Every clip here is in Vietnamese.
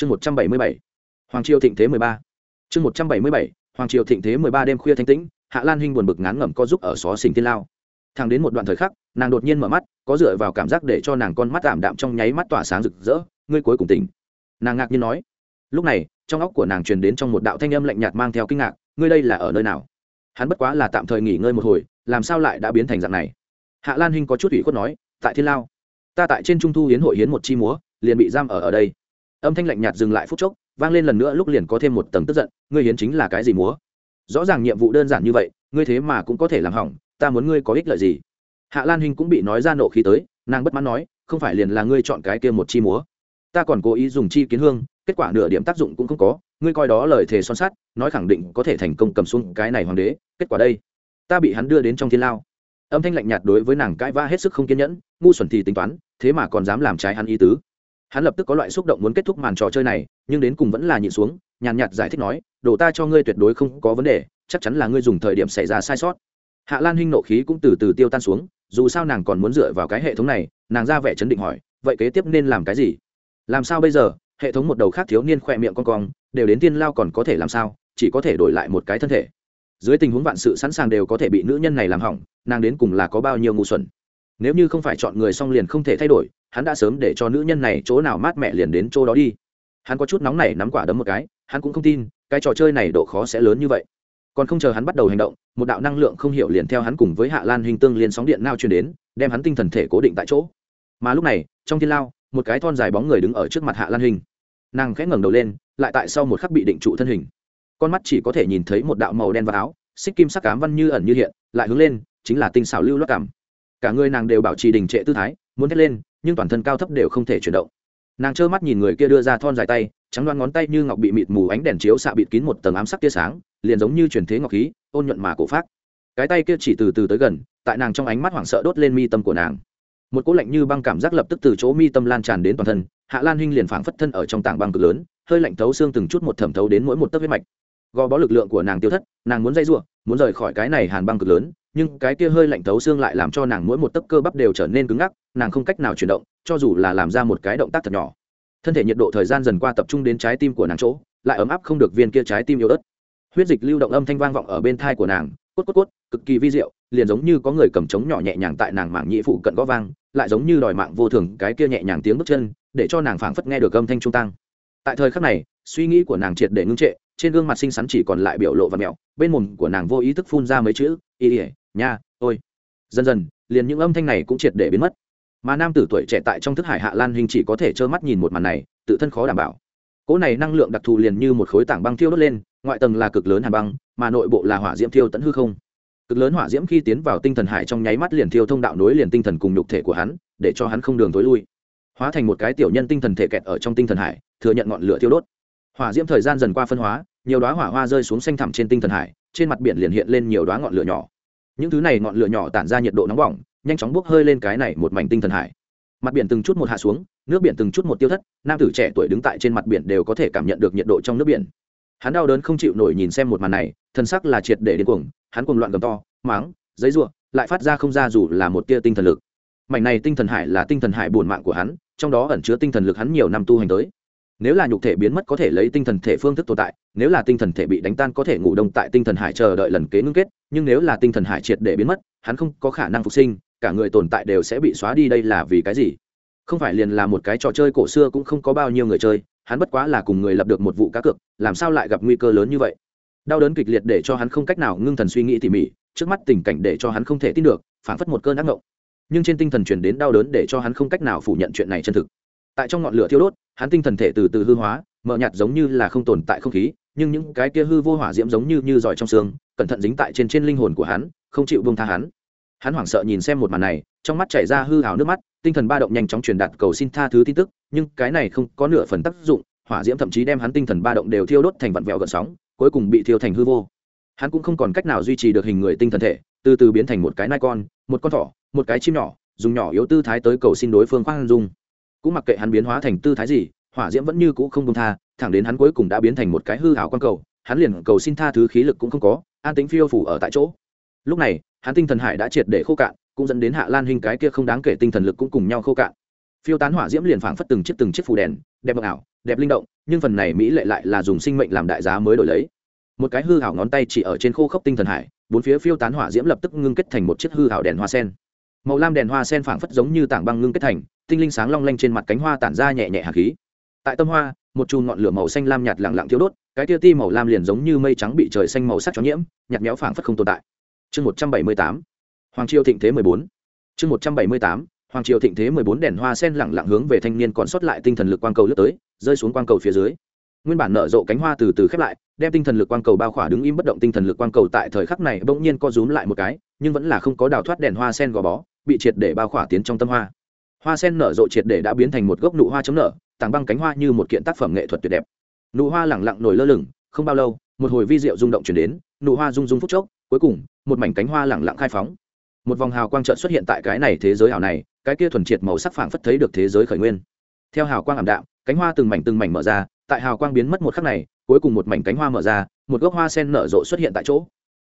chương một trăm bảy mươi bảy, hoàng triều thịnh thế mười ba. Chương một trăm bảy mươi bảy, hoàng triều thịnh thế mười ba đêm khuya thanh tĩnh, hạ lan hinh buồn bực ngán ngẩm có giúp ở xó xình thiên lao. Thang đến một đoạn thời khắc, nàng đột nhiên mở mắt, có dựa vào cảm giác để cho nàng con mắt tạm đạm trong nháy mắt tỏa sáng rực rỡ, ngươi cuối cùng tỉnh. Nàng ngạc nhiên nói, lúc này, trong óc của nàng truyền đến trong một đạo thanh âm lạnh nhạt mang theo kinh ngạc, ngươi đây là ở nơi nào? Hắn bất quá là tạm thời nghỉ ngơi một hồi, làm sao lại đã biến thành dạng này? Hạ lan hinh có chút ủy khuất nói, tại thiên lao, ta tại trên trung thu hiến hội hiến một chi múa, liền bị giam ở ở đây âm thanh lạnh nhạt dừng lại phút chốc, vang lên lần nữa lúc liền có thêm một tầng tức giận, ngươi hiến chính là cái gì múa? Rõ ràng nhiệm vụ đơn giản như vậy, ngươi thế mà cũng có thể làm hỏng, ta muốn ngươi có ích lợi gì? Hạ lan hinh cũng bị nói ra nộ khí tới, nàng bất mãn nói, không phải liền là ngươi chọn cái kia một chi múa. Ta còn cố ý dùng chi kiến hương, kết quả nửa điểm tác dụng cũng không có, ngươi coi đó lời thề son sắt, nói khẳng định có thể thành công cầm xuống cái này hoàng đế, kết quả đây. Ta bị hắn đưa đến trong thiên lao. Âm thanh lạnh nhạt đối với nàng cãi vã hết sức không kiên nhẫn, ngu xuẩn thì tính toán, thế mà còn dám làm trái hắn ý tứ hắn lập tức có loại xúc động muốn kết thúc màn trò chơi này, nhưng đến cùng vẫn là nhịn xuống, nhàn nhạt giải thích nói, đồ ta cho ngươi tuyệt đối không có vấn đề, chắc chắn là ngươi dùng thời điểm xảy ra sai sót. Hạ lan hinh nộ khí cũng từ từ tiêu tan xuống, dù sao nàng còn muốn dựa vào cái hệ thống này, nàng ra vẻ chấn định hỏi, vậy kế tiếp nên làm cái gì? Làm sao bây giờ? Hệ thống một đầu khác thiếu niên khỏe miệng con cong, đều đến tiên lao còn có thể làm sao, chỉ có thể đổi lại một cái thân thể. Dưới tình huống vạn sự sẵn sàng đều có thể bị nữ nhân này làm hỏng, nàng đến cùng là có bao nhiêu ngu xuẩn nếu như không phải chọn người xong liền không thể thay đổi, hắn đã sớm để cho nữ nhân này chỗ nào mát mẹ liền đến chỗ đó đi. Hắn có chút nóng này nắm quả đấm một cái, hắn cũng không tin, cái trò chơi này độ khó sẽ lớn như vậy. Còn không chờ hắn bắt đầu hành động, một đạo năng lượng không hiểu liền theo hắn cùng với hạ lan hình tương liên sóng điện nao truyền đến, đem hắn tinh thần thể cố định tại chỗ. Mà lúc này, trong thiên lao, một cái thon dài bóng người đứng ở trước mặt hạ lan hình. Nàng khẽ ngẩng đầu lên, lại tại sau một khắc bị định trụ thân hình. Con mắt chỉ có thể nhìn thấy một đạo màu đen và áo, xích kim sắc cám văn như ẩn như hiện, lại hướng lên, chính là tinh xảo lưu loát cảm cả người nàng đều bảo trì đình trệ tư thái, muốn thét lên, nhưng toàn thân cao thấp đều không thể chuyển động. Nàng trơ mắt nhìn người kia đưa ra thon dài tay, trắng đoán ngón tay như ngọc bị mịt mù ánh đèn chiếu xạ bịt kín một tầng ám sắc tia sáng, liền giống như truyền thế ngọc khí, ôn nhuận mà cổ phát cái tay kia chỉ từ từ tới gần, tại nàng trong ánh mắt hoảng sợ đốt lên mi tâm của nàng. Một cỗ lạnh như băng cảm giác lập tức từ chỗ mi tâm lan tràn đến toàn thân, hạ lan huynh liền phảng phất thân ở trong tảng băng cực lớn, hơi lạnh thấu xương từng chút một thẩm thấu đến mỗi một tấc huyết mạch gò bó lực lượng của nàng tiêu thất, nàng muốn dây r muốn rời khỏi cái này hàn băng cực lớn, nhưng cái kia hơi lạnh thấu xương lại làm cho nàng mỗi một tấc cơ bắp đều trở nên cứng ngắc, nàng không cách nào chuyển động, cho dù là làm ra một cái động tác thật nhỏ. Thân thể nhiệt độ thời gian dần qua tập trung đến trái tim của nàng chỗ, lại ấm áp không được viên kia trái tim yếu ớt. Huyết dịch lưu động âm thanh vang vọng ở bên thai của nàng, cốt cốt cốt, cực kỳ vi diệu, liền giống như có người cầm trống nhỏ nhẹ nhàng tại nàng mảng nhĩ phụ cận gõ vang, lại giống như đòi mạng vô thường, cái kia nhẹ nhàng tiếng bước chân, để cho nàng phảng phất nghe được âm thanh trung tăng tại thời khắc này, suy nghĩ của nàng triệt để ngưng trệ trên gương mặt xinh xắn chỉ còn lại biểu lộ và mẹo, bên mồm của nàng vô ý thức phun ra mấy chữ, y ỉa nha, ôi. Dần dần, liền những âm thanh này cũng triệt để biến mất. Mà nam tử tuổi trẻ tại trong thức hải hạ lan hình chỉ có thể trơ mắt nhìn một màn này, tự thân khó đảm bảo. Cỗ này năng lượng đặc thù liền như một khối tảng băng thiêu đốt lên, ngoại tầng là cực lớn hàn băng, mà nội bộ là hỏa diễm thiêu tẫn hư không. Cực lớn hỏa diễm khi tiến vào tinh thần hải trong nháy mắt liền thiêu thông đạo nối liền tinh thần cùng nhục thể của hắn, để cho hắn không đường tối lui. Hóa thành một cái tiểu nhân tinh thần thể kẹt ở trong tinh thần hải, thừa nhận ngọn lửa thiêu đốt hỏa diễm thời gian dần qua phân hóa, nhiều đoá hỏa hoa rơi xuống xanh thẳm trên tinh thần hải, trên mặt biển liền hiện lên nhiều đoá ngọn lửa nhỏ. Những thứ này ngọn lửa nhỏ tản ra nhiệt độ nóng bỏng, nhanh chóng bốc hơi lên cái này một mảnh tinh thần hải. Mặt biển từng chút một hạ xuống, nước biển từng chút một tiêu thất, nam tử trẻ tuổi đứng tại trên mặt biển đều có thể cảm nhận được nhiệt độ trong nước biển. Hắn đau đớn không chịu nổi nhìn xem một màn này, thân sắc là triệt để điên cuồng, hắn cuồng loạn gầm to máng giấy ruộng lại phát ra không ra dù là một tia tinh thần lực. Mảnh này tinh thần hải là tinh thần hải buồn mạng của hắn, trong đó ẩn chứa tinh thần lực hắn nhiều năm tu hành tới nếu là nhục thể biến mất có thể lấy tinh thần thể phương thức tồn tại, nếu là tinh thần thể bị đánh tan có thể ngủ đông tại tinh thần hải chờ đợi lần kế ngưng kết, nhưng nếu là tinh thần hải triệt để biến mất, hắn không có khả năng phục sinh, cả người tồn tại đều sẽ bị xóa đi đây là vì cái gì? Không phải liền là một cái trò chơi cổ xưa cũng không có bao nhiêu người chơi, hắn bất quá là cùng người lập được một vụ cá cược, làm sao lại gặp nguy cơ lớn như vậy? Đau đớn kịch liệt để cho hắn không cách nào ngưng thần suy nghĩ tỉ mỉ, trước mắt tình cảnh để cho hắn không thể tin được phản phất một cơn ác ngộng. Nhưng trên tinh thần truyền đến đau đớn để cho hắn không cách nào phủ nhận chuyện này chân thực tại trong ngọn lửa thiêu đốt, hắn tinh thần thể từ từ hư hóa, mờ nhạt giống như là không tồn tại không khí, nhưng những cái kia hư vô hỏa diễm giống như như giỏi trong xương, cẩn thận dính tại trên trên linh hồn của hắn, không chịu buông tha hắn. Hắn hoảng sợ nhìn xem một màn này, trong mắt chảy ra hư hào nước mắt, tinh thần ba động nhanh chóng truyền đạt cầu xin tha thứ tin tức, nhưng cái này không có nửa phần tác dụng, hỏa diễm thậm chí đem hắn tinh thần ba động đều thiêu đốt thành vặn vẹo gợn sóng, cuối cùng bị thiêu thành hư vô. Hắn cũng không còn cách nào duy trì được hình người tinh thần thể, từ từ biến thành một cái nai con, một con thỏ, một cái chim nhỏ, dùng nhỏ yếu tư thái tới cầu xin đối phương khoan dung cũng mặc kệ hắn biến hóa thành tư thái gì, hỏa diễm vẫn như cũ không công tha, thẳng đến hắn cuối cùng đã biến thành một cái hư hảo quan cầu, hắn liền cầu xin tha thứ khí lực cũng không có, an tính phiêu phủ ở tại chỗ. Lúc này, hắn tinh thần hải đã triệt để khô cạn, cũng dẫn đến hạ lan hình cái kia không đáng kể tinh thần lực cũng cùng nhau khô cạn. Phiêu tán hỏa diễm liền phảng phất từng chiếc từng chiếc phù đèn, đẹp ảo, đẹp linh động, nhưng phần này mỹ lệ lại là dùng sinh mệnh làm đại giá mới đổi lấy. Một cái hư hảo ngón tay chỉ ở trên khô khốc tinh thần hải, bốn phía phiêu tán hỏa diễm lập tức ngưng kết thành một chiếc hư hảo đèn hoa sen. Màu lam đèn hoa sen phảng phất giống như tảng băng ngưng kết thành tinh linh sáng long lanh trên mặt cánh hoa tản ra nhẹ nhẹ hạt khí. Tại tâm hoa, một chùm ngọn lửa màu xanh lam nhạt lẳng lặng thiếu đốt, cái tia ti màu lam liền giống như mây trắng bị trời xanh màu sắc cho nhiễm, nhạt méo phảng phất không tồn tại. Chương một trăm bảy mươi tám, hoàng triều thịnh thế mười bốn. Chương một trăm bảy mươi tám, hoàng triều thịnh thế mười bốn đèn hoa sen lẳng lặng hướng về thanh niên còn sót lại tinh thần lực quang cầu lướt tới, rơi xuống quang cầu phía dưới. Nguyên bản nở rộ cánh hoa từ từ khép lại, đem tinh thần lực quang cầu bao khỏa đứng im bất động tinh thần lực quang cầu tại thời khắc này bỗng nhiên co rúm lại một cái, nhưng vẫn là không có đào thoát đèn hoa sen gò bó, bị triệt để bao khỏa tiến trong tâm hoa hoa sen nở rộ triệt để đã biến thành một gốc nụ hoa chấm nở, tảng băng cánh hoa như một kiện tác phẩm nghệ thuật tuyệt đẹp. Nụ hoa lẳng lặng nổi lơ lửng, không bao lâu, một hồi vi diệu rung động chuyển đến, nụ hoa rung rung phút chốc, cuối cùng, một mảnh cánh hoa lẳng lặng khai phóng. Một vòng hào quang trợn xuất hiện tại cái này thế giới hào này, cái kia thuần triệt màu sắc phảng phất thấy được thế giới khởi nguyên. Theo hào quang ảm đạm, cánh hoa từng mảnh từng mảnh mở ra, tại hào quang biến mất một khắc này, cuối cùng một mảnh cánh hoa mở ra, một gốc hoa sen nở rộ xuất hiện tại chỗ.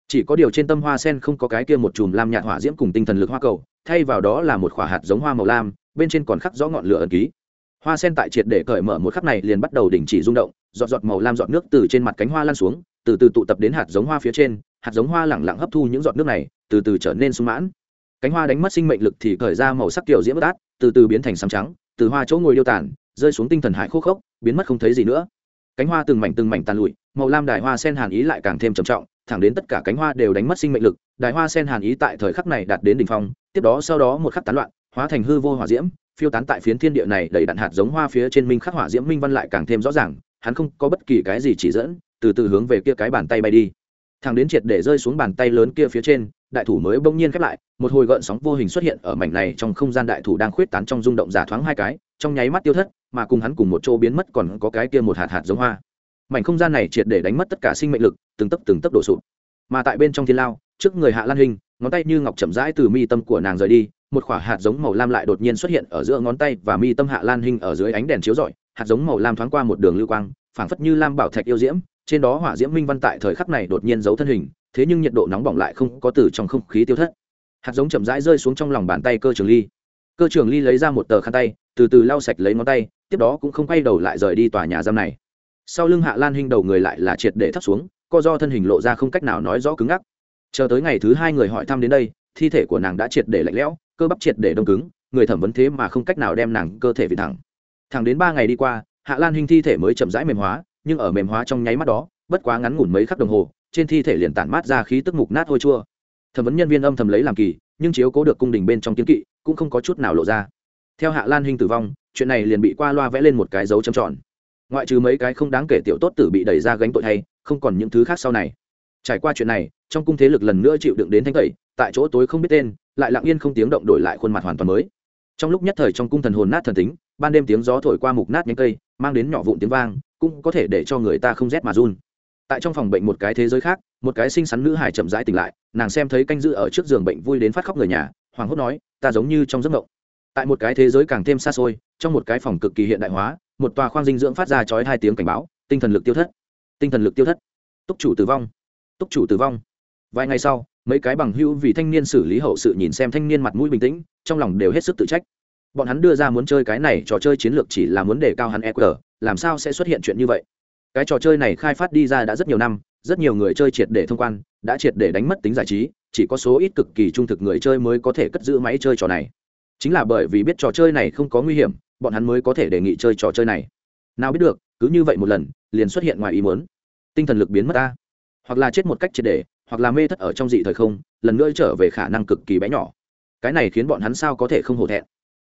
Chỉ có điều trên tâm hoa sen không có cái kia một chùm lam nhạt hỏa diễm cùng tinh thần lực hoa cầu, thay vào đó là một khỏa hạt giống hoa màu lam bên trên còn khắc rõ ngọn lửa ẩn ký. Hoa sen tại triệt để cởi mở một khắc này liền bắt đầu đình chỉ rung động, giọt giọt màu lam giọt nước từ trên mặt cánh hoa lan xuống, từ từ tụ tập đến hạt giống hoa phía trên, hạt giống hoa lẳng lặng hấp thu những giọt nước này, từ từ trở nên sung mãn. Cánh hoa đánh mất sinh mệnh lực thì cởi ra màu sắc kiểu diễm bất át, từ từ biến thành xám trắng, từ hoa chỗ ngồi điêu tản rơi xuống tinh thần hải khô khốc, biến mất không thấy gì nữa. Cánh hoa từng mảnh từng mảnh tàn lụi, màu lam đài hoa sen hàn ý lại càng thêm trầm trọng, thẳng đến tất cả cánh hoa đều đánh mất sinh mệnh lực, đài hoa sen hàn ý tại thời khắc này đạt đến đỉnh phong, tiếp đó sau đó một khắc tán loạn hóa thành hư vô hỏa diễm, phiêu tán tại phiến thiên địa này, đầy đặn hạt giống hoa phía trên minh khắc hỏa diễm minh văn lại càng thêm rõ ràng, hắn không có bất kỳ cái gì chỉ dẫn, từ từ hướng về kia cái bàn tay bay đi. Thằng đến triệt để rơi xuống bàn tay lớn kia phía trên, đại thủ mới bỗng nhiên khép lại, một hồi gợn sóng vô hình xuất hiện ở mảnh này trong không gian đại thủ đang khuyết tán trong rung động giả thoáng hai cái, trong nháy mắt tiêu thất, mà cùng hắn cùng một chỗ biến mất còn có cái kia một hạt hạt giống hoa. Mảnh không gian này triệt để đánh mất tất cả sinh mệnh lực, từng tấp từng tấp đổ sụp. Mà tại bên trong thiên lao, trước người hạ lan hình, ngón tay như ngọc chậm rãi từ mi tâm của nàng rời đi một quả hạt giống màu lam lại đột nhiên xuất hiện ở giữa ngón tay và mi tâm hạ lan hình ở dưới ánh đèn chiếu rọi. Hạt giống màu lam thoáng qua một đường lưu quang, phảng phất như lam bảo thạch yêu diễm, trên đó hỏa diễm minh văn tại thời khắc này đột nhiên giấu thân hình, thế nhưng nhiệt độ nóng bỏng lại không có từ trong không khí tiêu thất. Hạt giống chậm rãi rơi xuống trong lòng bàn tay cơ trường ly. Cơ trường ly lấy ra một tờ khăn tay, từ từ lau sạch lấy ngón tay, tiếp đó cũng không quay đầu lại rời đi tòa nhà giam này. Sau lưng hạ lan hinh đầu người lại là triệt để thấp xuống, co do thân hình lộ ra không cách nào nói rõ cứng ngắc. Chờ tới ngày thứ hai người hỏi thăm đến đây, thi thể của nàng đã triệt để lạnh lẽo cơ bắp triệt để đông cứng, người thẩm vấn thế mà không cách nào đem nàng cơ thể vị thẳng. Thẳng đến ba ngày đi qua, hạ lan hinh thi thể mới chậm rãi mềm hóa, nhưng ở mềm hóa trong nháy mắt đó, bất quá ngắn ngủn mấy khắc đồng hồ, trên thi thể liền tản mát ra khí tức mục nát hôi chua. Thẩm vấn nhân viên âm thầm lấy làm kỳ, nhưng chiếu cố được cung đình bên trong kiến kỵ, cũng không có chút nào lộ ra. Theo hạ lan hinh tử vong, chuyện này liền bị qua loa vẽ lên một cái dấu trầm tròn. Ngoại trừ mấy cái không đáng kể tiểu tốt tử bị đẩy ra gánh tội hay, không còn những thứ khác sau này. Trải qua chuyện này, trong cung thế lực lần nữa chịu đựng đến thanh tẩy tại chỗ tối không biết tên, lại lặng yên không tiếng động đổi lại khuôn mặt hoàn toàn mới. Trong lúc nhất thời trong cung thần hồn nát thần tính, ban đêm tiếng gió thổi qua mục nát nhánh cây, mang đến nhỏ vụn tiếng vang, cũng có thể để cho người ta không rét mà run. Tại trong phòng bệnh một cái thế giới khác, một cái xinh xắn nữ hải chậm rãi tỉnh lại, nàng xem thấy canh giữ ở trước giường bệnh vui đến phát khóc người nhà hoàng hốt nói, ta giống như trong giấc mộng. Tại một cái thế giới càng thêm xa xôi, trong một cái phòng cực kỳ hiện đại hóa, một tòa khoang dinh dưỡng phát ra chói hai tiếng cảnh báo, tinh thần lực tiêu thất. Tinh thần lực tiêu thất. Túc chủ tử vong. Túc chủ tử vong. Vài ngày sau mấy cái bằng hữu vì thanh niên xử lý hậu sự nhìn xem thanh niên mặt mũi bình tĩnh, trong lòng đều hết sức tự trách. Bọn hắn đưa ra muốn chơi cái này trò chơi chiến lược chỉ là muốn đề cao hắn eq làm sao sẽ xuất hiện chuyện như vậy? Cái trò chơi này khai phát đi ra đã rất nhiều năm, rất nhiều người chơi triệt để thông quan, đã triệt để đánh mất tính giải trí, chỉ có số ít cực kỳ trung thực người chơi mới có thể cất giữ máy chơi trò này. Chính là bởi vì biết trò chơi này không có nguy hiểm, bọn hắn mới có thể đề nghị chơi trò chơi này. Nào biết được, cứ như vậy một lần, liền xuất hiện ngoài ý muốn. Tinh thần lực biến mất ta. Hoặc là chết một cách triệt để hoặc là mê thất ở trong dị thời không, lần nữa trở về khả năng cực kỳ bé nhỏ. Cái này khiến bọn hắn sao có thể không hổ thẹn?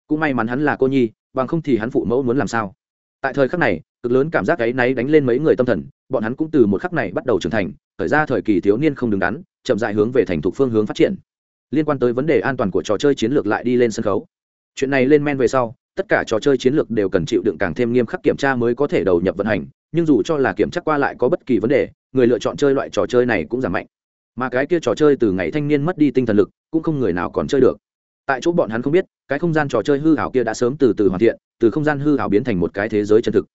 Cũng may mắn hắn là cô nhi, bằng không thì hắn phụ mẫu muốn làm sao? Tại thời khắc này, cực lớn cảm giác gáy náy đánh lên mấy người tâm thần, bọn hắn cũng từ một khắc này bắt đầu trưởng thành thời ra thời kỳ thiếu niên không đứng đắn, chậm dại hướng về thành thục phương hướng phát triển. Liên quan tới vấn đề an toàn của trò chơi chiến lược lại đi lên sân khấu. Chuyện này lên men về sau, tất cả trò chơi chiến lược đều cần chịu đựng càng thêm nghiêm khắc kiểm tra mới có thể đầu nhập vận hành, nhưng dù cho là kiểm tra qua lại có bất kỳ vấn đề, người lựa chọn chơi loại trò chơi này cũng giảm mạnh mà cái kia trò chơi từ ngày thanh niên mất đi tinh thần lực, cũng không người nào còn chơi được. Tại chỗ bọn hắn không biết, cái không gian trò chơi hư hảo kia đã sớm từ từ hoàn thiện, từ không gian hư hảo biến thành một cái thế giới chân thực.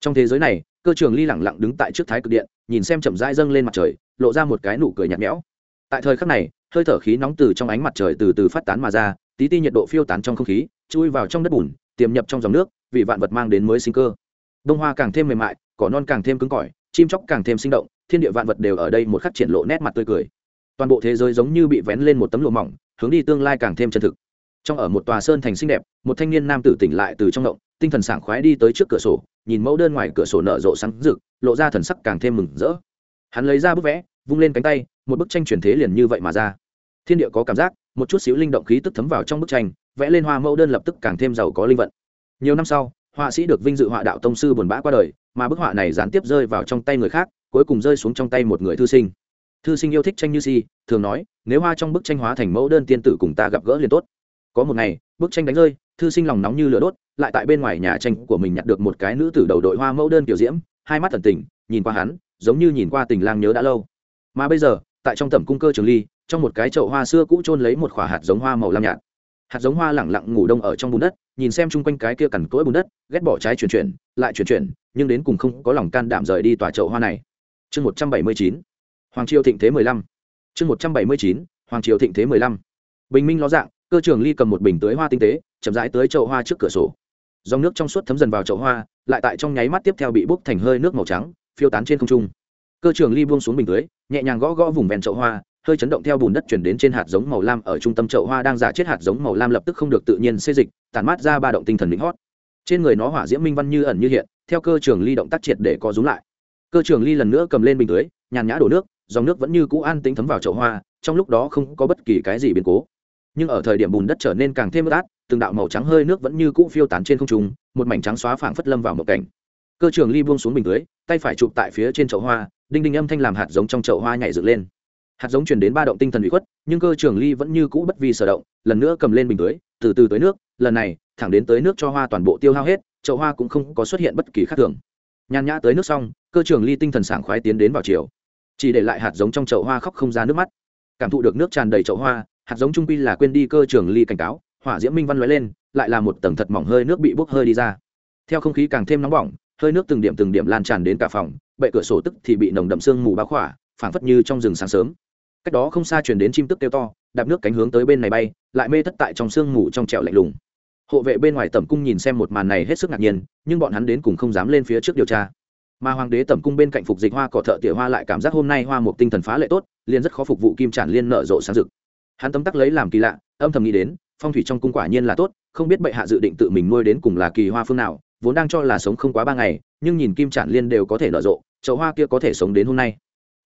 Trong thế giới này, cơ trường ly lẳng lặng đứng tại trước thái cực điện, nhìn xem chậm rãi dâng lên mặt trời, lộ ra một cái nụ cười nhạt nhẽo. Tại thời khắc này, hơi thở khí nóng từ trong ánh mặt trời từ từ phát tán mà ra, tí ti nhiệt độ phiêu tán trong không khí, chui vào trong đất bùn, tiềm nhập trong dòng nước, vì vạn vật mang đến mới sinh cơ. Đông hoa càng thêm mềm mại, cỏ non càng thêm cứng cỏi, chim chóc càng thêm sinh động thiên địa vạn vật đều ở đây một khắc triển lộ nét mặt tươi cười. Toàn bộ thế giới giống như bị vén lên một tấm lụa mỏng, hướng đi tương lai càng thêm chân thực. Trong ở một tòa sơn thành xinh đẹp, một thanh niên nam tử tỉnh lại từ trong động, tinh thần sảng khoái đi tới trước cửa sổ, nhìn mẫu đơn ngoài cửa sổ nở rộ sáng rực, lộ ra thần sắc càng thêm mừng rỡ. Hắn lấy ra bức vẽ, vung lên cánh tay, một bức tranh chuyển thế liền như vậy mà ra. Thiên địa có cảm giác, một chút xíu linh động khí tức thấm vào trong bức tranh, vẽ lên hoa mẫu đơn lập tức càng thêm giàu có linh vận. Nhiều năm sau, họa sĩ được vinh dự họa đạo tông sư buồn bã qua đời, mà bức họa này gián tiếp rơi vào trong tay người khác cuối cùng rơi xuống trong tay một người thư sinh. Thư sinh yêu thích tranh như si, thường nói, nếu hoa trong bức tranh hóa thành mẫu đơn tiên tử cùng ta gặp gỡ liền tốt. Có một ngày, bức tranh đánh rơi, thư sinh lòng nóng như lửa đốt, lại tại bên ngoài nhà tranh của mình nhặt được một cái nữ tử đầu đội hoa mẫu đơn kiểu diễm, hai mắt thần tình, nhìn qua hắn, giống như nhìn qua tình lang nhớ đã lâu. Mà bây giờ, tại trong tẩm cung cơ trường ly, trong một cái chậu hoa xưa cũ trôn lấy một khoả hạt giống hoa màu lam nhạt. Hạt giống hoa lẳng lặng ngủ đông ở trong bùn đất, nhìn xem chung quanh cái kia cằn cỗi bùn đất, ghét bỏ trái chuyển chuyển, lại chuyển chuyển, nhưng đến cùng không có lòng can đảm rời đi tòa chậu hoa này chương một trăm bảy mươi chín. Hoàng triều thịnh thế mười lăm. Chương một trăm bảy mươi chín, hoàng triều thịnh thế mười lăm. Bình minh ló dạng, cơ trưởng ly cầm một bình tưới hoa tinh tế, chậm rãi tới chậu hoa trước cửa sổ. Dòng nước trong suốt thấm dần vào chậu hoa, lại tại trong nháy mắt tiếp theo bị bốc thành hơi nước màu trắng, phiêu tán trên không trung. Cơ trưởng ly buông xuống bình tưới, nhẹ nhàng gõ gõ vùng ven chậu hoa, hơi chấn động theo bùn đất chuyển đến trên hạt giống màu lam ở trung tâm chậu hoa đang giả chết hạt giống màu lam lập tức không được tự nhiên xê dịch tàn mát ra ba động tinh thần lính hót. Trên người nó hỏa diễm minh văn như ẩn như hiện, theo cơ trường ly động tác triệt để có rúm lại cơ trường ly lần nữa cầm lên bình tưới, nhàn nhã đổ nước, dòng nước vẫn như cũ an tính thấm vào chậu hoa, trong lúc đó không có bất kỳ cái gì biến cố. Nhưng ở thời điểm bùn đất trở nên càng thêm ướt át, từng đạo màu trắng hơi nước vẫn như cũ phiêu tán trên không trung, một mảnh trắng xóa phảng phất lâm vào một cảnh. Cơ trường ly buông xuống bình tưới, tay phải chụp tại phía trên chậu hoa, đinh đinh âm thanh làm hạt giống trong chậu hoa nhảy dựng lên. Hạt giống chuyển đến ba động tinh thần bị khuất, nhưng cơ trường ly vẫn như cũ bất vi sở động, lần nữa cầm lên bình tưới, từ từ tới nước, lần này, thẳng đến tới nước cho hoa toàn bộ tiêu hao hết, chậu hoa cũng không có xuất hiện bất kỳ khác thường. Nhàn nhã tới nước xong cơ trường ly tinh thần sảng khoái tiến đến vào chiều. Chỉ để lại hạt giống trong chậu hoa khóc không ra nước mắt. Cảm thụ được nước tràn đầy chậu hoa, hạt giống trung pi là quên đi cơ trường ly cảnh cáo, hỏa diễm minh văn lóe lên, lại là một tầng thật mỏng hơi nước bị bốc hơi đi ra. Theo không khí càng thêm nóng bỏng, hơi nước từng điểm từng điểm lan tràn đến cả phòng, bệ cửa sổ tức thì bị nồng đậm sương mù bao khỏa, phảng phất như trong rừng sáng sớm. Cách đó không xa chuyển đến chim tức kêu to, đạp nước cánh hướng tới bên này bay, lại mê thất tại trong sương mù trong trẹo lạnh lùng. Hộ vệ bên ngoài tẩm cung nhìn xem một màn này hết sức ngạc nhiên, nhưng bọn hắn đến cùng không dám lên phía trước điều tra mà hoàng đế tẩm cung bên cạnh phục dịch hoa cỏ thợ tỉa hoa lại cảm giác hôm nay hoa một tinh thần phá lệ tốt, liền rất khó phục vụ kim trản liên nợ rộ sáng rực. Hắn tấm tắc lấy làm kỳ lạ, âm thầm nghĩ đến, phong thủy trong cung quả nhiên là tốt, không biết bệ hạ dự định tự mình nuôi đến cùng là kỳ hoa phương nào, vốn đang cho là sống không quá ba ngày, nhưng nhìn kim trản liên đều có thể nở rộ, chậu hoa kia có thể sống đến hôm nay.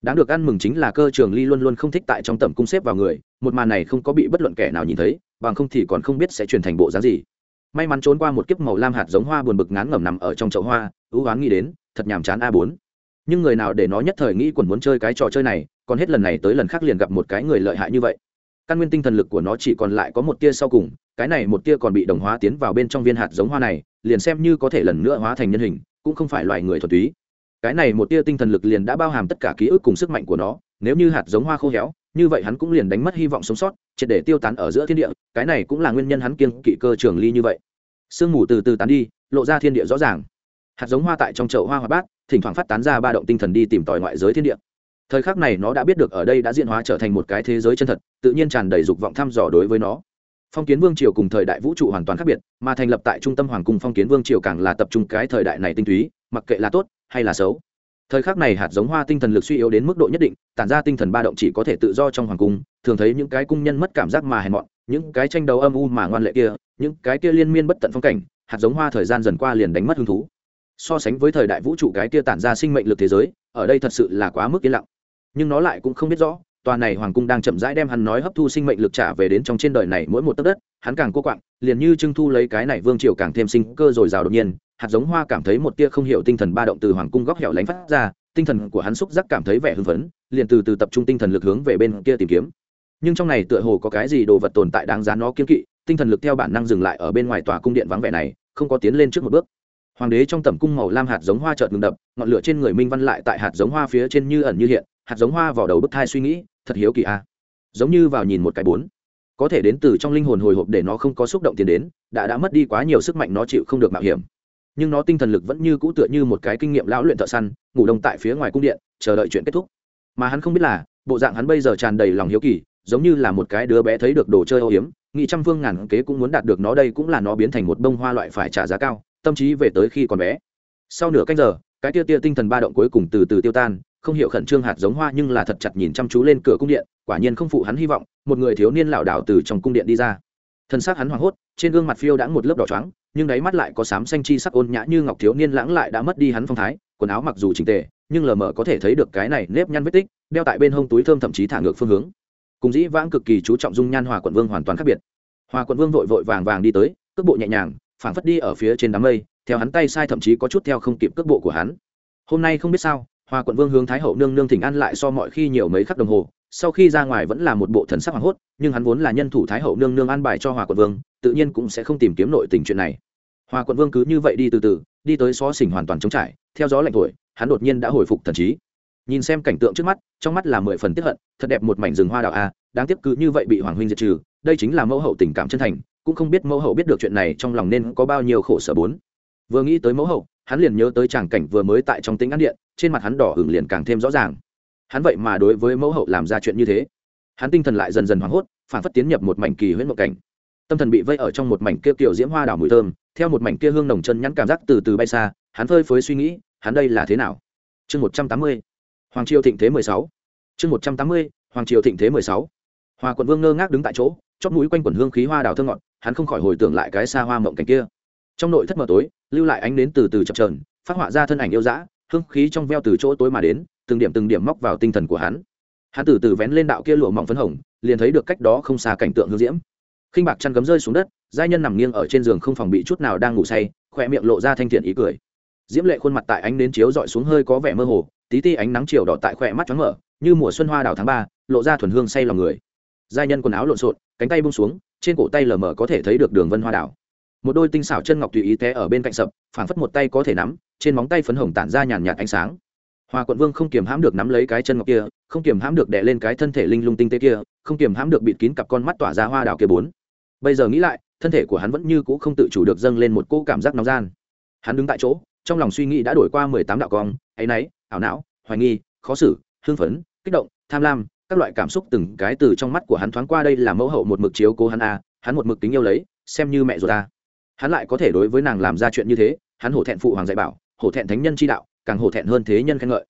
Đáng được ăn mừng chính là cơ trường ly luôn luôn không thích tại trong tẩm cung xếp vào người, một màn này không có bị bất luận kẻ nào nhìn thấy, bằng không thì còn không biết sẽ truyền thành bộ dáng gì. May mắn trốn qua một kiếp màu lam hạt giống hoa buồn bực ngán ngẩm nằm ở trong chậu hoa, ưu oán nghĩ đến thật nhàm chán a bốn. Nhưng người nào để nó nhất thời nghĩ quần muốn chơi cái trò chơi này, còn hết lần này tới lần khác liền gặp một cái người lợi hại như vậy. Căn nguyên tinh thần lực của nó chỉ còn lại có một tia sau cùng, cái này một tia còn bị đồng hóa tiến vào bên trong viên hạt giống hoa này, liền xem như có thể lần nữa hóa thành nhân hình, cũng không phải loài người thuần túy. Cái này một tia tinh thần lực liền đã bao hàm tất cả ký ức cùng sức mạnh của nó, nếu như hạt giống hoa khô héo, như vậy hắn cũng liền đánh mất hy vọng sống sót, triệt để tiêu tán ở giữa thiên địa, cái này cũng là nguyên nhân hắn kiêng kỵ cơ trường ly như vậy. Sương mù từ từ tán đi, lộ ra thiên địa rõ ràng hạt giống hoa tại trong chậu hoa hoa bát, thỉnh thoảng phát tán ra ba động tinh thần đi tìm tòi ngoại giới thiên địa. Thời khắc này nó đã biết được ở đây đã diễn hóa trở thành một cái thế giới chân thật, tự nhiên tràn đầy dục vọng thăm dò đối với nó. Phong kiến vương triều cùng thời đại vũ trụ hoàn toàn khác biệt, mà thành lập tại trung tâm hoàng cung phong kiến vương triều càng là tập trung cái thời đại này tinh túy, mặc kệ là tốt hay là xấu. Thời khắc này hạt giống hoa tinh thần lực suy yếu đến mức độ nhất định, tản ra tinh thần ba động chỉ có thể tự do trong hoàng cung, thường thấy những cái cung nhân mất cảm giác mà hèn mọn, những cái tranh đấu âm u mà ngoan lệ kia, những cái kia liên miên bất tận phong cảnh, hạt giống hoa thời gian dần qua liền đánh mất hứng thú so sánh với thời đại vũ trụ cái kia tản ra sinh mệnh lực thế giới, ở đây thật sự là quá mức yên lặng. Nhưng nó lại cũng không biết rõ, tòa này hoàng cung đang chậm rãi đem hắn nói hấp thu sinh mệnh lực trả về đến trong trên đời này mỗi một tấc đất, hắn càng cô quạng, liền như trưng thu lấy cái này vương triều càng thêm sinh cơ dồi dào đột nhiên, hạt giống hoa cảm thấy một tia không hiểu tinh thần ba động từ hoàng cung góc hẻo lánh phát ra, tinh thần của hắn xúc giác cảm thấy vẻ hưng phấn, liền từ từ tập trung tinh thần lực hướng về bên kia tìm kiếm. Nhưng trong này tựa hồ có cái gì đồ vật tồn tại đáng giá nó kiên kỵ, tinh thần lực theo bản năng dừng lại ở bên ngoài tòa cung điện vắng vẻ này, không có tiến lên trước một bước hoàng đế trong tầm cung màu lam hạt giống hoa chợt ngừng đập, ngọn lửa trên người minh văn lại tại hạt giống hoa phía trên như ẩn như hiện, hạt giống hoa vào đầu bức thai suy nghĩ, thật hiếu kỳ a. Giống như vào nhìn một cái bốn. Có thể đến từ trong linh hồn hồi hộp để nó không có xúc động tiền đến, đã đã mất đi quá nhiều sức mạnh nó chịu không được mạo hiểm. Nhưng nó tinh thần lực vẫn như cũ tựa như một cái kinh nghiệm lão luyện thợ săn, ngủ đông tại phía ngoài cung điện, chờ đợi chuyện kết thúc. Mà hắn không biết là, bộ dạng hắn bây giờ tràn đầy lòng hiếu kỳ, giống như là một cái đứa bé thấy được đồ chơi âu hiếm nghị trăm phương ngàn kế cũng muốn đạt được nó đây cũng là nó biến thành một bông hoa loại phải trả giá cao tâm trí về tới khi còn bé. Sau nửa canh giờ, cái tia tia tinh thần ba động cuối cùng từ từ tiêu tan, không hiểu khẩn trương hạt giống hoa nhưng là thật chặt nhìn chăm chú lên cửa cung điện, quả nhiên không phụ hắn hy vọng, một người thiếu niên lảo đảo từ trong cung điện đi ra. Thân xác hắn hoảng hốt, trên gương mặt phiêu đã một lớp đỏ trắng nhưng đáy mắt lại có sám xanh chi sắc ôn nhã như ngọc thiếu niên lãng lại đã mất đi hắn phong thái, quần áo mặc dù chỉnh tề, nhưng lờ mờ có thể thấy được cái này nếp nhăn vết tích, đeo tại bên hông túi thơm thậm chí thả ngược phương hướng. Cùng dĩ vãng cực kỳ chú trọng dung nhan hòa quận vương hoàn toàn khác biệt. Hòa quận vương vội vội vàng vàng đi tới, cước bộ nhẹ nhàng phảng phất đi ở phía trên đám mây, theo hắn tay sai thậm chí có chút theo không kịp cước bộ của hắn. Hôm nay không biết sao, Hoa quận vương hướng thái hậu nương nương thỉnh an lại so mọi khi nhiều mấy khắc đồng hồ, sau khi ra ngoài vẫn là một bộ thần sắc hoảng hốt, nhưng hắn vốn là nhân thủ thái hậu nương nương an bài cho hòa quận vương, tự nhiên cũng sẽ không tìm kiếm nội tình chuyện này. Hòa quận vương cứ như vậy đi từ từ, đi tới xó xỉnh hoàn toàn trống trải, theo gió lạnh thổi, hắn đột nhiên đã hồi phục thần trí. Nhìn xem cảnh tượng trước mắt, trong mắt là mười phần tiếp hận, thật đẹp một mảnh rừng hoa đạo a, đáng tiếc cứ như vậy bị hoàng huynh diệt trừ, đây chính là mẫu hậu tình cảm chân thành cũng không biết mẫu hậu biết được chuyện này trong lòng nên có bao nhiêu khổ sở bốn. Vừa nghĩ tới mẫu hậu, hắn liền nhớ tới tràng cảnh vừa mới tại trong tính án điện, trên mặt hắn đỏ hửng liền càng thêm rõ ràng. Hắn vậy mà đối với mẫu hậu làm ra chuyện như thế. Hắn tinh thần lại dần dần hoảng hốt, phản phất tiến nhập một mảnh kỳ huyễn mộng cảnh. Tâm thần bị vây ở trong một mảnh kia kiểu diễm hoa đào mùi thơm, theo một mảnh kia hương nồng chân nhắn cảm giác từ từ bay xa, hắn phơi phới suy nghĩ, hắn đây là thế nào? Chương một trăm tám mươi, hoàng triều thịnh thế mười sáu. Chương một trăm tám mươi, hoàng triều thịnh thế mười sáu. Hòa quận vương ngơ ngác đứng tại chỗ chót mũi quanh quần hương khí hoa đào thơ ngọt, hắn không khỏi hồi tưởng lại cái xa hoa mộng cảnh kia. Trong nội thất mờ tối, lưu lại ánh đến từ từ chập trờn phát họa ra thân ảnh yêu dã, hương khí trong veo từ chỗ tối mà đến, từng điểm từng điểm móc vào tinh thần của hắn. Hắn từ từ vén lên đạo kia lụa mỏng phấn hồng, liền thấy được cách đó không xa cảnh tượng hương diễm. Khinh bạc chăn cấm rơi xuống đất, giai nhân nằm nghiêng ở trên giường không phòng bị chút nào đang ngủ say, khỏe miệng lộ ra thanh thiện ý cười. Diễm lệ khuôn mặt tại ánh đến chiếu dọi xuống hơi có vẻ mơ hồ, tí ti ánh nắng chiều đỏ tại khỏe mắt trắng mở, như mùa xuân hoa đào tháng ba, lộ ra thuần hương say lòng người. Giai nhân quần áo lộn xộn cánh tay bung xuống, trên cổ tay lờ mờ có thể thấy được đường vân hoa đảo. Một đôi tinh xảo chân ngọc tùy ý té ở bên cạnh sập, phảng phất một tay có thể nắm, trên móng tay phấn hồng tản ra nhàn nhạt ánh sáng. Hoa quận vương không kiềm hãm được nắm lấy cái chân ngọc kia, không kiềm hãm được đè lên cái thân thể linh lung tinh tế kia, không kiềm hãm được bịt kín cặp con mắt tỏa ra hoa đào kia bốn. Bây giờ nghĩ lại, thân thể của hắn vẫn như cũ không tự chủ được dâng lên một cỗ cảm giác nóng gian. Hắn đứng tại chỗ, trong lòng suy nghĩ đã đổi qua mười tám đạo cong, áy náy, ảo não, hoài nghi, khó xử, hưng phấn, kích động, tham lam các loại cảm xúc từng cái từ trong mắt của hắn thoáng qua đây là mẫu hậu một mực chiếu cố hắn a, hắn một mực tính yêu lấy, xem như mẹ ruột ta hắn lại có thể đối với nàng làm ra chuyện như thế, hắn hổ thẹn phụ hoàng dạy bảo, hổ thẹn thánh nhân chi đạo, càng hổ thẹn hơn thế nhân khen ngợi.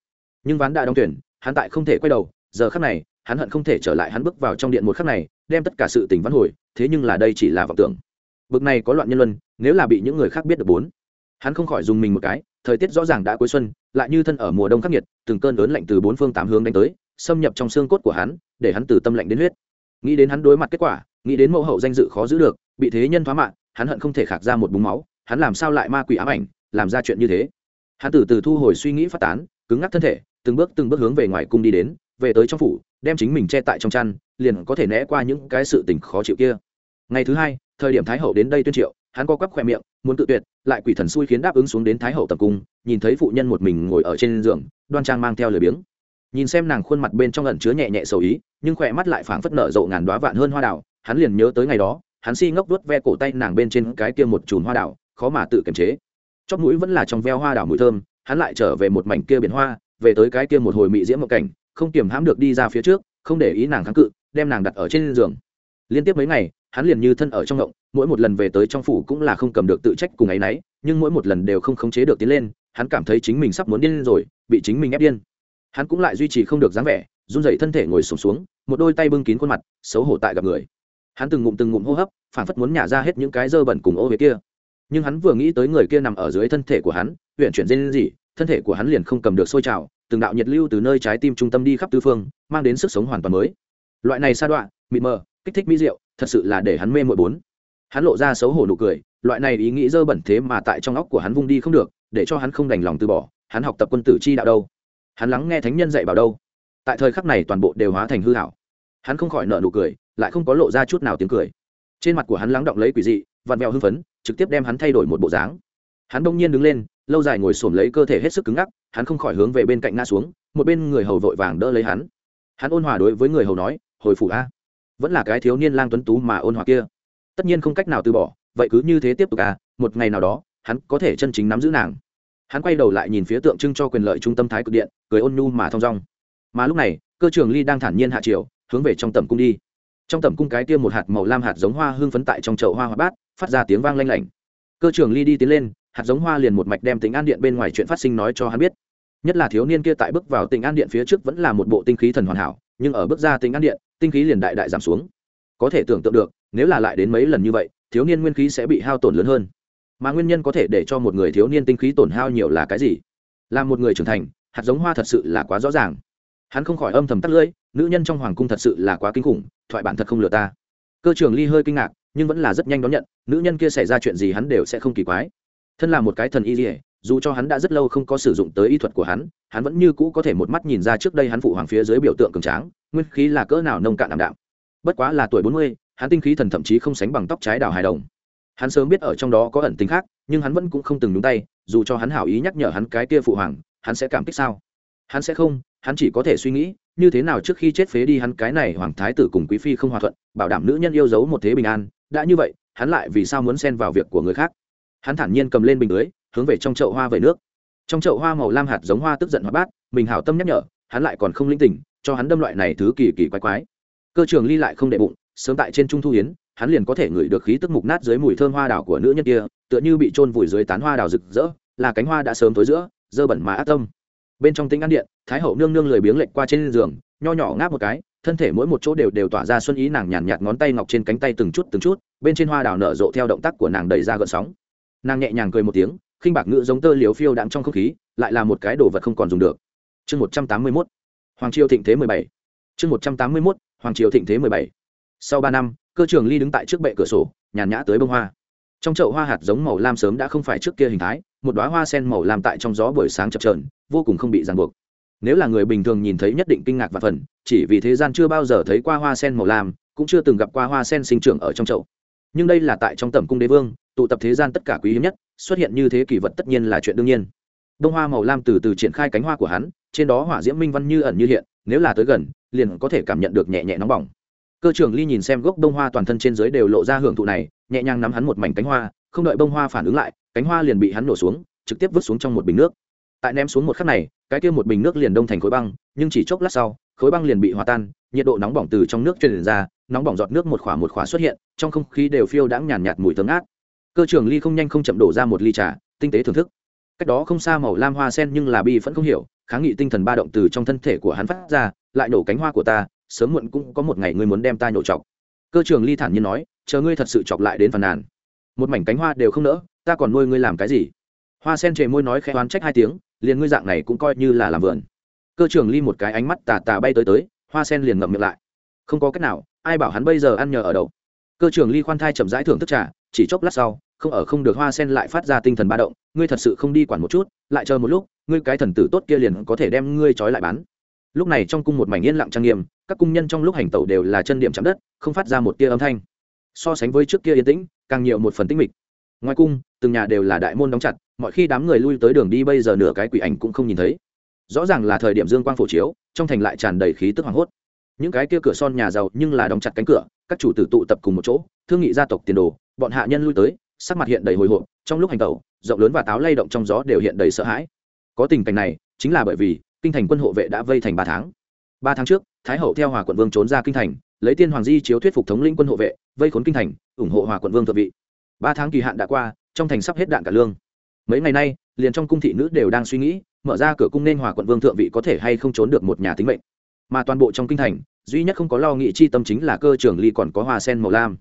Nhưng ván đã đóng tuyển, hắn tại không thể quay đầu, giờ khắc này, hắn hận không thể trở lại hắn bước vào trong điện một khắc này, đem tất cả sự tình văn hồi, thế nhưng là đây chỉ là vọng tưởng. Bực này có loạn nhân luân, nếu là bị những người khác biết được bốn. Hắn không khỏi dùng mình một cái, thời tiết rõ ràng đã cuối xuân, lại như thân ở mùa đông khắc nghiệt, từng cơn lớn lạnh từ bốn phương tám hướng đánh tới xâm nhập trong xương cốt của hắn, để hắn từ tâm lạnh đến huyết. Nghĩ đến hắn đối mặt kết quả, nghĩ đến mẫu hậu danh dự khó giữ được, bị thế nhân thoá mạng, hắn hận không thể khạc ra một búng máu, hắn làm sao lại ma quỷ ám ảnh, làm ra chuyện như thế? Hắn từ từ thu hồi suy nghĩ phát tán, cứng ngắc thân thể, từng bước từng bước hướng về ngoài cung đi đến, về tới trong phủ, đem chính mình che tại trong chăn, liền có thể né qua những cái sự tình khó chịu kia. Ngày thứ hai, thời điểm thái hậu đến đây tuyên triệu, hắn co quắp khỏe miệng, muốn tự tuyệt, lại quỷ thần xui khiến đáp ứng xuống đến thái hậu tập cung, nhìn thấy phụ nhân một mình ngồi ở trên giường, đoan trang mang theo lời biếng nhìn xem nàng khuôn mặt bên trong ẩn chứa nhẹ nhẹ sầu ý, nhưng khỏe mắt lại phảng phất nở rộ ngàn đoá vạn hơn hoa đào, hắn liền nhớ tới ngày đó, hắn si ngốc đuốt ve cổ tay nàng bên trên cái kia một chùm hoa đào, khó mà tự kiềm chế. Chóp mũi vẫn là trong veo hoa đào mùi thơm, hắn lại trở về một mảnh kia biển hoa, về tới cái kia một hồi mị diễm một cảnh, không kiềm hãm được đi ra phía trước, không để ý nàng kháng cự, đem nàng đặt ở trên giường. Liên tiếp mấy ngày, hắn liền như thân ở trong ngộng, mỗi một lần về tới trong phủ cũng là không cầm được tự trách cùng ấ y n ấ y nhưng mỗi một lần đều không khống chế được tiến lên, hắn cảm thấy chính mình sắp muốn điên rồi, bị chính mình ép điên hắn cũng lại duy trì không được dáng vẻ run dậy thân thể ngồi sùng xuống, xuống một đôi tay bưng kín khuôn mặt xấu hổ tại gặp người. Hắn từng ngụm từng ngụm hô hấp phản phất muốn nhả ra hết những cái dơ bẩn cùng ô huế kia. Nhưng hắn vừa nghĩ tới người kia nằm ở dưới thân thể của hắn huyện chuyển dên gì thân thể của hắn liền không cầm được sôi trào từng đạo nhiệt lưu từ nơi trái tim trung tâm đi khắp tư phương mang đến sức sống hoàn toàn mới. Loại này sa đoạn mịt mờ kích thích mỹ rượu thật sự là để hắn mê mội bốn. Hắn lộ ra xấu hổ nụ cười loại này ý nghĩ dơ bẩn thế mà tại trong óc của hắn vung đi không được để cho hắn không đành lòng từ bỏ hắn học tập quân tử chi đạo đâu hắn lắng nghe thánh nhân dạy bảo đâu. Tại thời khắc này toàn bộ đều hóa thành hư hảo. Hắn không khỏi nợ nụ cười, lại không có lộ ra chút nào tiếng cười. Trên mặt của hắn lắng động lấy quỷ dị, vặn vẹo hưng phấn, trực tiếp đem hắn thay đổi một bộ dáng. Hắn bỗng nhiên đứng lên, lâu dài ngồi xổm lấy cơ thể hết sức cứng ngắc, hắn không khỏi hướng về bên cạnh ngã xuống, một bên người hầu vội vàng đỡ lấy hắn. Hắn ôn hòa đối với người hầu nói, hồi phủ a, vẫn là cái thiếu niên lang tuấn tú mà ôn hòa kia. Tất nhiên không cách nào từ bỏ, vậy cứ như thế tiếp tục à một ngày nào đó, hắn có thể chân chính nắm giữ nàng hắn quay đầu lại nhìn phía tượng trưng cho quyền lợi trung tâm thái cực điện, cười ôn nhu mà thong dong. Mà lúc này, cơ trường ly đang thản nhiên hạ triều, hướng về trong tầm cung đi. Trong tầm cung cái kia một hạt màu lam hạt giống hoa hương phấn tại trong chậu hoa hoa bát, phát ra tiếng vang lanh lảnh. Cơ Trường ly đi tiến lên, hạt giống hoa liền một mạch đem tính an điện bên ngoài chuyện phát sinh nói cho hắn biết. Nhất là thiếu niên kia tại bước vào tỉnh an điện phía trước vẫn là một bộ tinh khí thần hoàn hảo, nhưng ở bước ra tỉnh an điện, tinh khí liền đại đại giảm xuống. Có thể tưởng tượng được, nếu là lại đến mấy lần như vậy, thiếu niên nguyên khí sẽ bị hao tổn lớn hơn mà nguyên nhân có thể để cho một người thiếu niên tinh khí tổn hao nhiều là cái gì? Là một người trưởng thành, hạt giống hoa thật sự là quá rõ ràng. Hắn không khỏi âm thầm tắt lưỡi, nữ nhân trong hoàng cung thật sự là quá kinh khủng, thoại bản thật không lừa ta. Cơ trưởng ly hơi kinh ngạc, nhưng vẫn là rất nhanh đón nhận, nữ nhân kia xảy ra chuyện gì hắn đều sẽ không kỳ quái. Thân là một cái thần y dỉa dù cho hắn đã rất lâu không có sử dụng tới y thuật của hắn hắn vẫn như cũ có thể một mắt nhìn ra trước đây hắn phụ hoàng phía dưới biểu tượng cường tráng, nguyên khí là cỡ nào nông cạn ảm đạm. Bất quá là tuổi bốn mươi, hắn tinh khí thần thậm chí không sánh bằng tóc trái đào hài đồng hắn sớm biết ở trong đó có ẩn tính khác, nhưng hắn vẫn cũng không từng đúng tay, dù cho hắn hảo ý nhắc nhở hắn cái kia phụ hoàng, hắn sẽ cảm kích sao? Hắn sẽ không, hắn chỉ có thể suy nghĩ, như thế nào trước khi chết phế đi hắn cái này hoàng thái tử cùng quý phi không hòa thuận, bảo đảm nữ nhân yêu dấu một thế bình an. Đã như vậy, hắn lại vì sao muốn xen vào việc của người khác? Hắn thản nhiên cầm lên bình lưới, hướng về trong chậu hoa về nước. Trong chậu hoa màu lam hạt giống hoa tức giận hoa bát, mình hảo tâm nhắc nhở, hắn lại còn không linh tỉnh, cho hắn đâm loại này thứ kỳ kỳ quái quái. Cơ trường ly lại không đệ bụng, sớm tại trên trung thu hiến hắn liền có thể ngửi được khí tức mục nát dưới mùi thơm hoa đào của nữ nhân kia, tựa như bị trôn vùi dưới tán hoa đào rực rỡ, là cánh hoa đã sớm tối giữa, dơ bẩn mà ác tâm. Bên trong tính ăn điện, thái hậu nương nương lười biếng lệch qua trên giường, nho nhỏ ngáp một cái, thân thể mỗi một chỗ đều đều tỏa ra xuân ý nàng nhàn nhạt ngón tay ngọc trên cánh tay từng chút từng chút, bên trên hoa đào nở rộ theo động tác của nàng đẩy ra gợn sóng. Nàng nhẹ nhàng cười một tiếng, khinh bạc ngữ giống tơ liều phiêu đạm trong không khí, lại là một cái đồ vật không còn dùng được. Chương một trăm tám mươi mốt, hoàng triều thịnh thế mười bảy. Chương một trăm tám mươi mốt, hoàng triều thịnh thế mười bảy. Sau ba năm cơ trường ly đứng tại trước bệ cửa sổ, nhàn nhã tới bông hoa. Trong chậu hoa hạt giống màu lam sớm đã không phải trước kia hình thái, một đoá hoa sen màu lam tại trong gió buổi sáng chập trờn vô cùng không bị ràng buộc. Nếu là người bình thường nhìn thấy nhất định kinh ngạc và phần chỉ vì thế gian chưa bao giờ thấy qua hoa sen màu lam, cũng chưa từng gặp qua hoa sen sinh trưởng ở trong chậu. Nhưng đây là tại trong tẩm cung đế vương, tụ tập thế gian tất cả quý hiếm nhất, xuất hiện như thế kỳ vật tất nhiên là chuyện đương nhiên. Đông hoa màu lam từ từ triển khai cánh hoa của hắn, trên đó hỏa diễm minh văn như ẩn như hiện, nếu là tới gần, liền có thể cảm nhận được nhẹ nhẹ nóng bỏng cơ trưởng ly nhìn xem gốc bông hoa toàn thân trên dưới đều lộ ra hưởng thụ này nhẹ nhàng nắm hắn một mảnh cánh hoa không đợi bông hoa phản ứng lại cánh hoa liền bị hắn nổ xuống trực tiếp vứt xuống trong một bình nước tại ném xuống một khắc này cái kia một bình nước liền đông thành khối băng nhưng chỉ chốc lát sau khối băng liền bị hòa tan nhiệt độ nóng bỏng từ trong nước truyền ra nóng bỏng giọt nước một khỏa một khỏa xuất hiện trong không khí đều phiêu đãng nhàn nhạt, nhạt mùi thơm ác. cơ trưởng ly không nhanh không chậm đổ ra một ly trà tinh tế thưởng thức cách đó không xa màu lam hoa sen nhưng là bi vẫn không hiểu kháng nghị tinh thần ba động từ trong thân thể của hắn phát ra lại nổ cánh hoa của ta sớm muộn cũng có một ngày ngươi muốn đem ta nhổ chọc. Cơ trưởng ly thản nhiên nói, chờ ngươi thật sự chọc lại đến phần nàn. Một mảnh cánh hoa đều không nỡ, ta còn nuôi ngươi làm cái gì? Hoa sen trề môi nói khẽ oán trách hai tiếng, liền ngươi dạng này cũng coi như là làm vườn. Cơ trưởng ly một cái ánh mắt tà tà bay tới tới, hoa sen liền ngậm miệng lại. Không có cách nào, ai bảo hắn bây giờ ăn nhờ ở đâu cơ trưởng ly khoan thai chậm rãi thưởng thức trà, chỉ chốc lát sau, không ở không được hoa sen lại phát ra tinh thần ba động, ngươi thật sự không đi quản một chút, lại chờ một lúc, ngươi cái thần tử tốt kia liền có thể đem ngươi trói lại bán. Lúc này trong cung một mảnh yên lặng trang nghiêm các cung nhân trong lúc hành tẩu đều là chân điểm chạm đất, không phát ra một tia âm thanh. So sánh với trước kia yên tĩnh, càng nhiều một phần tĩnh mịch. Ngoài cung, từng nhà đều là đại môn đóng chặt, mọi khi đám người lui tới đường đi bây giờ nửa cái quỷ ảnh cũng không nhìn thấy. Rõ ràng là thời điểm dương quang phổ chiếu, trong thành lại tràn đầy khí tức hoảng hốt. Những cái kia cửa son nhà giàu nhưng là đóng chặt cánh cửa, các chủ tử tụ tập cùng một chỗ, thương nghị gia tộc tiền đồ, bọn hạ nhân lui tới, sắc mặt hiện đầy hồi hộp, trong lúc hành tẩu, rộng lớn và táo lay động trong gió đều hiện đầy sợ hãi. Có tình cảnh này, chính là bởi vì kinh thành quân hộ vệ đã vây thành ba tháng ba tháng trước, thái hậu theo hòa quận vương trốn ra kinh thành, lấy tiên hoàng di chiếu thuyết phục thống lĩnh quân hộ vệ, vây khốn kinh thành, ủng hộ hòa quận vương thượng vị. Ba tháng kỳ hạn đã qua, trong thành sắp hết đạn cả lương. Mấy ngày nay, liền trong cung thị nữ đều đang suy nghĩ, mở ra cửa cung nên hòa quận vương thượng vị có thể hay không trốn được một nhà tính mệnh. Mà toàn bộ trong kinh thành, duy nhất không có lo nghị chi tâm chính là cơ Trường ly còn có hoa sen màu lam.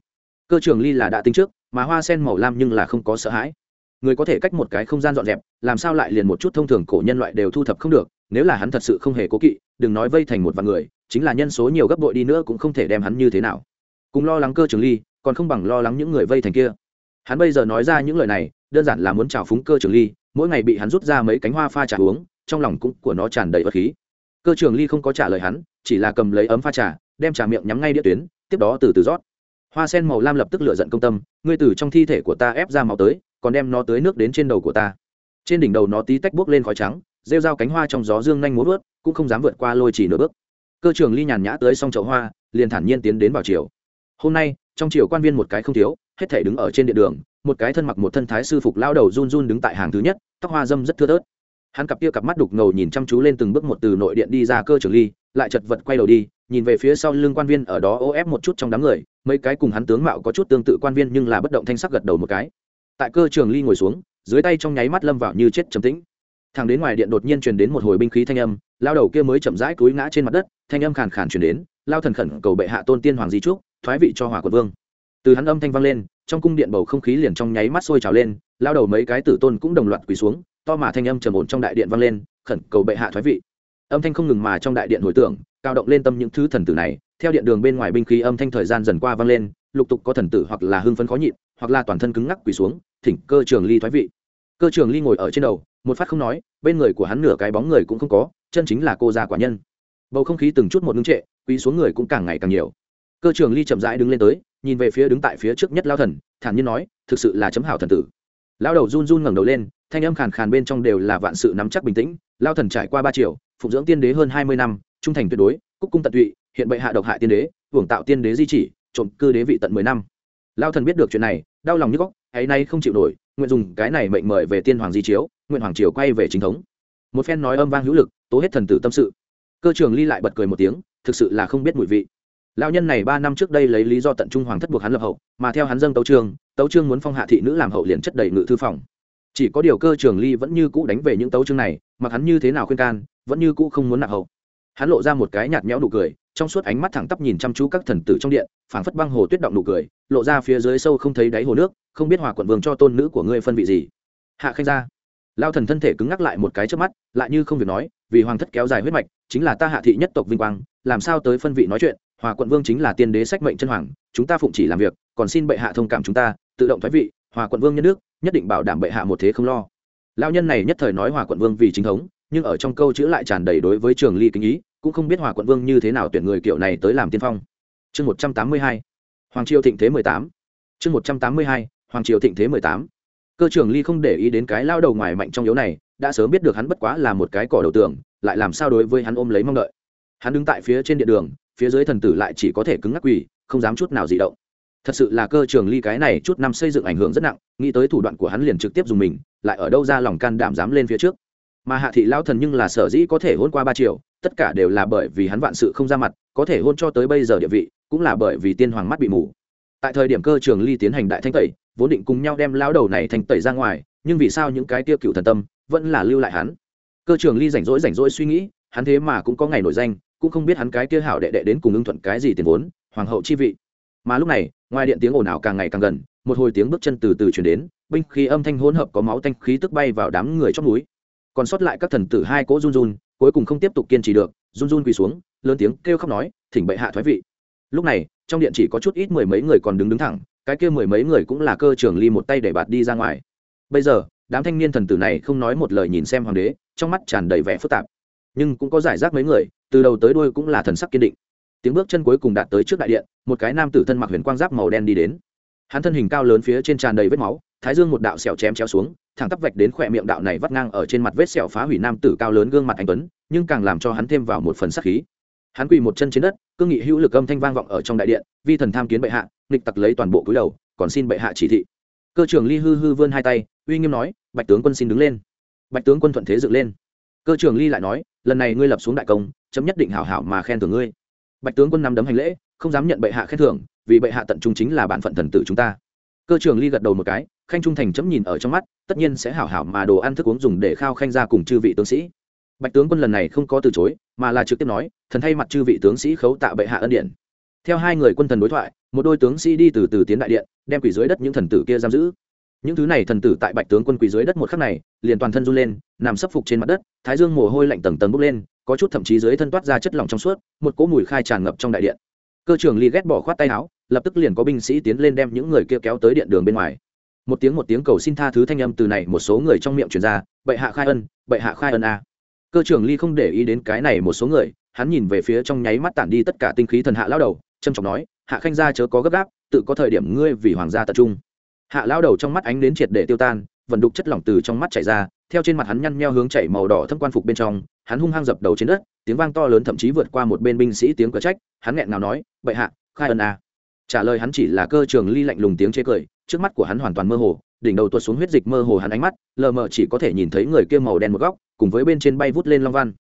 Cơ Trường ly là đã tính trước, mà hoa sen màu lam nhưng là không có sợ hãi. Người có thể cách một cái không gian dọn dẹp, làm sao lại liền một chút thông thường cổ nhân loại đều thu thập không được, nếu là hắn thật sự không hề cố kỵ đừng nói vây thành một vạn người, chính là nhân số nhiều gấp bội đi nữa cũng không thể đem hắn như thế nào. Cùng lo lắng cơ trường ly, còn không bằng lo lắng những người vây thành kia. Hắn bây giờ nói ra những lời này, đơn giản là muốn trào phúng cơ trường ly, mỗi ngày bị hắn rút ra mấy cánh hoa pha trà uống, trong lòng cũng của nó tràn đầy vật khí. Cơ trường ly không có trả lời hắn, chỉ là cầm lấy ấm pha trà, đem trà miệng nhắm ngay đĩa tuyến, tiếp đó từ từ rót. Hoa sen màu lam lập tức lựa giận công tâm, ngươi từ trong thi thể của ta ép ra máu tới, còn đem nó tới nước đến trên đầu của ta. Trên đỉnh đầu nó tí tách bước lên khói trắng, rêu dao cánh hoa trong gió dương nhanh muốn vớt cũng không dám vượt qua lôi chỉ nửa bước. Cơ trường ly nhàn nhã tới xong chậu hoa, liền thản nhiên tiến đến vào chiều hôm nay, trong chiều quan viên một cái không thiếu, hết thể đứng ở trên điện đường, một cái thân mặc một thân thái sư phục lao đầu run run đứng tại hàng thứ nhất, tóc hoa dâm rất thưa thớt. Hắn cặp kia cặp mắt đục ngầu nhìn chăm chú lên từng bước một từ nội điện đi ra cơ trường ly, lại chật vật quay đầu đi, nhìn về phía sau lưng quan viên ở đó ô ép một chút trong đám người, mấy cái cùng hắn tướng mạo có chút tương tự quan viên nhưng là bất động thanh sắc gật đầu một cái. Tại cơ trường ly ngồi xuống, dưới tay trong nháy mắt lâm vào như chết trầm tĩnh thằng đến ngoài điện đột nhiên truyền đến một hồi binh khí thanh âm, lao đầu kia mới chậm rãi cúi ngã trên mặt đất, thanh âm khàn khàn truyền đến, lao thần khẩn cầu bệ hạ tôn tiên hoàng di trúc, thoái vị cho hòa quận vương. Từ hắn âm thanh vang lên, trong cung điện bầu không khí liền trong nháy mắt sôi trào lên, lao đầu mấy cái tử tôn cũng đồng loạt quỳ xuống, to mà thanh âm trầm ổn trong đại điện vang lên, khẩn cầu bệ hạ thoái vị. Âm thanh không ngừng mà trong đại điện hồi tưởng, cao động lên tâm những thứ thần tử này, theo điện đường bên ngoài binh khí âm thanh thời gian dần qua vang lên, lục tục có thần tử hoặc là hưng phấn khó nhịn, hoặc là toàn thân cứng ngắc quỳ xuống, thỉnh cơ trường ly thoái vị. Cơ trường ly ngồi ở trên đầu một phát không nói, bên người của hắn nửa cái bóng người cũng không có, chân chính là cô già quả nhân. Bầu không khí từng chút một ngưng trệ quỳ xuống người cũng càng ngày càng nhiều. Cơ trường ly chậm rãi đứng lên tới, nhìn về phía đứng tại phía trước nhất lao thần, thản nhiên nói, thực sự là chấm hảo thần tử. Lao đầu run run ngẩng đầu lên, thanh âm khàn khàn bên trong đều là vạn sự nắm chắc bình tĩnh lao thần trải qua ba triệu phụng dưỡng tiên đế hơn hai mươi năm, trung thành tuyệt đối, cúc cung tận tụy, hiện bệ hạ độc hại tiên đế, hưởng tạo tiên đế di chỉ, trộm cư đế vị tận mười năm. Lao thần biết được chuyện này, đau lòng như góc, ấy nay không chịu nổi, nguyện dùng cái này mệnh mời về tiên hoàng di chiếu nguyện hoàng triều quay về chính thống. Một phen nói âm vang hữu lực, tố hết thần tử tâm sự. Cơ trường ly lại bật cười một tiếng, thực sự là không biết mùi vị. Lão nhân này ba năm trước đây lấy lý do tận trung hoàng thất buộc hắn lập hậu, mà theo hắn dâng tấu trương tấu trương muốn phong hạ thị nữ làm hậu liền chất đầy ngự thư phòng. Chỉ có điều cơ trường ly vẫn như cũ đánh về những tấu trương này, mặc hắn như thế nào khuyên can, vẫn như cũ không muốn nạp hậu. Hắn lộ ra một cái nhạt nhẽo nụ cười, trong suốt ánh mắt thẳng tắp nhìn chăm chú các thần tử trong điện, phảng phất băng hồ tuyết động nụ cười, lộ ra phía dưới sâu không thấy đáy hồ nước, không biết hòa quận vương cho tôn nữ của ngươi phân vị gì. Hạ khanh ra lao thần thân thể cứng ngắc lại một cái trước mắt, lại như không việc nói, vì hoàng thất kéo dài huyết mạch, chính là ta hạ thị nhất tộc vinh quang, làm sao tới phân vị nói chuyện, hòa quận vương chính là tiên đế sách mệnh chân hoàng, chúng ta phụng chỉ làm việc, còn xin bệ hạ thông cảm chúng ta, tự động thoái vị, hòa quận vương nhân nước nhất định bảo đảm bệ hạ một thế không lo. Lao nhân này nhất thời nói hòa quận vương vì chính thống, nhưng ở trong câu chữ lại tràn đầy đối với trường ly kính ý, cũng không biết hòa quận vương như thế nào tuyển người kiểu này tới làm tiên phong. Chương một trăm tám mươi hai, hoàng triều thịnh thế mười tám. Chương một trăm tám mươi hai, hoàng triều thịnh thế mười tám cơ trưởng ly không để ý đến cái lao đầu ngoài mạnh trong yếu này, đã sớm biết được hắn bất quá là một cái cỏ đầu tường, lại làm sao đối với hắn ôm lấy mong đợi. Hắn đứng tại phía trên địa đường, phía dưới thần tử lại chỉ có thể cứng ngắc quỳ, không dám chút nào dị động. Thật sự là cơ trường ly cái này chút năm xây dựng ảnh hưởng rất nặng, nghĩ tới thủ đoạn của hắn liền trực tiếp dùng mình, lại ở đâu ra lòng can đảm dám lên phía trước. Mà hạ thị lao thần nhưng là sở dĩ có thể hôn qua ba triệu tất cả đều là bởi vì hắn vạn sự không ra mặt, có thể hôn cho tới bây giờ địa vị, cũng là bởi vì tiên hoàng mắt bị mù. Tại thời điểm cơ trường ly tiến hành đại thanh tẩy vốn định cùng nhau đem lão đầu này thành tẩy ra ngoài, nhưng vì sao những cái tiêu cựu thần tâm vẫn là lưu lại hắn? Cơ trường ly rảnh rỗi rảnh rỗi suy nghĩ, hắn thế mà cũng có ngày nổi danh, cũng không biết hắn cái kia hảo đệ đệ đến cùng ưng thuận cái gì tiền vốn, hoàng hậu chi vị. Mà lúc này, ngoài điện tiếng ồn ào càng ngày càng gần, một hồi tiếng bước chân từ từ chuyển đến, binh khí âm thanh hỗn hợp có máu tanh khí tức bay vào đám người trong núi. Còn sót lại các thần tử hai cỗ run run, cuối cùng không tiếp tục kiên trì được, run run quỳ xuống, lớn tiếng kêu khóc nói, thỉnh bệ hạ thoái vị. Lúc này, trong điện chỉ có chút ít mười mấy người còn đứng đứng thẳng cái kia mười mấy người cũng là cơ trưởng ly một tay để bạt đi ra ngoài. Bây giờ, đám thanh niên thần tử này không nói một lời nhìn xem hoàng đế, trong mắt tràn đầy vẻ phức tạp. Nhưng cũng có giải rác mấy người, từ đầu tới đuôi cũng là thần sắc kiên định. Tiếng bước chân cuối cùng đạt tới trước đại điện, một cái nam tử thân mặc huyền quang giáp màu đen đi đến. Hắn thân hình cao lớn phía trên tràn đầy vết máu, thái dương một đạo sẹo chém chéo xuống, thẳng tắp vạch đến khỏe miệng đạo này vắt ngang ở trên mặt vết sẹo phá hủy nam tử cao lớn gương mặt anh tuấn, nhưng càng làm cho hắn thêm vào một phần sắc khí. Hắn quỳ một chân trên đất, cương nghị hữu lực âm thanh vang vọng ở trong đại điện, vi thần tham kiến bệ hạ nghịch tặc lấy toàn bộ cúi đầu, còn xin bệ hạ chỉ thị. Cơ trưởng ly hư hư vươn hai tay, uy nghiêm nói, bạch tướng quân xin đứng lên. Bạch tướng quân thuận thế dựng lên. Cơ trưởng ly lại nói, lần này ngươi lập xuống đại công, chấm nhất định hảo hảo mà khen thưởng ngươi. Bạch tướng quân nằm đấm hành lễ, không dám nhận bệ hạ khen thưởng, vì bệ hạ tận trung chính là bản phận thần tử chúng ta. Cơ trưởng ly gật đầu một cái, khanh trung thành chấm nhìn ở trong mắt, tất nhiên sẽ hảo hảo mà đồ ăn thức uống dùng để khao khanh ra cùng chư vị tướng sĩ. Bạch tướng quân lần này không có từ chối, mà là trực tiếp nói, thần thay mặt chư vị tướng sĩ khấu tạ bệ hạ ân điển theo hai người quân thần đối thoại, một đôi tướng sĩ đi từ từ tiến đại điện, đem quỷ dưới đất những thần tử kia giam giữ. Những thứ này thần tử tại bạch tướng quân quỷ dưới đất một khắc này, liền toàn thân run lên, nằm sấp phục trên mặt đất, thái dương mồ hôi lạnh tầng tầng bốc lên, có chút thậm chí dưới thân toát ra chất lỏng trong suốt, một cỗ mùi khai tràn ngập trong đại điện. Cơ trưởng ly ghét bỏ khoát tay áo, lập tức liền có binh sĩ tiến lên đem những người kia kéo tới điện đường bên ngoài. Một tiếng một tiếng cầu xin tha thứ thanh âm từ này một số người trong miệng truyền ra, bệ hạ khai ân, bệ hạ khai ân a. Cơ trưởng ly không để ý đến cái này một số người, hắn nhìn về phía trong nháy mắt tản đi tất cả tinh khí thần hạ lao đầu trâm trọng nói, hạ khanh gia chớ có gấp gáp, tự có thời điểm ngươi vì hoàng gia tập trung. Hạ lao đầu trong mắt ánh đến triệt để tiêu tan, vận đục chất lỏng từ trong mắt chảy ra, theo trên mặt hắn nhăn nheo hướng chảy màu đỏ thâm quan phục bên trong, hắn hung hăng dập đầu trên đất, tiếng vang to lớn thậm chí vượt qua một bên binh sĩ tiếng cờ trách, hắn nghẹn nào nói, bệ hạ, khai ân a. Trả lời hắn chỉ là cơ trường ly lạnh lùng tiếng chế cười, trước mắt của hắn hoàn toàn mơ hồ, đỉnh đầu tuột xuống huyết dịch mơ hồ hắn ánh mắt, lờ mờ chỉ có thể nhìn thấy người kia màu đen một góc, cùng với bên trên bay vút lên long văn.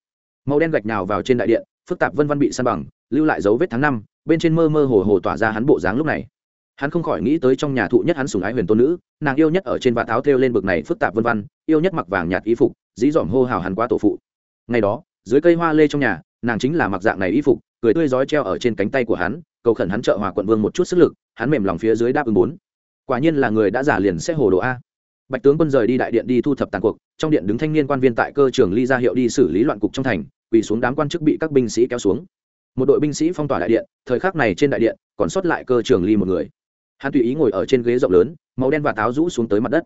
Màu đen gạch nào vào trên đại điện, phức tạp vân văn bị san bằng, lưu lại dấu vết tháng năm bên trên mơ mơ hồ hồ tỏa ra hắn bộ dáng lúc này. Hắn không khỏi nghĩ tới trong nhà thụ nhất hắn sùng ái huyền tôn nữ, nàng yêu nhất ở trên vạt áo thêu lên bực này phức tạp vân văn, yêu nhất mặc vàng nhạt y phục, dí dỏm hô hào hắn qua tổ phụ. Ngày đó, dưới cây hoa lê trong nhà, nàng chính là mặc dạng này y phục, cười tươi rói treo ở trên cánh tay của hắn, cầu khẩn hắn trợ hòa quận vương một chút sức lực, hắn mềm lòng phía dưới đáp ứng bốn. Quả nhiên là người đã giả liền sẽ hồ đồ a. Bạch tướng quân rời đi đại điện đi thu thập tàn cuộc, trong điện đứng thanh niên quan viên tại cơ trường ly ra hiệu đi xử lý loạn cục trong thành, quỳ xuống đám quan chức bị các binh sĩ kéo xuống một đội binh sĩ phong tỏa đại điện, thời khắc này trên đại điện còn sót lại cơ trường ly một người. Hắn tùy ý ngồi ở trên ghế rộng lớn, màu đen và táo rũ xuống tới mặt đất.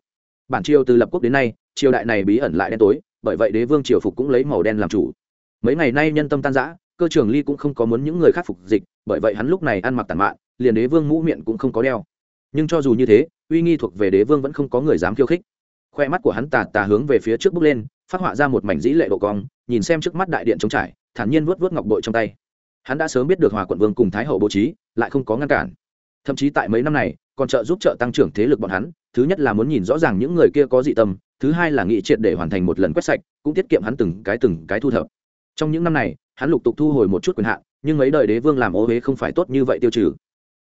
Bản triều từ lập quốc đến nay, triều đại này bí ẩn lại đen tối, bởi vậy đế vương triều phục cũng lấy màu đen làm chủ. Mấy ngày nay nhân tâm tan giã cơ trường ly cũng không có muốn những người khác phục dịch, bởi vậy hắn lúc này ăn mặc tàn mạn, liền đế vương mũ miệng cũng không có đeo. Nhưng cho dù như thế, uy nghi thuộc về đế vương vẫn không có người dám khiêu khích. Khoe mắt của hắn tà tà hướng về phía trước bước lên, phát họa ra một mảnh dĩ lệ độ cong, nhìn xem trước mắt đại điện trống trải, thản nhiên vuốt vuốt ngọc bội trong tay hắn đã sớm biết được hòa quận vương cùng thái hậu bố trí, lại không có ngăn cản. Thậm chí tại mấy năm này, còn trợ giúp trợ tăng trưởng thế lực bọn hắn, thứ nhất là muốn nhìn rõ ràng những người kia có dị tâm, thứ hai là nghị triệt để hoàn thành một lần quét sạch, cũng tiết kiệm hắn từng cái từng cái thu thập. Trong những năm này, hắn lục tục thu hồi một chút quyền hạn, nhưng mấy đời đế vương làm ô huế không phải tốt như vậy tiêu trừ.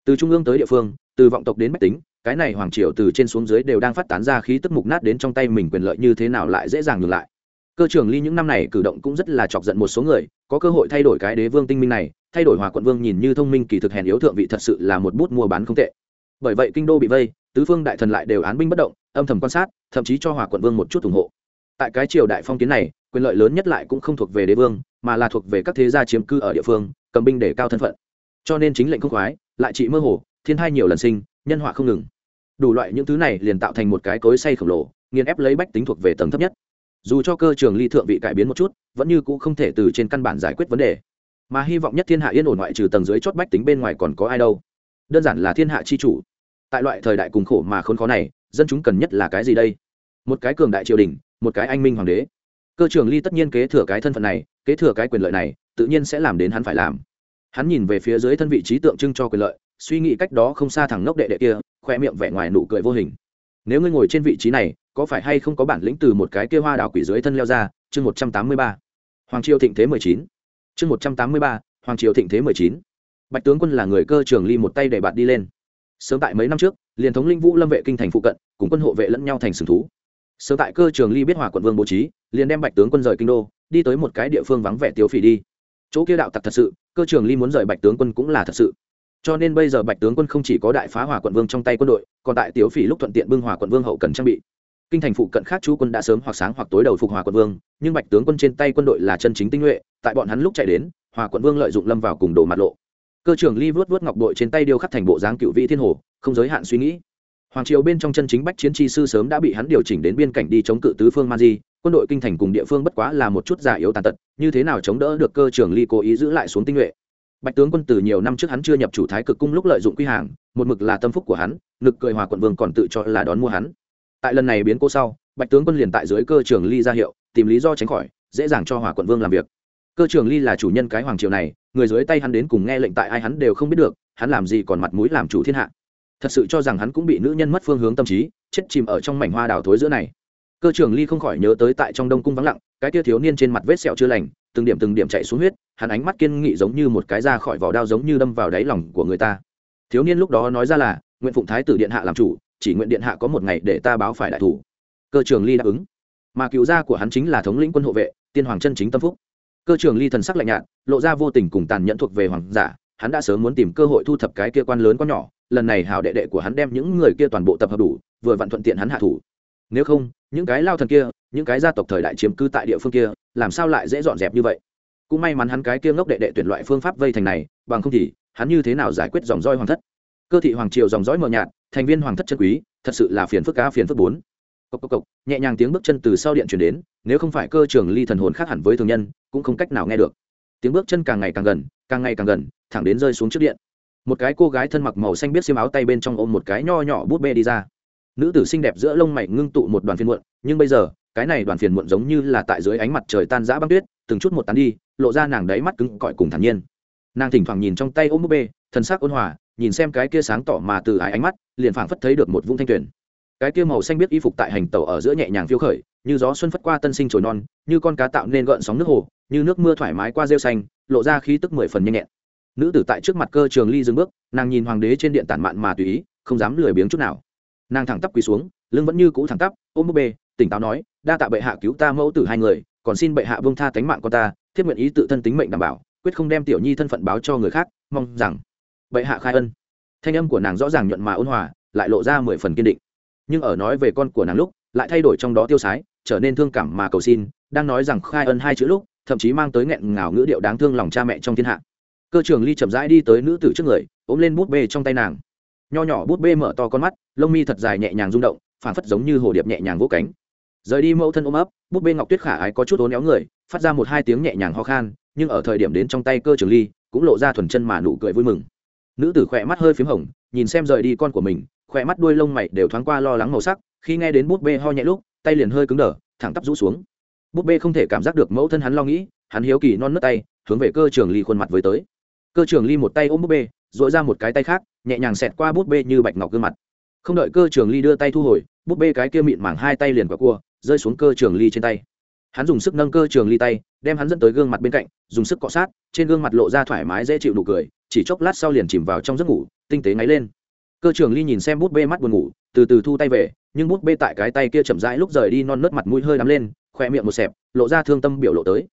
Từ trung ương tới địa phương, từ vọng tộc đến mách tính, cái này hoàng triều từ trên xuống dưới đều đang phát tán ra khí tức mục nát đến trong tay mình quyền lợi như thế nào lại dễ dàng ngược lại cơ trưởng ly những năm này cử động cũng rất là chọc giận một số người, có cơ hội thay đổi cái đế vương tinh minh này, thay đổi hòa quận vương nhìn như thông minh kỳ thực hèn yếu thượng vị thật sự là một bút mua bán không tệ. Bởi vậy kinh đô bị vây, tứ phương đại thần lại đều án binh bất động, âm thầm quan sát, thậm chí cho hòa quận vương một chút ủng hộ. Tại cái triều đại phong kiến này, quyền lợi lớn nhất lại cũng không thuộc về đế vương, mà là thuộc về các thế gia chiếm cư ở địa phương, cầm binh để cao thân phận. Cho nên chính lệnh không khoái, lại trị mơ hồ, thiên thai nhiều lần sinh, nhân họa không ngừng. Đủ loại những thứ này liền tạo thành một cái cối say khổng lồ, nghiền ép lấy bách tính thuộc về tầng thấp nhất dù cho cơ trường ly thượng vị cải biến một chút, vẫn như cũ không thể từ trên căn bản giải quyết vấn đề. Mà hy vọng nhất thiên hạ yên ổn ngoại trừ tầng dưới chót bách tính bên ngoài còn có ai đâu. Đơn giản là thiên hạ chi chủ. Tại loại thời đại cùng khổ mà khốn khó này, dân chúng cần nhất là cái gì đây? Một cái cường đại triều đình, một cái anh minh hoàng đế. Cơ trường ly tất nhiên kế thừa cái thân phận này, kế thừa cái quyền lợi này, tự nhiên sẽ làm đến hắn phải làm. Hắn nhìn về phía dưới thân vị trí tượng trưng cho quyền lợi, suy nghĩ cách đó không xa thẳng ngốc đệ đệ kia, khoe miệng vẻ ngoài nụ cười vô hình. Nếu ngươi ngồi trên vị trí này có phải hay không có bản lĩnh từ một cái kia hoa đào quỷ dưới thân leo ra? Chương một trăm tám mươi ba. Hoàng triều thịnh thế mười chín. Chương một trăm tám mươi ba, hoàng triều thịnh thế mười chín. Bạch tướng quân là người cơ trường ly một tay để bạt đi lên. Sớm tại mấy năm trước, liền thống linh vũ lâm vệ kinh thành phụ cận, cùng quân hộ vệ lẫn nhau thành sừng thú. Sớm tại cơ trường ly biết hòa quận vương bố trí, liền đem bạch tướng quân rời kinh đô, đi tới một cái địa phương vắng vẻ tiêu phỉ đi. Chỗ kia đạo tặc thật sự, cơ trường ly muốn rời bạch tướng quân cũng là thật sự. Cho nên bây giờ bạch tướng quân không chỉ có đại phá hòa quận vương trong tay quân đội, còn tại tiếu phỉ lúc thuận tiện bưng hòa quận vương hậu cần trang bị kinh thành phụ cận khác chú quân đã sớm hoặc sáng hoặc tối đầu phục hòa quận vương, nhưng bạch tướng quân trên tay quân đội là chân chính tinh nhuệ, tại bọn hắn lúc chạy đến, hòa quận vương lợi dụng lâm vào cùng đổ mặt lộ. Cơ trưởng ly vớt vớt ngọc đội trên tay điêu khắc thành bộ dáng cựu vị thiên hồ, không giới hạn suy nghĩ. Hoàng triều bên trong chân chính bách chiến chi sư sớm đã bị hắn điều chỉnh đến biên cảnh đi chống cự tứ phương ma di, quân đội kinh thành cùng địa phương bất quá là một chút giả yếu tàn tật, như thế nào chống đỡ được cơ trưởng ly cố ý giữ lại xuống tinh nhuệ? Bạch tướng quân từ nhiều năm trước hắn chưa nhập chủ thái cực cung lúc lợi dụng quy hàng, một mực là tâm phúc của hắn ngực cười hòa quận vương còn tự cho là đón mua hắn tại lần này biến cố sau, bạch tướng quân liền tại dưới cơ trường ly ra hiệu, tìm lý do tránh khỏi, dễ dàng cho hòa quận vương làm việc. Cơ trường ly là chủ nhân cái hoàng triều này, người dưới tay hắn đến cùng nghe lệnh tại ai hắn đều không biết được, hắn làm gì còn mặt mũi làm chủ thiên hạ. Thật sự cho rằng hắn cũng bị nữ nhân mất phương hướng tâm trí, chết chìm ở trong mảnh hoa đào thối giữa này. Cơ trường ly không khỏi nhớ tới tại trong đông cung vắng lặng, cái tia thiếu niên trên mặt vết sẹo chưa lành, từng điểm từng điểm chạy xuống huyết, hắn ánh mắt kiên nghị giống như một cái ra khỏi vỏ đao giống như đâm vào đáy lòng của người ta. Thiếu niên lúc đó nói ra là, nguyện phụng thái tử điện hạ làm chủ chỉ nguyện điện hạ có một ngày để ta báo phải đại thủ. Cơ trường ly đáp ứng. Mà cựu gia của hắn chính là thống lĩnh quân hộ vệ, tiên hoàng chân chính tâm phúc. Cơ trường ly thần sắc lạnh nhạt, lộ ra vô tình cùng tàn nhẫn thuộc về hoàng giả. Hắn đã sớm muốn tìm cơ hội thu thập cái kia quan lớn có nhỏ, lần này hảo đệ đệ của hắn đem những người kia toàn bộ tập hợp đủ, vừa vặn thuận tiện hắn hạ thủ. Nếu không, những cái lao thần kia, những cái gia tộc thời đại chiếm cư tại địa phương kia, làm sao lại dễ dọn dẹp như vậy? Cũng may mắn hắn cái kia ngốc đệ đệ tuyển loại phương pháp vây thành này, bằng không thì, hắn như thế nào giải quyết dòng roi hoàng thất? Cơ thị hoàng triều dòng dõi mờ nhạt, thành viên hoàng thất chân quý, thật sự là phiền phức cá phiền phức bốn. Cộc cộc cộc, nhẹ nhàng tiếng bước chân từ sau điện chuyển đến, nếu không phải cơ trường ly thần hồn khác hẳn với thường nhân, cũng không cách nào nghe được. Tiếng bước chân càng ngày càng gần, càng ngày càng gần, thẳng đến rơi xuống trước điện. Một cái cô gái thân mặc màu xanh biết xiêm áo tay bên trong ôm một cái nho nhỏ bút bê đi ra. Nữ tử xinh đẹp giữa lông mày ngưng tụ một đoàn phiền muộn, nhưng bây giờ, cái này đoàn phiền muộn giống như là tại dưới ánh mặt trời tan rã băng tuyết, từng chút một tán đi, lộ ra nàng đáy mắt cứng cỏi cùng thản nhiên. Nàng thỉnh thoảng nhìn trong tay ôm búp bê thân xác ôn hòa nhìn xem cái kia sáng tỏ mà từ ái ánh mắt, liền phảng phất thấy được một vũng thanh tuyển cái kia màu xanh biết y phục tại hành tàu ở giữa nhẹ nhàng phiêu khởi, như gió xuân phất qua tân sinh trồi non, như con cá tạo nên gợn sóng nước hồ, như nước mưa thoải mái qua rêu xanh, lộ ra khí tức mười phần nhanh nhẹn. Nữ tử tại trước mặt cơ trường ly dừng bước, nàng nhìn hoàng đế trên điện tản mạn mà tùy ý, không dám lười biếng chút nào. Nàng thẳng tắp quỳ xuống, lưng vẫn như cũ thẳng tắp, ôm búp bê, tỉnh táo nói, đa tạ bệ hạ cứu ta mẫu tử hai người, còn xin bệ hạ vương tha tánh mạng con ta, thiết nguyện ý tự thân tính mệnh đảm bảo, quyết không đem tiểu nhi thân phận báo cho người khác, mong rằng bệ hạ khai ân. Thanh âm của nàng rõ ràng nhuận mà ôn hòa, lại lộ ra mười phần kiên định. Nhưng ở nói về con của nàng lúc, lại thay đổi trong đó tiêu sái, trở nên thương cảm mà cầu xin, đang nói rằng khai ân hai chữ lúc, thậm chí mang tới nghẹn ngào ngữ điệu đáng thương lòng cha mẹ trong thiên hạ. Cơ trường ly chậm rãi đi tới nữ tử trước người, ôm lên bút bê trong tay nàng. Nho nhỏ bút bê mở to con mắt, lông mi thật dài nhẹ nhàng rung động phản phất giống như hồ điệp nhẹ nhàng vỗ cánh. Rời đi mẫu thân ôm ấp bút bê ngọc tuyết khả ái có chút ố néo người, phát ra một hai tiếng nhẹ nhàng ho khan, nhưng ở thời điểm đến trong tay cơ trường ly, cũng lộ ra thuần chân mà nụ cười vui mừng nữ tử khỏe mắt hơi p h í m hồng, nhìn xem rời đi con của mình, khỏe mắt đuôi lông mày đều thoáng qua lo lắng màu sắc, khi nghe đến bút bê ho nhẹ lúc, tay liền hơi cứng đờ, thẳng tắp rũ xuống. Bút bê không thể cảm giác được mẫu thân hắn lo nghĩ, hắn hiếu kỳ non nớt tay, hướng về cơ trường ly khuôn mặt với tới. Cơ trường ly một tay ôm bút bê dội ra một cái tay khác, nhẹ nhàng xẹt qua bút bê như bạch ngọc gương mặt. Không đợi cơ trường ly đưa tay thu hồi bút bê cái kia mịn mảng hai tay liền quả cua, rơi xuống cơ trường ly trên tay. Hắn dùng sức nâng cơ trường ly tay, đem hắn dẫn tới gương mặt bên cạnh, dùng sức cọ sát, trên gương mặt lộ ra thoải mái dễ chịu nụ cười chỉ chốc lát sau liền chìm vào trong giấc ngủ, tinh tế ngáy lên. Cơ trường ly nhìn xem bút bê mắt buồn ngủ, từ từ thu tay về, nhưng bút bê tại cái tay kia chậm rãi lúc rời đi non nớt mặt mũi hơi đắm lên, khoe miệng một xẹp, lộ ra thương tâm biểu lộ tới.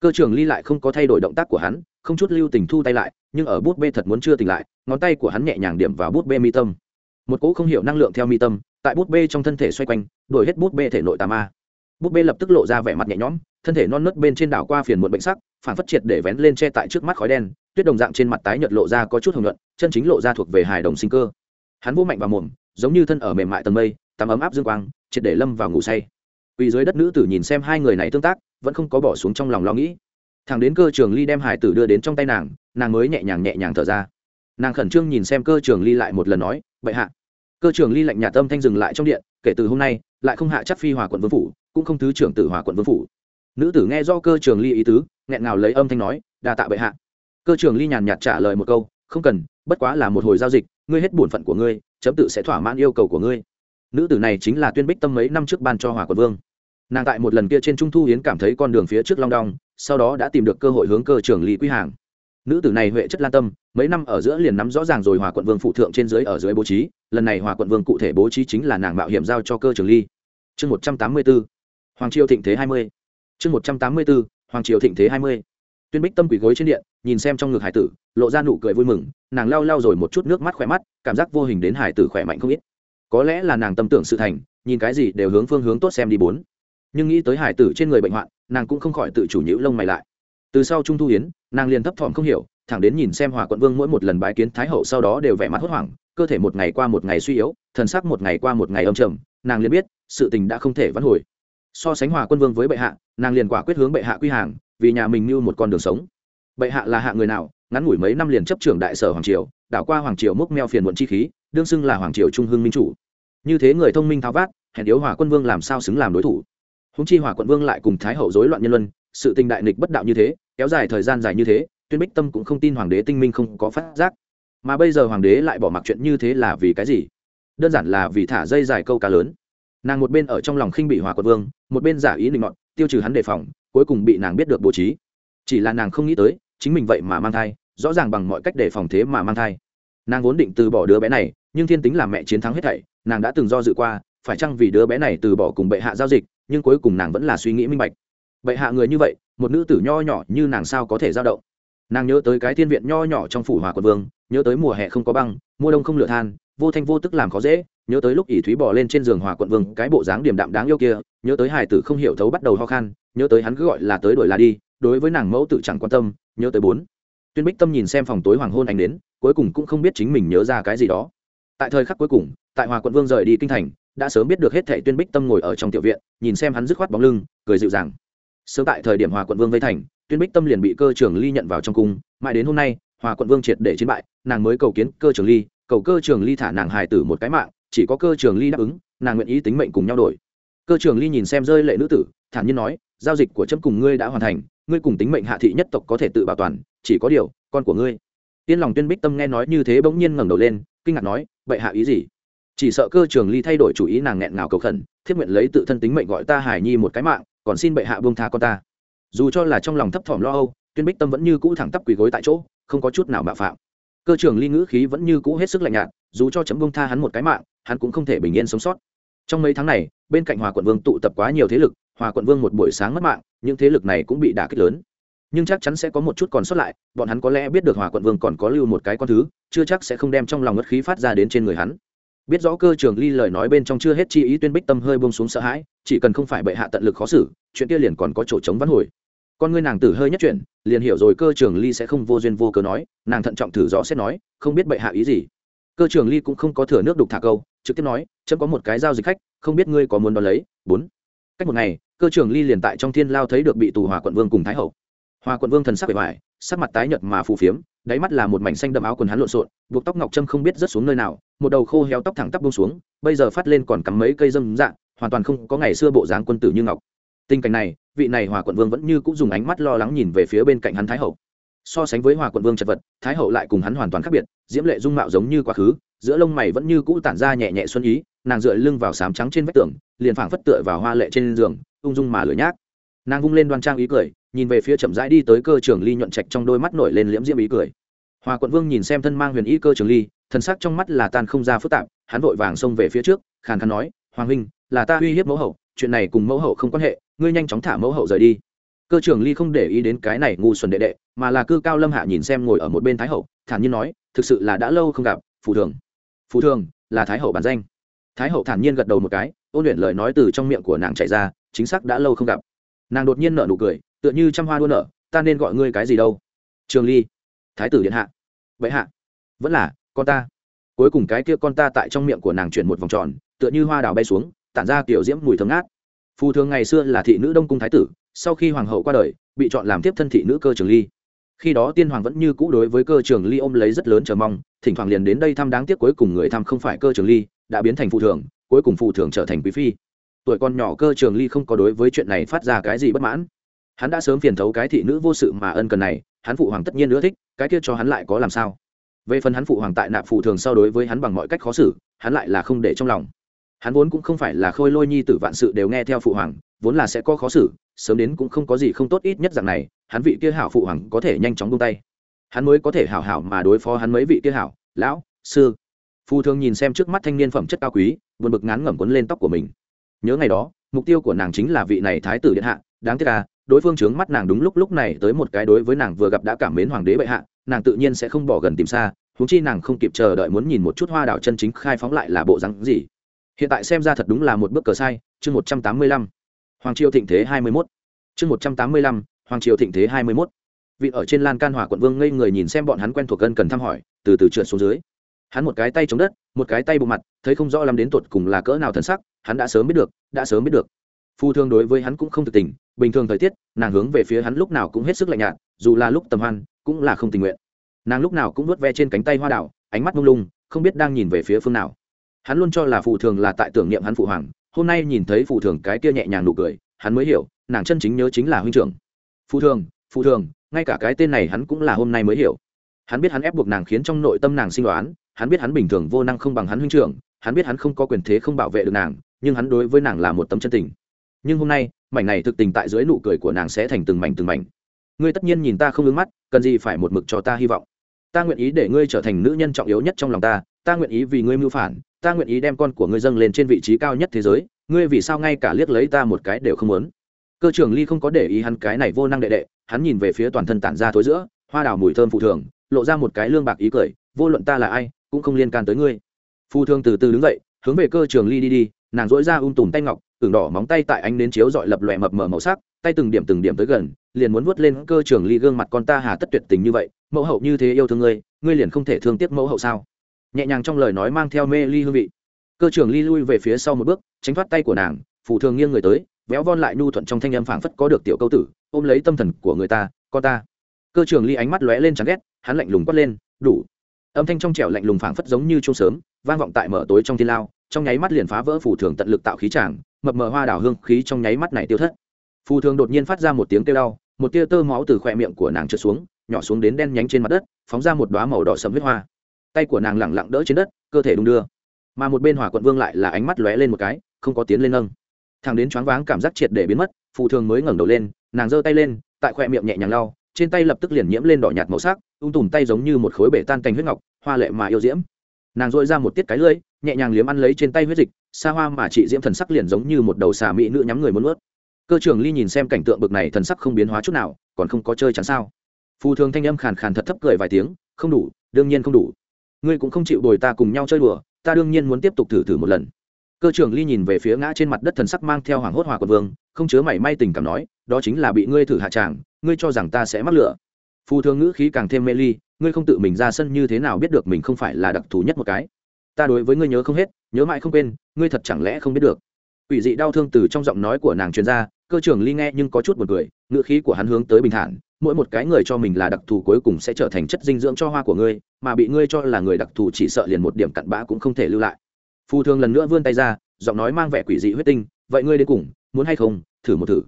Cơ trường ly lại không có thay đổi động tác của hắn, không chút lưu tình thu tay lại, nhưng ở bút bê thật muốn chưa tỉnh lại, ngón tay của hắn nhẹ nhàng điểm vào bút bê mi tâm. Một cỗ không hiểu năng lượng theo mi tâm, tại bút bê trong thân thể xoay quanh, đổi hết bút bê thể nội tà ma. Bút bê lập tức lộ ra vẻ mặt nhẹ nhõm, thân thể non nớt bên trên đảo qua phiền muộn bệnh sắc, phản phất triệt để vén lên che tại trước mắt khói đen tuyết đồng dạng trên mặt tái nhợt lộ ra có chút hồng nhuận, chân chính lộ ra thuộc về hài đồng sinh cơ. Hắn vô mạnh vào mồm, giống như thân ở mềm mại tầng mây, tắm ấm áp dương quang, triệt để lâm vào ngủ say. Quỳ dưới đất nữ tử nhìn xem hai người này tương tác, vẫn không có bỏ xuống trong lòng lo nghĩ. Thằng đến cơ trường ly đem hải tử đưa đến trong tay nàng nàng mới nhẹ nhàng nhẹ nhàng thở ra. Nàng khẩn trương nhìn xem cơ trường ly lại một lần nói vậy hạ. Cơ trường ly lạnh nhà tâm thanh dừng lại trong điện, kể từ hôm nay, lại không hạ chắc phi hòa quận vương phủ, cũng không thứ trưởng tử hòa quận vương phủ. Nữ tử nghe do cơ trường ly ý tứ, nghẹn ngào lấy âm thanh nói, đa tạ bệ hạ cơ trường ly nhàn nhạt trả lời một câu, không cần, bất quá là một hồi giao dịch, ngươi hết bổn phận của ngươi, chấm tự sẽ thỏa mãn yêu cầu của ngươi. Nữ tử này chính là tuyên bích tâm mấy năm trước ban cho hòa quận vương. Nàng tại một lần kia trên trung thu hiến cảm thấy con đường phía trước long đong, sau đó đã tìm được cơ hội hướng cơ trường ly quy hàng. Nữ tử này huệ chất lan tâm, mấy năm ở giữa liền nắm rõ ràng rồi hòa quận vương phụ thượng trên dưới ở dưới bố trí, lần này hòa quận vương cụ thể bố trí chính là nàng mạo hiểm giao cho cơ trường ly. Chương một trăm tám mươi b ố hoàng triều thịnh thế hai mươi. Chương một trăm tám mươi b ố hoàng triều thịnh thế hai mươi tuyên bích tâm quỷ gối trên điện, nhìn xem trong ngực hải tử, lộ ra nụ cười vui mừng, nàng lau lau rồi một chút nước mắt khỏe mắt, cảm giác vô hình đến hải tử khỏe mạnh không ít. Có lẽ là nàng tâm tưởng sự thành, nhìn cái gì đều hướng phương hướng tốt xem đi bốn. Nhưng nghĩ tới hải tử trên người bệnh hoạn, nàng cũng không khỏi tự chủ nhữ lông mày lại. Từ sau trung thu hiến nàng liền thấp thỏm không hiểu, thẳng đến nhìn xem hòa quận vương mỗi một lần bái kiến thái hậu sau đó đều vẻ mặt hốt hoảng, cơ thể một ngày qua một ngày suy yếu, thần sắc một ngày qua một ngày âm trầm, nàng liền biết, sự tình đã không thể vãn hồi. So sánh hòa quân vương với bệ hạ, nàng liền quả quyết hướng bệ hạ quy hàng vì nhà mình như một con đường sống. Bệ hạ là hạ người nào, ngắn ngủi mấy năm liền chấp trưởng đại sở hoàng triều, đảo qua hoàng triều múc meo phiền muộn chi khí, đương xưng là hoàng triều trung hưng minh chủ. Như thế người thông minh thao vát, hèn yếu hòa quân vương làm sao xứng làm đối thủ? Húng chi hòa quận vương lại cùng thái hậu dối loạn nhân luân, sự tình đại nghịch bất đạo như thế, kéo dài thời gian dài như thế, tuyên bích tâm cũng không tin hoàng đế tinh minh không có phát giác. Mà bây giờ hoàng đế lại bỏ mặc chuyện như thế là vì cái gì? Đơn giản là vì thả dây dài câu cá lớn. Nàng một bên ở trong lòng khinh bị hòa quận vương, một bên giả ý định mọn tiêu trừ hắn đề phòng cuối cùng bị nàng biết được bố trí. Chỉ là nàng không nghĩ tới, chính mình vậy mà mang thai, rõ ràng bằng mọi cách đề phòng thế mà mang thai. Nàng vốn định từ bỏ đứa bé này, nhưng thiên tính làm mẹ chiến thắng hết thảy, nàng đã từng do dự qua, phải chăng vì đứa bé này từ bỏ cùng bệ hạ giao dịch, nhưng cuối cùng nàng vẫn là suy nghĩ minh bạch. Bệ hạ người như vậy, một nữ tử nho nhỏ như nàng sao có thể giao động? Nàng nhớ tới cái thiên viện nho nhỏ trong phủ hòa quận vương, nhớ tới mùa hè không có băng, mùa đông không lửa than, vô thanh vô tức làm khó dễ, nhớ tới lúc ỷ thúy bỏ lên trên giường hòa quận vương, cái bộ dáng điềm đạm đáng yêu kia, nhớ tới hải tử không hiểu thấu bắt đầu ho khan nhớ tới hắn cứ gọi là tới đổi là đi, đối với nàng mẫu tử chẳng quan tâm, nhớ tới bốn. Tuyên bích tâm nhìn xem phòng tối hoàng hôn anh đến, cuối cùng cũng không biết chính mình nhớ ra cái gì đó. Tại thời khắc cuối cùng, tại hòa quận vương rời đi kinh thành, đã sớm biết được hết thệ tuyên bích tâm ngồi ở trong tiểu viện, nhìn xem hắn dứt khoát bóng lưng, cười dịu dàng. Sớm tại thời điểm hòa quận vương vây thành, tuyên bích tâm liền bị cơ trưởng ly nhận vào trong cung, mãi đến hôm nay, hòa quận vương triệt để chiến bại, nàng mới cầu kiến cơ trưởng ly, cầu cơ trưởng ly thả nàng hài tử một cái mạng, chỉ có cơ trưởng ly đáp ứng, nàng nguyện ý tính mệnh cùng nhau đổi. Cơ trưởng ly nhìn xem rơi lệ nữ tử thản nhiên nói, giao dịch của trâm cùng ngươi đã hoàn thành, ngươi cùng tính mệnh hạ thị nhất tộc có thể tự bảo toàn, chỉ có điều, con của ngươi. Tiên lòng tuyên bích tâm nghe nói như thế bỗng nhiên ngẩng đầu lên, kinh ngạc nói bệ hạ ý gì? Chỉ sợ cơ trường ly thay đổi chủ ý nàng nghẹn ngào cầu khẩn, thiết nguyện lấy tự thân tính mệnh gọi ta hải nhi một cái mạng, còn xin bệ hạ buông tha con ta. Dù cho là trong lòng thấp thỏm lo âu, tuyên bích tâm vẫn như cũ thẳng tắp quỳ gối tại chỗ, không có chút nào mạo phạm. Cơ trường ly ngữ khí vẫn như cũ hết sức lạnh nhạt, dù cho chấm buông tha hắn một cái mạng, hắn cũng không thể bình yên sống sót. Trong mấy tháng này, bên cạnh hòa quận vương tụ tập quá nhiều thế lực hòa quận vương một buổi sáng mất mạng, những thế lực này cũng bị đả kích lớn. Nhưng chắc chắn sẽ có một chút còn sót lại, bọn hắn có lẽ biết được hòa quận vương còn có lưu một cái con thứ, chưa chắc sẽ không đem trong lòng ngất khí phát ra đến trên người hắn. Biết rõ cơ trường ly lời nói bên trong chưa hết chi ý tuyên bích tâm hơi bông xuống sợ hãi, chỉ cần không phải bệ hạ tận lực khó xử, chuyện kia liền còn có chỗ chống vắn hồi. Con ngươi nàng tử hơi nhất chuyện liền hiểu rồi cơ trường ly sẽ không vô duyên vô cớ nói, nàng thận trọng thử rõ xét nói, không biết bệ hạ ý gì. Cơ trường ly cũng không có thừa nước đục thả câu, trực tiếp nói, chấm có một cái giao dịch khách, không biết ngươi có muốn đón lấy. Bốn. Cách một ngày cơ trưởng ly liền tại trong thiên lao thấy được bị tù hòa quận vương cùng thái hậu. Hòa quận vương thần sắc bề ngoài, sắc mặt tái nhợt mà phù phiếm, đáy mắt là một mảnh xanh đậm áo quần hắn lộn xộn, buộc tóc ngọc trâm không biết rớt xuống nơi nào, một đầu khô héo tóc thẳng tắp bông xuống, bây giờ phát lên còn cắm mấy cây dâm dạng hoàn toàn không có ngày xưa bộ dáng quân tử như ngọc. Tình cảnh này, vị này hòa quận vương vẫn như cũng dùng ánh mắt lo lắng nhìn về phía bên cạnh hắn thái hậu. So sánh với hòa quận vương chật vật, thái hậu lại cùng hắn hoàn toàn khác biệt, diễm lệ dung mạo giống như quá khứ, giữa lông mày vẫn như cũ tản ra nhẹ nhẹ xuân ý, nàng dựa lưng vào sám trắng trên vách tường, liền phảng phất tựa vào hoa lệ trên giường ung dung mà lười nhác. Nàng vung lên đoan trang ý cười, nhìn về phía chậm rãi đi tới cơ trường ly nhuận trạch trong đôi mắt nổi lên liễm diễm ý cười. Hòa quận vương nhìn xem thân mang huyền ý cơ trường ly, thần sắc trong mắt là tan không ra phức tạp, hắn vội vàng xông về phía trước, khàn khàn nói, hoàng huynh, là ta uy hiếp mẫu hậu, chuyện này cùng mẫu hậu không quan hệ, ngươi nhanh chóng thả mẫu hậu rời đi. Cơ trưởng ly không để ý đến cái này ngu xuẩn đệ đệ, mà là cư cao lâm hạ nhìn xem ngồi ở một bên thái hậu, thản nhiên nói, thực sự là đã lâu không gặp, phù thường. Phù thường, là thái hậu bản danh. Thái hậu thản nhiên gật đầu một cái ôn luyện lời nói từ trong miệng của nàng chạy ra, chính xác đã lâu không gặp. Nàng đột nhiên nở nụ cười, tựa như trăm hoa đua nở, ta nên gọi ngươi cái gì đâu? Trường ly. Thái tử điện hạ. Vậy hạ. Vẫn là, con ta. Cuối cùng cái kia con ta tại trong miệng của nàng chuyển một vòng tròn, tựa như hoa đào bay xuống, tản ra kiểu diễm mùi thơm ngát. Phù thường ngày xưa là thị nữ đông cung thái tử, sau khi hoàng hậu qua đời, bị chọn làm tiếp thân thị nữ cơ trường ly. Khi đó tiên hoàng vẫn như cũ đối với cơ trường ly ôm lấy rất lớn chờ mong, thỉnh thoảng liền đến đây thăm đáng tiếc cuối cùng người thăm không phải cơ trường ly, đã biến thành phù thường cuối cùng phụ thường trở thành quý phi. Tuổi con nhỏ cơ trường ly không có đối với chuyện này phát ra cái gì bất mãn. Hắn đã sớm phiền thấu cái thị nữ vô sự mà ân cần này, hắn phụ hoàng tất nhiên ưa thích, cái kia cho hắn lại có làm sao? Về phần hắn phụ hoàng tại nạp phụ thường so đối với hắn bằng mọi cách khó xử, hắn lại là không để trong lòng. Hắn vốn cũng không phải là khôi lôi nhi tử vạn sự đều nghe theo phụ hoàng, vốn là sẽ có khó xử, sớm đến cũng không có gì không tốt ít nhất rằng này, hắn vị kia hảo phụ hoàng có thể nhanh chóng buông tay. Hắn mới có thể hảo hảo mà đối phó hắn mấy vị kia hảo, lão, sư. Phù thường nhìn xem trước mắt thanh niên phẩm chất cao quý buồn bực ngán ngẩm quấn lên tóc của mình. Nhớ ngày đó, mục tiêu của nàng chính là vị này thái tử điện hạ, đáng tiếc là đối phương chướng mắt nàng đúng lúc lúc này tới một cái đối với nàng vừa gặp đã cảm mến hoàng đế bệ hạ, nàng tự nhiên sẽ không bỏ gần tìm xa, huống chi nàng không kịp chờ đợi muốn nhìn một chút hoa đảo chân chính khai phóng lại là bộ rắn gì. Hiện tại xem ra thật đúng là một bước cờ sai, chương một trăm tám mươi lăm. Hoàng triều thịnh thế hai mươi mốt. Chương một trăm tám mươi lăm, hoàng triều thịnh thế hai mươi mốt. Vị ở trên lan can hỏa quận vương ngây người nhìn xem bọn hắn quen thuộc gần cần thăm hỏi, từ từ trượt xuống dưới hắn một cái tay chống đất, một cái tay bộ mặt, thấy không rõ lắm đến tột cùng là cỡ nào thần sắc, hắn đã sớm biết được, đã sớm biết được. Phu thương đối với hắn cũng không thực tình, bình thường thời tiết, nàng hướng về phía hắn lúc nào cũng hết sức lạnh nhạt, dù là lúc tầm hoan, cũng là không tình nguyện. Nàng lúc nào cũng nuốt ve trên cánh tay hoa đảo ánh mắt lung lung, không biết đang nhìn về phía phương nào. Hắn luôn cho là phụ thường là tại tưởng niệm hắn phụ hoàng, hôm nay nhìn thấy phụ thường cái kia nhẹ nhàng nụ cười, hắn mới hiểu, nàng chân chính nhớ chính là huynh trưởng. Phụ thường phụ thường ngay cả cái tên này hắn cũng là hôm nay mới hiểu. Hắn biết hắn ép buộc nàng khiến trong nội tâm nàng sinh đoán hắn biết hắn bình thường vô năng không bằng hắn huynh trưởng, hắn biết hắn không có quyền thế không bảo vệ được nàng, nhưng hắn đối với nàng là một tấm chân tình. Nhưng hôm nay, mảnh này thực tình tại dưới nụ cười của nàng sẽ thành từng mảnh từng mảnh. Ngươi tất nhiên nhìn ta không ứng mắt, cần gì phải một mực cho ta hy vọng. Ta nguyện ý để ngươi trở thành nữ nhân trọng yếu nhất trong lòng ta ta nguyện ý vì ngươi mưu phản, ta nguyện ý đem con của ngươi dâng lên trên vị trí cao nhất thế giới, ngươi vì sao ngay cả liếc lấy ta một cái đều không muốn? Cơ trưởng ly không có để ý hắn cái này vô năng đệ đệ, hắn nhìn về phía toàn thân tản ra thối giữa, hoa đào mùi thơm phụ thường, lộ ra một cái lương bạc ý cười, vô luận ta là ai cũng không liên can tới ngươi. Phù thương từ từ đứng dậy, hướng về cơ trường ly đi đi, nàng dỗi ra um tùm tay ngọc tưởng đỏ móng tay tại ánh đến chiếu dọi lập lòe mập mờ màu sắc, tay từng điểm từng điểm tới gần, liền muốn vuốt lên cơ trường ly gương mặt con ta hà tất tuyệt tình như vậy, mẫu hậu như thế yêu thương ngươi ngươi liền không thể thương tiếc mẫu hậu sao? Nhẹ nhàng trong lời nói mang theo mê ly hương vị. Cơ trường ly lui về phía sau một bước, tránh thoát tay của nàng, phù thường nghiêng người tới, véo von lại nhu thuận trong thanh âm phảng phất có được tiểu câu tử, ôm lấy tâm thần của người ta, con ta. Cơ trường ly ánh mắt lóe lên chán ghét, hắn lạnh lùng quát lên, đủ âm thanh trong trẻo lạnh lùng phảng phất giống như chuông sớm, vang vọng tại mở tối trong thiên lao, trong nháy mắt liền phá vỡ phù thường tận lực tạo khí tràng, mập mờ hoa đào hương khí trong nháy mắt này tiêu thất. Phù thường đột nhiên phát ra một tiếng kêu đau, một tia tơ máu từ khoe miệng của nàng trượt xuống, nhỏ xuống đến đen nhánh trên mặt đất, phóng ra một đoá màu đỏ sẫm huyết hoa. Tay của nàng lẳng lặng đỡ trên đất, cơ thể đung đưa. Mà một bên hỏa quận vương lại là ánh mắt lóe lên một cái, không có tiến lên nâng. Thằng đến choáng váng cảm giác triệt để biến mất, phù thường mới ngẩng đầu lên, nàng giơ tay lên, tại khoe miệng nhẹ nhàng lau trên tay lập tức liền nhiễm lên đỏ nhạt màu sắc, ung tùm tay giống như một khối bể tan cành huyết ngọc, hoa lệ mà yêu diễm. Nàng dội ra một tiết cái lưỡi, nhẹ nhàng liếm ăn lấy trên tay huyết dịch, xa hoa mà chị diễm thần sắc liền giống như một đầu xà mỹ nữ nhắm người muốn ướt cơ trưởng ly nhìn xem cảnh tượng bực này thần sắc không biến hóa chút nào, còn không có chơi chắn sao? Phù thường thanh âm khàn khàn thật thấp cười vài tiếng, không đủ, đương nhiên không đủ. Ngươi cũng không chịu bồi ta cùng nhau chơi đùa, ta đương nhiên muốn tiếp tục thử thử một lần. Cơ trưởng ly nhìn về phía ngã trên mặt đất thần sắc mang theo hoàng hốt hòa quận vương, không chứa mảy may tình cảm nói, đó chính là bị ngươi thử hạ tràng ngươi cho rằng ta sẽ mắc lửa. Phù thường ngữ khí càng thêm mê ly, ngươi không tự mình ra sân như thế nào biết được mình không phải là đặc thù nhất một cái. Ta đối với ngươi nhớ không hết, nhớ mãi không quên, ngươi thật chẳng lẽ không biết được. Ủy dị đau thương từ trong giọng nói của nàng truyền ra, cơ trưởng ly nghe nhưng có chút một cười, ngữ khí của hắn hướng tới bình thản, mỗi một cái người cho mình là đặc thù cuối cùng sẽ trở thành chất dinh dưỡng cho hoa của ngươi, mà bị ngươi cho là người đặc thù chỉ sợ liền một điểm cặn bã cũng không thể lưu lại. Phù thường lần nữa vươn tay ra, giọng nói mang vẻ quỷ dị huyết tinh, vậy ngươi đến cùng, muốn hay không, thử một thử?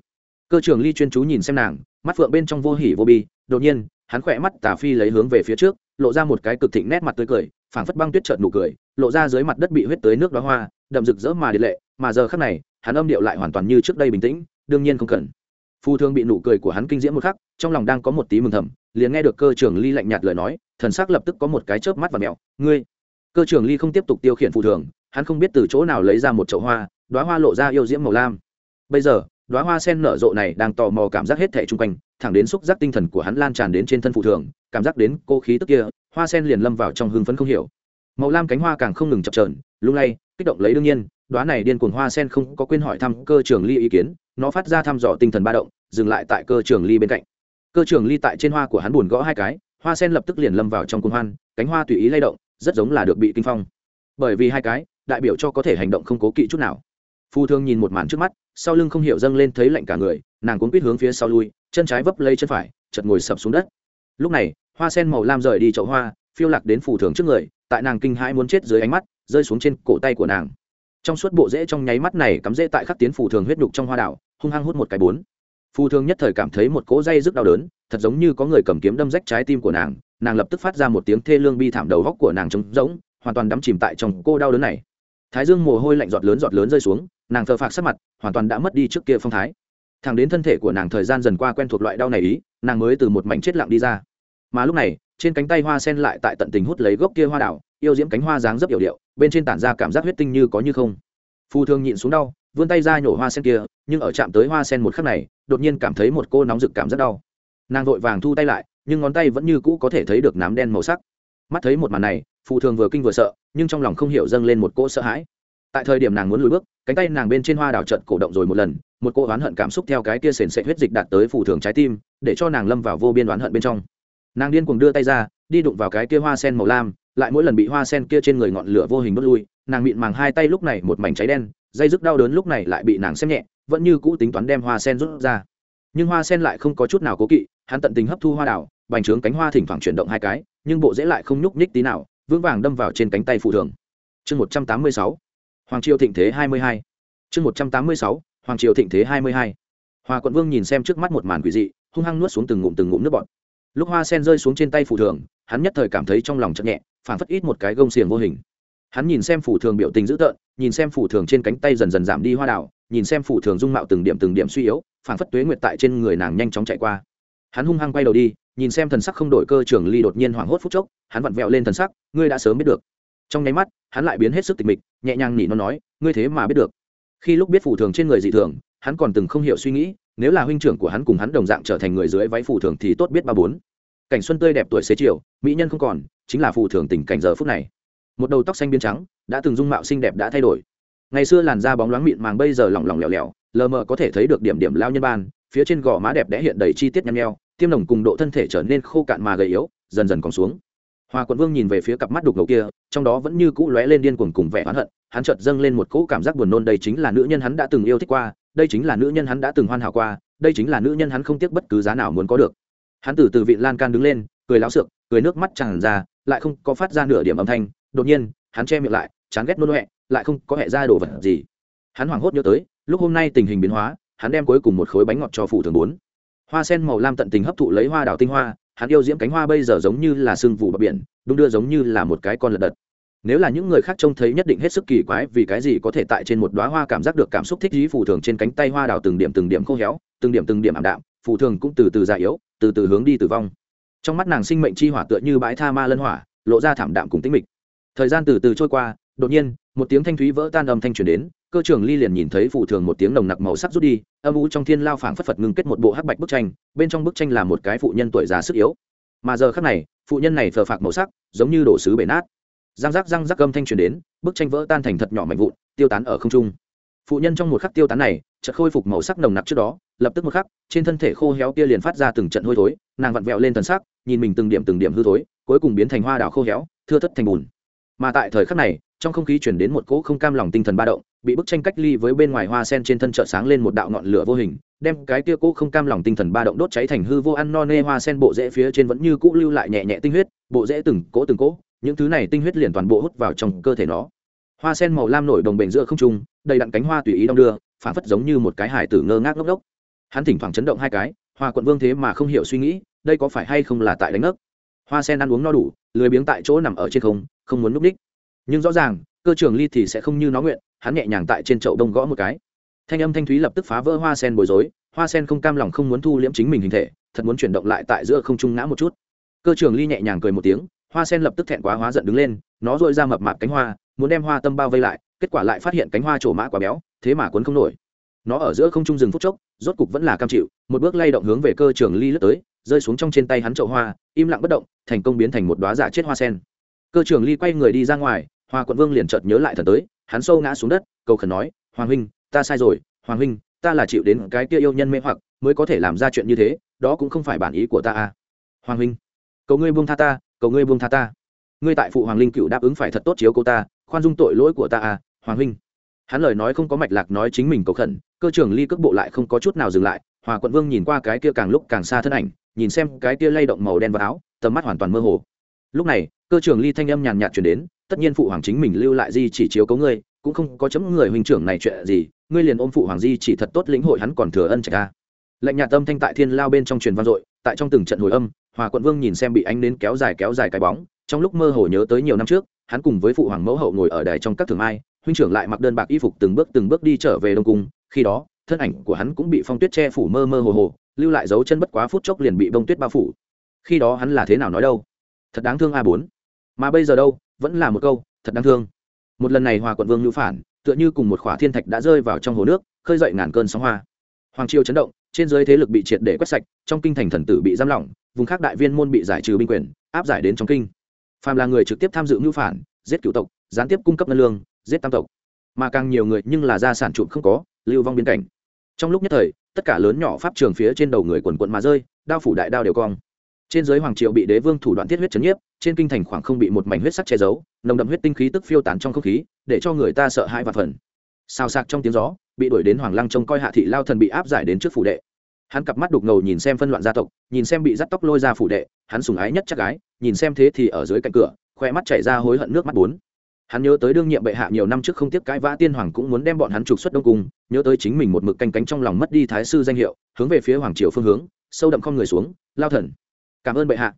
Cơ trưởng ly chuyên chú nhìn xem nàng mắt phượng bên trong vô hỉ vô bi, đột nhiên, hắn khỏe mắt tà phi lấy hướng về phía trước, lộ ra một cái cực thịnh nét mặt tươi cười, phảng phất băng tuyết trợn nụ cười, lộ ra dưới mặt đất bị huyết tới nước đóa hoa, đậm rực rỡ mà đi lệ, mà giờ khắc này, hắn âm điệu lại hoàn toàn như trước đây bình tĩnh, đương nhiên không cần. Phu thương bị nụ cười của hắn kinh diễm một khắc, trong lòng đang có một tí mừng thầm, liền nghe được cơ trưởng ly lạnh nhạt lời nói, thần sắc lập tức có một cái chớp mắt và mẹo, ngươi. Cơ trưởng ly không tiếp tục tiêu khiển phù thường, hắn không biết từ chỗ nào lấy ra một chậu hoa, đóa hoa lộ ra yêu diễm màu lam. Bây giờ đóa hoa sen nở rộ này đang tò mò cảm giác hết thảy chung quanh, thẳng đến xúc giác tinh thần của hắn lan tràn đến trên thân phụ thường, cảm giác đến cô khí tức kia, hoa sen liền lâm vào trong hưng phấn không hiểu. Màu lam cánh hoa càng không ngừng chập trờn lung lay, kích động lấy đương nhiên, đóa này điên cuồng hoa sen không có quên hỏi thăm cơ trưởng ly ý kiến, nó phát ra thăm dò tinh thần ba động, dừng lại tại cơ trưởng ly bên cạnh. Cơ trưởng ly tại trên hoa của hắn buồn gõ hai cái, hoa sen lập tức liền lâm vào trong cuồng hoan, cánh hoa tùy ý lay động, rất giống là được bị kinh phong. Bởi vì hai cái, đại biểu cho có thể hành động không cố kỵ chút nào phù thương nhìn một màn trước mắt, sau lưng không hiểu dâng lên thấy lạnh cả người, nàng cuốn quýt hướng phía sau lui, chân trái vấp lấy chân phải chật ngồi sập xuống đất. Lúc này, hoa sen màu lam rời đi chậu hoa, phiêu lạc đến phù thường trước người, tại nàng kinh hãi muốn chết dưới ánh mắt, rơi xuống trên cổ tay của nàng. Trong suốt bộ rễ trong nháy mắt này cắm rễ tại khắc tiến phù thường huyết đục trong hoa đảo, hung hăng hút một cái bốn. Phù thường nhất thời cảm thấy một cỗ dây rất đau đớn, thật giống như có người cầm kiếm đâm rách trái tim của nàng nàng lập tức phát ra một tiếng thê lương bi thảm đầu góc của nàng trống rỗng, hoàn toàn đắm chìm tại trong cô đau đớn này. Thái dương mồ hôi lạnh giọt lớn giọt lớn rơi xuống nàng thờ phạc sắc mặt, hoàn toàn đã mất đi trước kia phong thái. Thẳng đến thân thể của nàng thời gian dần qua quen thuộc loại đau này ý, nàng mới từ một mảnh chết lặng đi ra. Mà lúc này, trên cánh tay hoa sen lại tại tận tình hút lấy gốc kia hoa đảo yêu diễm cánh hoa dáng rất yểu điệu, bên trên tản ra cảm giác huyết tinh như có như không. Phù thương nhịn xuống đau, vươn tay ra nhổ hoa sen kia, nhưng ở chạm tới hoa sen một khắc này, đột nhiên cảm thấy một cô nóng rực cảm rất đau. Nàng vội vàng thu tay lại, nhưng ngón tay vẫn như cũ có thể thấy được nám đen màu sắc. Mắt thấy một màn này, phù thường vừa kinh vừa sợ, nhưng trong lòng không hiểu dâng lên một cỗ sợ hãi tại thời điểm nàng muốn lùi bước, cánh tay nàng bên trên hoa đào trận cổ động rồi một lần, một cô oán hận cảm xúc theo cái kia sền sệt huyết dịch đạt tới phủ thường trái tim, để cho nàng lâm vào vô biên oán hận bên trong. Nàng điên cuồng đưa tay ra, đi đụng vào cái kia hoa sen màu lam, lại mỗi lần bị hoa sen kia trên người ngọn lửa vô hình đốt lui, nàng mịn màng hai tay lúc này một mảnh cháy đen, dây dứt đau đớn lúc này lại bị nàng xem nhẹ, vẫn như cũ tính toán đem hoa sen rút ra. Nhưng hoa sen lại không có chút nào cố kỵ, hắn tận tình hấp thu hoa đào, bành trướng cánh hoa thỉnh thoảng chuyển động hai cái, nhưng bộ dễ lại không nhúc nhích tí nào, vững vàng đâm vào trên cánh tay phụ thường. Chương một trăm tám mươi sáu hoàng triều thịnh thế hai mươi hai. Chương một trăm tám mươi sáu, hoàng triều thịnh thế hai mươi hai. Hoa quận vương nhìn xem trước mắt một màn quỷ dị, hung hăng nuốt xuống từng ngụm từng ngụm nước bọt. Lúc hoa sen rơi xuống trên tay phủ thường, hắn nhất thời cảm thấy trong lòng chậm nhẹ phản phất ít một cái gông xiềng vô hình. Hắn nhìn xem phủ thường biểu tình dữ tợn, nhìn xem phủ thường trên cánh tay dần dần giảm đi hoa đào, nhìn xem phủ thường dung mạo từng điểm từng điểm suy yếu phản phất tuế nguyệt tại trên người nàng nhanh chóng chạy qua. Hắn hung hăng quay đầu đi, nhìn xem thần sắc không đổi cơ trưởng ly đột nhiên hoảng hốt phút chốc, hắn vặn vẹo lên thần sắc, ngươi đã sớm biết được trong nháy mắt, hắn lại biến hết sức tịch mịch, nhẹ nhàng nỉ nó nói, ngươi thế mà biết được. Khi lúc biết phù thường trên người dị thường, hắn còn từng không hiểu suy nghĩ, nếu là huynh trưởng của hắn cùng hắn đồng dạng trở thành người dưới váy phù thường thì tốt biết ba bốn. Cảnh xuân tươi đẹp tuổi xế chiều, mỹ nhân không còn, chính là phù thường tình cảnh giờ phút này. Một đầu tóc xanh biến trắng, đã từng dung mạo xinh đẹp đã thay đổi. Ngày xưa làn da bóng loáng mịn màng bây giờ lỏng lỏng lẻo lẻo, lờ mờ có thể thấy được điểm điểm lao nhân ban, phía trên gò má đẹp đẽ hiện đầy chi tiết nhăn nheo, tiêm nồng cùng độ thân thể trở nên khô cạn mà gầy yếu, dần dần còn xuống hoa quận vương nhìn về phía cặp mắt đục ngầu kia, trong đó vẫn như cũ lóe lên điên cuồng cùng vẻ oán hận, hắn chợt dâng lên một cỗ cảm giác buồn nôn, đây chính là nữ nhân hắn đã từng yêu thích qua, đây chính là nữ nhân hắn đã từng hoan hảo qua, đây chính là nữ nhân hắn không tiếc bất cứ giá nào muốn có được. Hắn từ từ vị lan can đứng lên, cười láo xược cười nước mắt tràn ra, lại không có phát ra nửa điểm âm thanh, đột nhiên, hắn che miệng lại, chán ghét nôn huệ, lại không có hệ ra đồ vật gì. Hắn hoảng hốt nhớ tới, lúc hôm nay tình hình biến hóa, hắn đem cuối cùng một khối bánh ngọt cho phủ thường bốn. Hoa sen màu lam tận tình hấp thụ lấy hoa đào tinh hoa hắn yêu diễm cánh hoa bây giờ giống như là sương vụ bờ biển, đung đưa giống như là một cái con lật đật nếu là những người khác trông thấy nhất định hết sức kỳ quái vì cái gì có thể tại trên một đoá hoa cảm giác được cảm xúc thích dí phù thường trên cánh tay hoa đào từng điểm từng điểm khô héo, từng điểm từng điểm ảm đạm, phù thường cũng từ từ già yếu, từ từ hướng đi tử vong. Trong mắt nàng sinh mệnh chi hỏa tựa như bãi tha ma lân hỏa, lộ ra thảm đạm cùng tĩnh mịch. Thời gian từ từ trôi qua, đột nhiên, một tiếng thanh thúy vỡ tan âm thanh truyền đến cơ trưởng ly liền nhìn thấy phụ thường một tiếng nồng nặc màu sắc rút đi, âm u trong thiên lao phảng phất phật ngừng kết một bộ hắc bạch bức tranh, bên trong bức tranh là một cái phụ nhân tuổi già sức yếu. Mà giờ khắc này, phụ nhân này thờ phạc màu sắc, giống như đổ sứ bể nát. Răng rác răng rắc âm thanh truyền đến, bức tranh vỡ tan thành thật nhỏ mạnh vụn, tiêu tán ở không trung. Phụ nhân trong một khắc tiêu tán này, chợt khôi phục màu sắc nồng nặc trước đó, lập tức một khắc, trên thân thể khô héo kia liền phát ra từng trận hôi thối, nàng vặn vẹo lên thần sắc, nhìn mình từng điểm từng điểm hư thối, cuối cùng biến thành hoa đào khô héo, thưa thất thành bùn. Mà tại thời khắc này, trong không khí chuyển đến một cỗ không cam lòng tinh thần ba động bị bức tranh cách ly với bên ngoài hoa sen trên thân chợ sáng lên một đạo ngọn lửa vô hình, đem cái kia cỗ không cam lòng tinh thần ba động đốt cháy thành hư vô ăn no nê hoa sen, bộ rễ phía trên vẫn như cũ lưu lại nhẹ nhẹ tinh huyết, bộ rễ từng cỗ từng cỗ, những thứ này tinh huyết liền toàn bộ hút vào trong cơ thể nó. Hoa sen màu lam nổi đồng bền giữa không trung, đầy đặn cánh hoa tùy ý đong đưa phản phất giống như một cái hải tử ngơ ngác ngốc ngốc. Hắn thỉnh thoảng chấn động hai cái, hoa quận vương thế mà không hiểu suy nghĩ, đây có phải hay không là tại đánh ngốc? Hoa sen ăn uống no đủ, lười biếng tại chỗ nằm ở trên không không muốn núp ních nhưng rõ ràng, cơ trường ly thì sẽ không như nó nguyện hắn nhẹ nhàng tại trên chậu đông gõ một cái. Thanh âm thanh thúy lập tức phá vỡ hoa sen bối rối, hoa sen không cam lòng không muốn thu liễm chính mình hình thể, thật muốn chuyển động lại tại giữa không trung ngã một chút. Cơ trường ly nhẹ nhàng cười một tiếng, hoa sen lập tức thẹn quá hóa giận đứng lên, nó dội ra mập mạp cánh hoa, muốn đem hoa tâm bao vây lại, kết quả lại phát hiện cánh hoa trổ mã quá béo, thế mà cuốn không nổi. Nó ở giữa không trung rừng phút chốc, rốt cục vẫn là cam chịu, một bước lay động hướng về cơ trường ly lướt tới, rơi xuống trong trên tay hắn chậu hoa, im lặng bất động, thành công biến thành một đoá giả chết hoa sen. Cơ trường ly quay người đi ra ngoài, hoa quận vương liền chợt nhớ lại thần tới hắn sâu ngã xuống đất, cầu khẩn nói, hoàng huynh, ta sai rồi, hoàng huynh, ta là chịu đến cái kia yêu nhân mê hoặc, mới có thể làm ra chuyện như thế, đó cũng không phải bản ý của ta à. Hoàng huynh, cầu ngươi buông tha ta, cầu ngươi buông tha ta. Ngươi tại phụ hoàng linh cựu đáp ứng phải thật tốt chiếu cô ta, khoan dung tội lỗi của ta à hoàng huynh. Hắn lời nói không có mạch lạc nói chính mình cầu khẩn, cơ trưởng ly cước bộ lại không có chút nào dừng lại, hòa quận vương nhìn qua cái kia càng lúc càng xa thân ảnh, nhìn xem cái kia lay động màu đen vào áo, tầm mắt hoàn toàn mơ hồ. Lúc này, cơ trưởng ly thanh âm nhàn nhạt chuyển đến tất nhiên phụ hoàng chính mình lưu lại di chỉ chiếu cấu ngươi, cũng không có chấm người huynh trưởng này chuyện gì, ngươi liền ôm phụ hoàng di chỉ thật tốt lĩnh hội hắn còn thừa ân trạch ca lệnh nhà tâm thanh tại thiên lao bên trong truyền vang dội, tại trong từng trận hồi âm, hòa quận vương nhìn xem bị ánh đến kéo dài kéo dài cái bóng, trong lúc mơ hồ nhớ tới nhiều năm trước, hắn cùng với phụ hoàng mẫu hậu ngồi ở đài trong các thường ai huynh trưởng lại mặc đơn bạc y phục từng bước từng bước đi trở về đông cung, khi đó, thân ảnh của hắn cũng bị phong tuyết che phủ mơ mơ hồ hồ, lưu lại dấu chân bất quá phút chốc liền bị bông tuyết bao phủ. Khi đó hắn là thế nào nói đâu? Thật đáng thương a bốn. Mà bây giờ đâu? Vẫn là một câu, thật đáng thương. Một lần này hòa quận vương nhu phản, tựa như cùng một khỏa thiên thạch đã rơi vào trong hồ nước, khơi dậy ngàn cơn sóng hoa. Hoàng triều chấn động, trên dưới thế lực bị triệt để quét sạch, trong kinh thành thần tử bị giam lỏng, vùng khác đại viên môn bị giải trừ binh quyền, áp giải đến trong kinh. Phàm là người trực tiếp tham dự mưu phản, giết cựu tộc, gián tiếp cung cấp ngân lương, giết tam tộc. Mà càng nhiều người nhưng là gia sản trụm không có, lưu vong biên cảnh. Trong lúc nhất thời, tất cả lớn nhỏ pháp trường phía trên đầu người quần quận mà rơi, đao phủ đại đao đều cong trên giới hoàng triều bị đế vương thủ đoạn tiết huyết chấn nhiếp, trên kinh thành khoảng không bị một mảnh huyết sắc che giấu, nồng đậm huyết tinh khí tức phiêu tán trong không khí, để cho người ta sợ hãi và phần sao sạc trong tiếng gió, bị đuổi đến hoàng lăng trông coi hạ thị lao thần bị áp giải đến trước phủ đệ. Hắn cặp mắt đục ngầu nhìn xem phân loạn gia tộc, nhìn xem bị dắt tóc lôi ra phủ đệ, hắn sùng ái nhất chắc gái, nhìn xem thế thì ở dưới cạnh cửa, khoe mắt chảy ra hối hận nước mắt bốn. Hắn nhớ tới đương nhiệm bệ hạ nhiều năm trước không tiếp cãi vã tiên hoàng cũng muốn đem bọn hắn trục xuất đông cung, nhớ tới chính mình một mực canh cánh trong lòng mất đi thái sư danh hiệu, hướng về phía hoàng triều phương hướng, sâu đậm không người xuống, lao thần cảm ơn bệ hạ.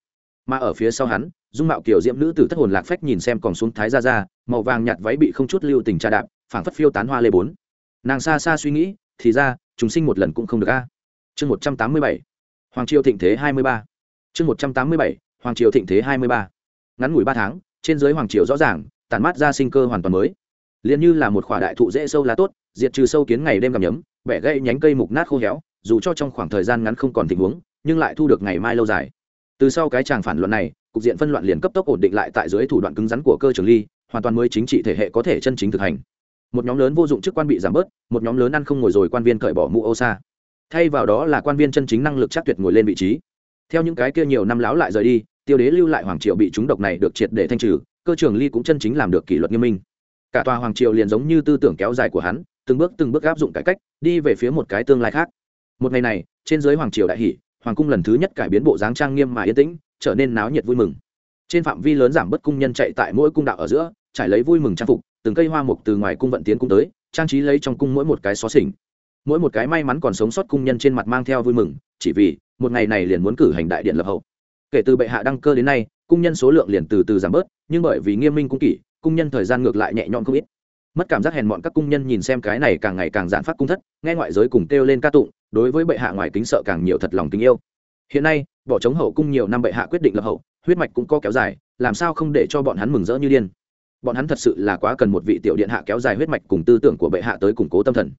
Mà ở phía sau hắn, dung mạo kiểu diễm nữ tử thất hồn lạc phách nhìn xem còn xuống thái ra ra màu vàng nhạt váy bị không chút lưu tình tra đạp, phảng phất phiêu tán hoa lê bốn. Nàng xa xa suy nghĩ, thì ra, chúng sinh một lần cũng không được a. Chương một trăm tám mươi bảy, hoàng triều thịnh thế hai mươi ba. Chương một trăm tám mươi bảy, hoàng triều thịnh thế hai mươi ba. Ngắn ngủi ba tháng, trên dưới hoàng triều rõ ràng tàn mát ra sinh cơ hoàn toàn mới. Liền như là một khỏa đại thụ dễ sâu lá tốt, diệt trừ sâu kiến ngày đêm gặp nhấm, bẻ gây nhánh cây mục nát khô héo, dù cho trong khoảng thời gian ngắn không còn tình huống, nhưng lại thu được ngày mai lâu dài từ sau cái tràng phản luận này, cục diện phân loạn liền cấp tốc ổn định lại tại dưới thủ đoạn cứng rắn của cơ trường ly, hoàn toàn mới chính trị thể hệ có thể chân chính thực hành. Một nhóm lớn vô dụng chức quan bị giảm bớt, một nhóm lớn ăn không ngồi rồi quan viên cởi bỏ mũ ô xa thay vào đó là quan viên chân chính năng lực chắc tuyệt ngồi lên vị trí. Theo những cái kia nhiều năm láo lại rời đi, tiêu đế lưu lại hoàng triệu bị chúng độc này được triệt để thanh trừ, cơ Trường ly cũng chân chính làm được kỷ luật nghiêm minh. Cả tòa hoàng triều liền giống như tư tưởng kéo dài của hắn, từng bước từng bước áp dụng cải cách, đi về phía một cái tương lai khác. Một ngày này, trên giới hoàng triều đại hỷ hoàng cung lần thứ nhất cải biến bộ dáng trang nghiêm mà yên tĩnh, trở nên náo nhiệt vui mừng. Trên phạm vi lớn giảm bớt cung nhân chạy tại mỗi cung đạo ở giữa, trải lấy vui mừng trang phục, từng cây hoa mục từ ngoài cung vận tiến cung tới, trang trí lấy trong cung mỗi một cái xó xỉnh. Mỗi một cái may mắn còn sống sót cung nhân trên mặt mang theo vui mừng, chỉ vì một ngày này liền muốn cử hành đại điện lập hậu. Kể từ bệ hạ đăng cơ đến nay, cung nhân số lượng liền từ từ giảm bớt, nhưng bởi vì nghiêm minh cung kỷ, cung nhân thời gian ngược lại nhẹ nhõm không ít mất cảm giác hèn mọn các cung nhân nhìn xem cái này càng ngày càng giản phát cung thất, nghe ngoại giới cùng kêu lên ca tụng, đối với bệ hạ ngoài kính sợ càng nhiều thật lòng tình yêu. Hiện nay, bỏ trống hậu cung nhiều năm bệ hạ quyết định lập hậu, huyết mạch cũng có kéo dài, làm sao không để cho bọn hắn mừng rỡ như điên? Bọn hắn thật sự là quá cần một vị tiểu điện hạ kéo dài huyết mạch cùng tư tưởng của bệ hạ tới củng cố tâm thần.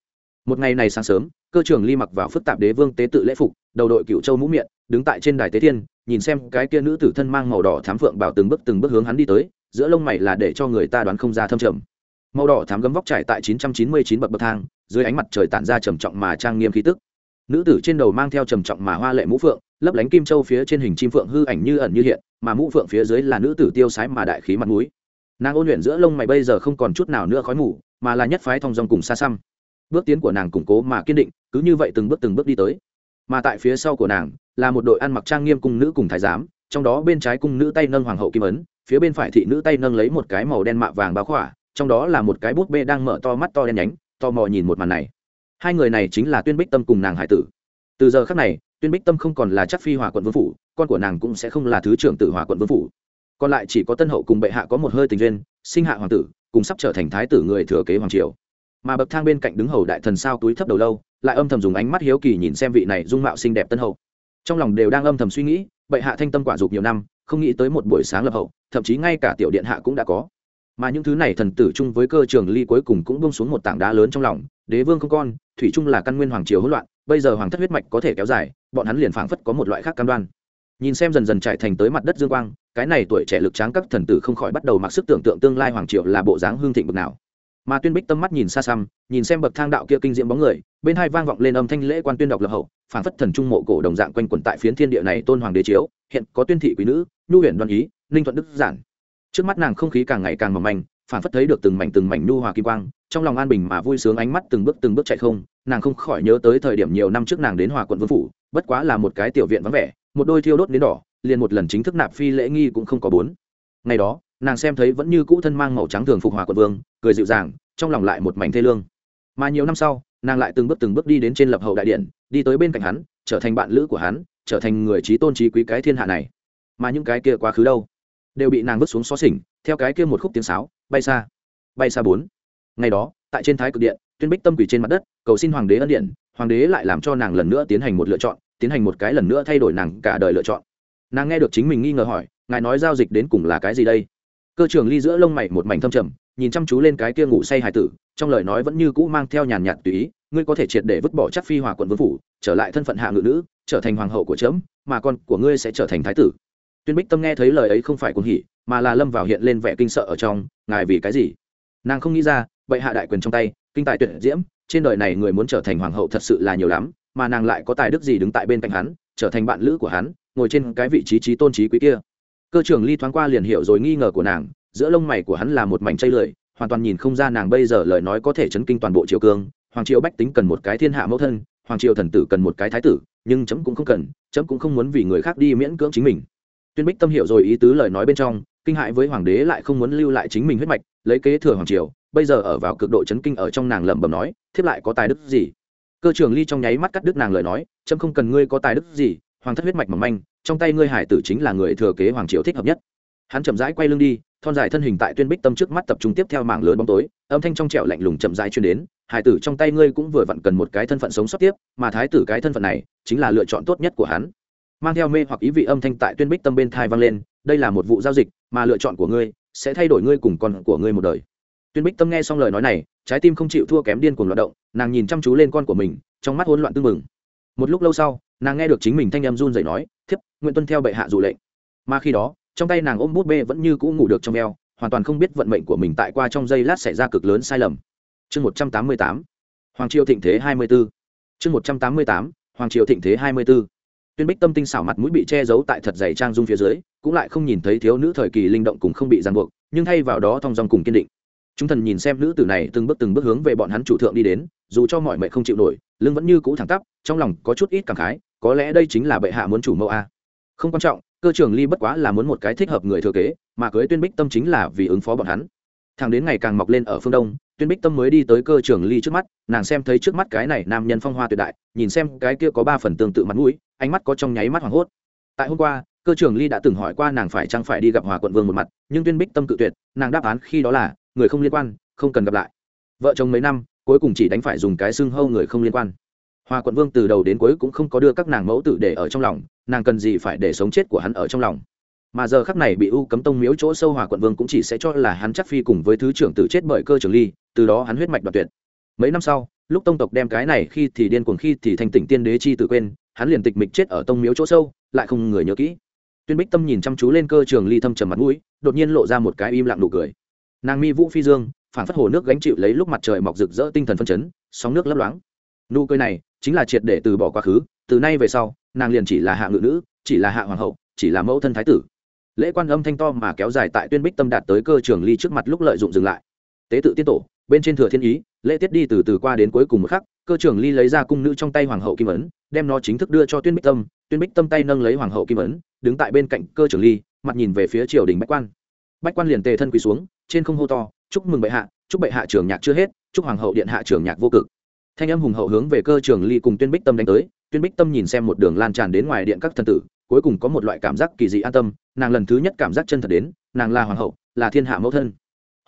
Một ngày này sáng sớm, cơ trưởng ly mặc vào phức tạp đế vương tế tự lễ phục, đầu đội cựu châu mũ miệng đứng tại trên đài tế thiên, nhìn xem cái kia nữ tử thân mang màu đỏ thám phượng bảo từng bước từng bước hướng hắn đi tới, giữa lông mày là để cho người ta đoán không ra thâm trầm màu đỏ thám gấm vóc trải tại 999 bậc bậc thang, dưới ánh mặt trời tản ra trầm trọng mà trang nghiêm khí tức. Nữ tử trên đầu mang theo trầm trọng mà hoa lệ mũ phượng, lấp lánh kim châu phía trên hình chim phượng hư ảnh như ẩn như hiện, mà mũ phượng phía dưới là nữ tử tiêu sái mà đại khí mặt mũi. Nàng ôn luyện giữa lông mày bây giờ không còn chút nào nữa khói mù, mà là nhất phái thong dong cùng xa xăm. Bước tiến của nàng củng cố mà kiên định, cứ như vậy từng bước từng bước đi tới. Mà tại phía sau của nàng, là một đội ăn mặc trang nghiêm cung nữ cùng thái giám, trong đó bên trái cung nữ tay nâng hoàng hậu kim ấn, phía bên phải thị nữ tay nâng lấy một cái màu đen mạ vàng báo khỏa trong đó là một cái bút bê đang mở to mắt to đen nhánh to mò nhìn một màn này. Hai người này chính là tuyên bích tâm cùng nàng hải tử. Từ giờ khác này, tuyên bích tâm không còn là chắc phi hòa quận vương phủ, con của nàng cũng sẽ không là thứ trưởng tử hòa quận vương phủ. Còn lại chỉ có tân hậu cùng bệ hạ có một hơi tình duyên, sinh hạ hoàng tử, cùng sắp trở thành thái tử người thừa kế hoàng triều. Mà bậc thang bên cạnh đứng hầu đại thần sao túi thấp đầu lâu, lại âm thầm dùng ánh mắt hiếu kỳ nhìn xem vị này dung mạo xinh đẹp tân hậu. Trong lòng đều đang âm thầm suy nghĩ, bệ hạ thanh tâm quả dục nhiều năm, không nghĩ tới một buổi sáng lập hậu, thậm chí ngay cả tiểu điện hạ cũng đã có mà những thứ này thần tử chung với cơ trường ly cuối cùng cũng bông xuống một tảng đá lớn trong lòng, đế vương không con, thủy chung là căn nguyên hoàng triều hỗn loạn, bây giờ hoàng thất huyết mạch có thể kéo dài, bọn hắn liền phảng phất có một loại khác cam đoan. Nhìn xem dần dần trải thành tới mặt đất dương quang, cái này tuổi trẻ lực tráng các thần tử không khỏi bắt đầu mặc sức tưởng tượng tương lai hoàng triều là bộ dáng hương thịnh bực nào. Mà tuyên bích tâm mắt nhìn xa xăm, nhìn xem bậc thang đạo kia kinh diễm bóng người, bên hai vang vọng lên âm thanh lễ quan tuyên đọc lập hậu phản phất thần trung mộ cổ đồng dạng quanh quẩn tại phiến thiên địa này tôn hoàng đế chiếu, hiện có tuyên thị quý nữ, nhu huyền đoan ý, ninh thuận đức giản trước mắt nàng không khí càng ngày càng mỏng manh phản phất thấy được từng mảnh từng mảnh nhu hòa kim quang, trong lòng an bình mà vui sướng ánh mắt từng bước từng bước chạy không, nàng không khỏi nhớ tới thời điểm nhiều năm trước nàng đến hòa quận vương phủ, bất quá là một cái tiểu viện vắng vẻ, một đôi thiêu đốt đến đỏ, liền một lần chính thức nạp phi lễ nghi cũng không có bốn. Ngày đó, nàng xem thấy vẫn như cũ thân mang màu trắng thường phục hòa quận vương, cười dịu dàng, trong lòng lại một mảnh thê lương. Mà nhiều năm sau, nàng lại từng bước từng bước đi đến trên lập hậu đại điện, đi tới bên cạnh hắn, trở thành bạn lữ của hắn, trở thành người trí tôn trí quý cái thiên hạ này. Mà những cái kia quá khứ đâu? Đều bị nàng vứt xuống xó xỉnh, theo cái kia một khúc tiếng sáo, bay xa bay xa bốn. Ngày đó, tại trên thái cực điện, tuyên bích tâm quỷ trên mặt đất, cầu xin hoàng đế ân điện hoàng đế lại làm cho nàng lần nữa tiến hành một lựa chọn, tiến hành một cái lần nữa thay đổi nàng cả đời lựa chọn. Nàng nghe được chính mình nghi ngờ hỏi, ngài nói giao dịch đến cùng là cái gì đây? Cơ trường ly giữa lông mày một mảnh thâm trầm, nhìn chăm chú lên cái kia ngủ say hài tử, trong lời nói vẫn như cũ mang theo nhàn nhạt tùy ý, ngươi có thể triệt để vứt bỏ chắc phi hòa quận vương phủ, trở lại thân phận hạ ngự nữ, trở thành hoàng hậu của trẫm mà con của ngươi sẽ trở thành thái tử tuyên bích tâm nghe thấy lời ấy không phải cuồng hỉ, mà là lâm vào hiện lên vẻ kinh sợ ở trong, ngài vì cái gì? Nàng không nghĩ ra, bệ hạ đại quyền trong tay, kinh tài tuyệt diễm, trên đời này người muốn trở thành hoàng hậu thật sự là nhiều lắm, mà nàng lại có tài đức gì đứng tại bên cạnh hắn, trở thành bạn lữ của hắn, ngồi trên cái vị trí trí tôn trí quý kia. Cơ trưởng ly thoáng qua liền hiểu rồi nghi ngờ của nàng, giữa lông mày của hắn là một mảnh chây lười, hoàn toàn nhìn không ra nàng bây giờ lời nói có thể chấn kinh toàn bộ triều cương. Hoàng triều bách tính cần một cái thiên hạ mẫu thân, hoàng triều thần tử cần một cái thái tử, nhưng chấm cũng không cần, chấm cũng không muốn vì người khác đi miễn cưỡng chính mình tuyên bích tâm hiểu rồi ý tứ lời nói bên trong, kinh hại với hoàng đế lại không muốn lưu lại chính mình huyết mạch, lấy kế thừa hoàng triều, bây giờ ở vào cực độ chấn kinh ở trong nàng lẩm bẩm nói, thiếp lại có tài đức gì? Cơ trưởng ly trong nháy mắt cắt đứt nàng lời nói trâm không cần ngươi có tài đức gì, hoàng thất huyết mạch mỏng manh, trong tay ngươi hải tử chính là người thừa kế hoàng triều thích hợp nhất. Hắn chậm rãi quay lưng đi, thon dài thân hình tại tuyên bích tâm trước mắt tập trung tiếp theo mảng lớn bóng tối, âm thanh trong trẻo lạnh lùng chậm rãi truyền đến, hải tử trong tay ngươi cũng vừa vặn cần một cái thân phận sống sót tiếp, mà thái tử cái thân phận này chính là lựa chọn tốt nhất của hắn mang theo mê hoặc ý vị âm thanh tại tuyên bích tâm bên thai vang lên, đây là một vụ giao dịch, mà lựa chọn của ngươi sẽ thay đổi ngươi cùng con của ngươi một đời. Tuyên bích tâm nghe xong lời nói này, trái tim không chịu thua kém điên cuồng loạt động, nàng nhìn chăm chú lên con của mình, trong mắt hỗn loạn tưng mừng một lúc lâu sau, nàng nghe được chính mình thanh em run dậy nói, thiếp nguyện tuân theo bệ hạ dụ lệnh. Mà khi đó, trong tay nàng ôm bút bê vẫn như cũ ngủ được trong eo, hoàn toàn không biết vận mệnh của mình tại qua trong giây lát xảy ra cực lớn sai lầm. Chương một trăm tám mươi tám, hoàng triều thịnh thế hai mươi b ố chương một trăm tám mươi tám, hoàng triều thịnh thế hai mươi b ố tuyên bích tâm tinh xảo mặt mũi bị che giấu tại thật dày trang dung phía dưới, cũng lại không nhìn thấy thiếu nữ thời kỳ linh động cùng không bị ràng buộc, nhưng thay vào đó thong dong cùng kiên định. Chúng thần nhìn xem nữ tử này từng bước từng bước hướng về bọn hắn chủ thượng đi đến, dù cho mọi mệnh không chịu nổi, lưng vẫn như cũ thẳng tắp, trong lòng có chút ít cảm khái, có lẽ đây chính là bệ hạ muốn chủ mẫu a. Không quan trọng, cơ trường ly bất quá là muốn một cái thích hợp người thừa kế, mà cưới tuyên bích tâm chính là vì ứng phó bọn hắn thằng đến ngày càng mọc lên ở phương đông, tuyên bích tâm mới đi tới cơ trường ly trước mắt, nàng xem thấy trước mắt cái này nam nhân phong hoa tuyệt đại, nhìn xem cái kia có ba phần tương tự mặt mũi, ánh mắt có trong nháy mắt hoảng hốt. Tại hôm qua, cơ trường ly đã từng hỏi qua nàng phải chăng phải đi gặp hòa quận vương một mặt, nhưng tuyên bích tâm cự tuyệt, nàng đáp án khi đó là, người không liên quan, không cần gặp lại. Vợ chồng mấy năm, cuối cùng chỉ đánh phải dùng cái xưng hâu người không liên quan. Hòa quận vương từ đầu đến cuối cũng không có đưa các nàng mẫu tử để ở trong lòng, nàng cần gì phải để sống chết của hắn ở trong lòng mà giờ khắc này bị u cấm tông miếu chỗ sâu hòa quận vương cũng chỉ sẽ cho là hắn chắc phi cùng với thứ trưởng tử chết bởi cơ trường ly, từ đó hắn huyết mạch đoạt tuyệt. Mấy năm sau, lúc tông tộc đem cái này khi thì điên cuồng, khi thì thành tỉnh tiên đế chi tự quên, hắn liền tịch mịch chết ở tông miếu chỗ sâu, lại không người nhớ kỹ. Tuyên bích tâm nhìn chăm chú lên cơ trường ly thâm trầm mặt mũi, đột nhiên lộ ra một cái im lặng nụ cười. Nàng mi vũ phi dương, phản phất hồ nước gánh chịu lấy lúc mặt trời mọc rực rỡ tinh thần phân chấn, sóng nước lấp loáng. Nụ cười này chính là triệt để từ bỏ quá khứ, từ nay về sau, nàng liền chỉ là hạ ngự nữ, chỉ là hạ hoàng hậu, chỉ là mẫu thân thái tử lễ quan âm thanh to mà kéo dài tại tuyên bích tâm đạt tới cơ trường ly trước mặt lúc lợi dụng dừng lại. Tế tự tiên tổ, bên trên thừa thiên ý, lễ tiết đi từ từ qua đến cuối cùng một khắc, cơ trường ly lấy ra cung nữ trong tay hoàng hậu kim ấn, đem nó chính thức đưa cho tuyên bích tâm, tuyên bích tâm tay nâng lấy hoàng hậu kim ấn, đứng tại bên cạnh cơ trường ly, mặt nhìn về phía triều đình bách quan. Bách quan liền tề thân quỳ xuống, trên không hô to, chúc mừng bệ hạ, chúc bệ hạ trường nhạc chưa hết, chúc hoàng hậu điện hạ trường nhạc vô cực. Thanh âm hùng hậu hướng về cơ trường ly cùng tuyên bích tâm đánh tới, tuyên bích tâm nhìn xem một đường lan tràn đến ngoài điện các thần tử cuối cùng có một loại cảm giác kỳ dị an tâm, nàng lần thứ nhất cảm giác chân thật đến, nàng là hoàng hậu, là thiên hạ mẫu thân.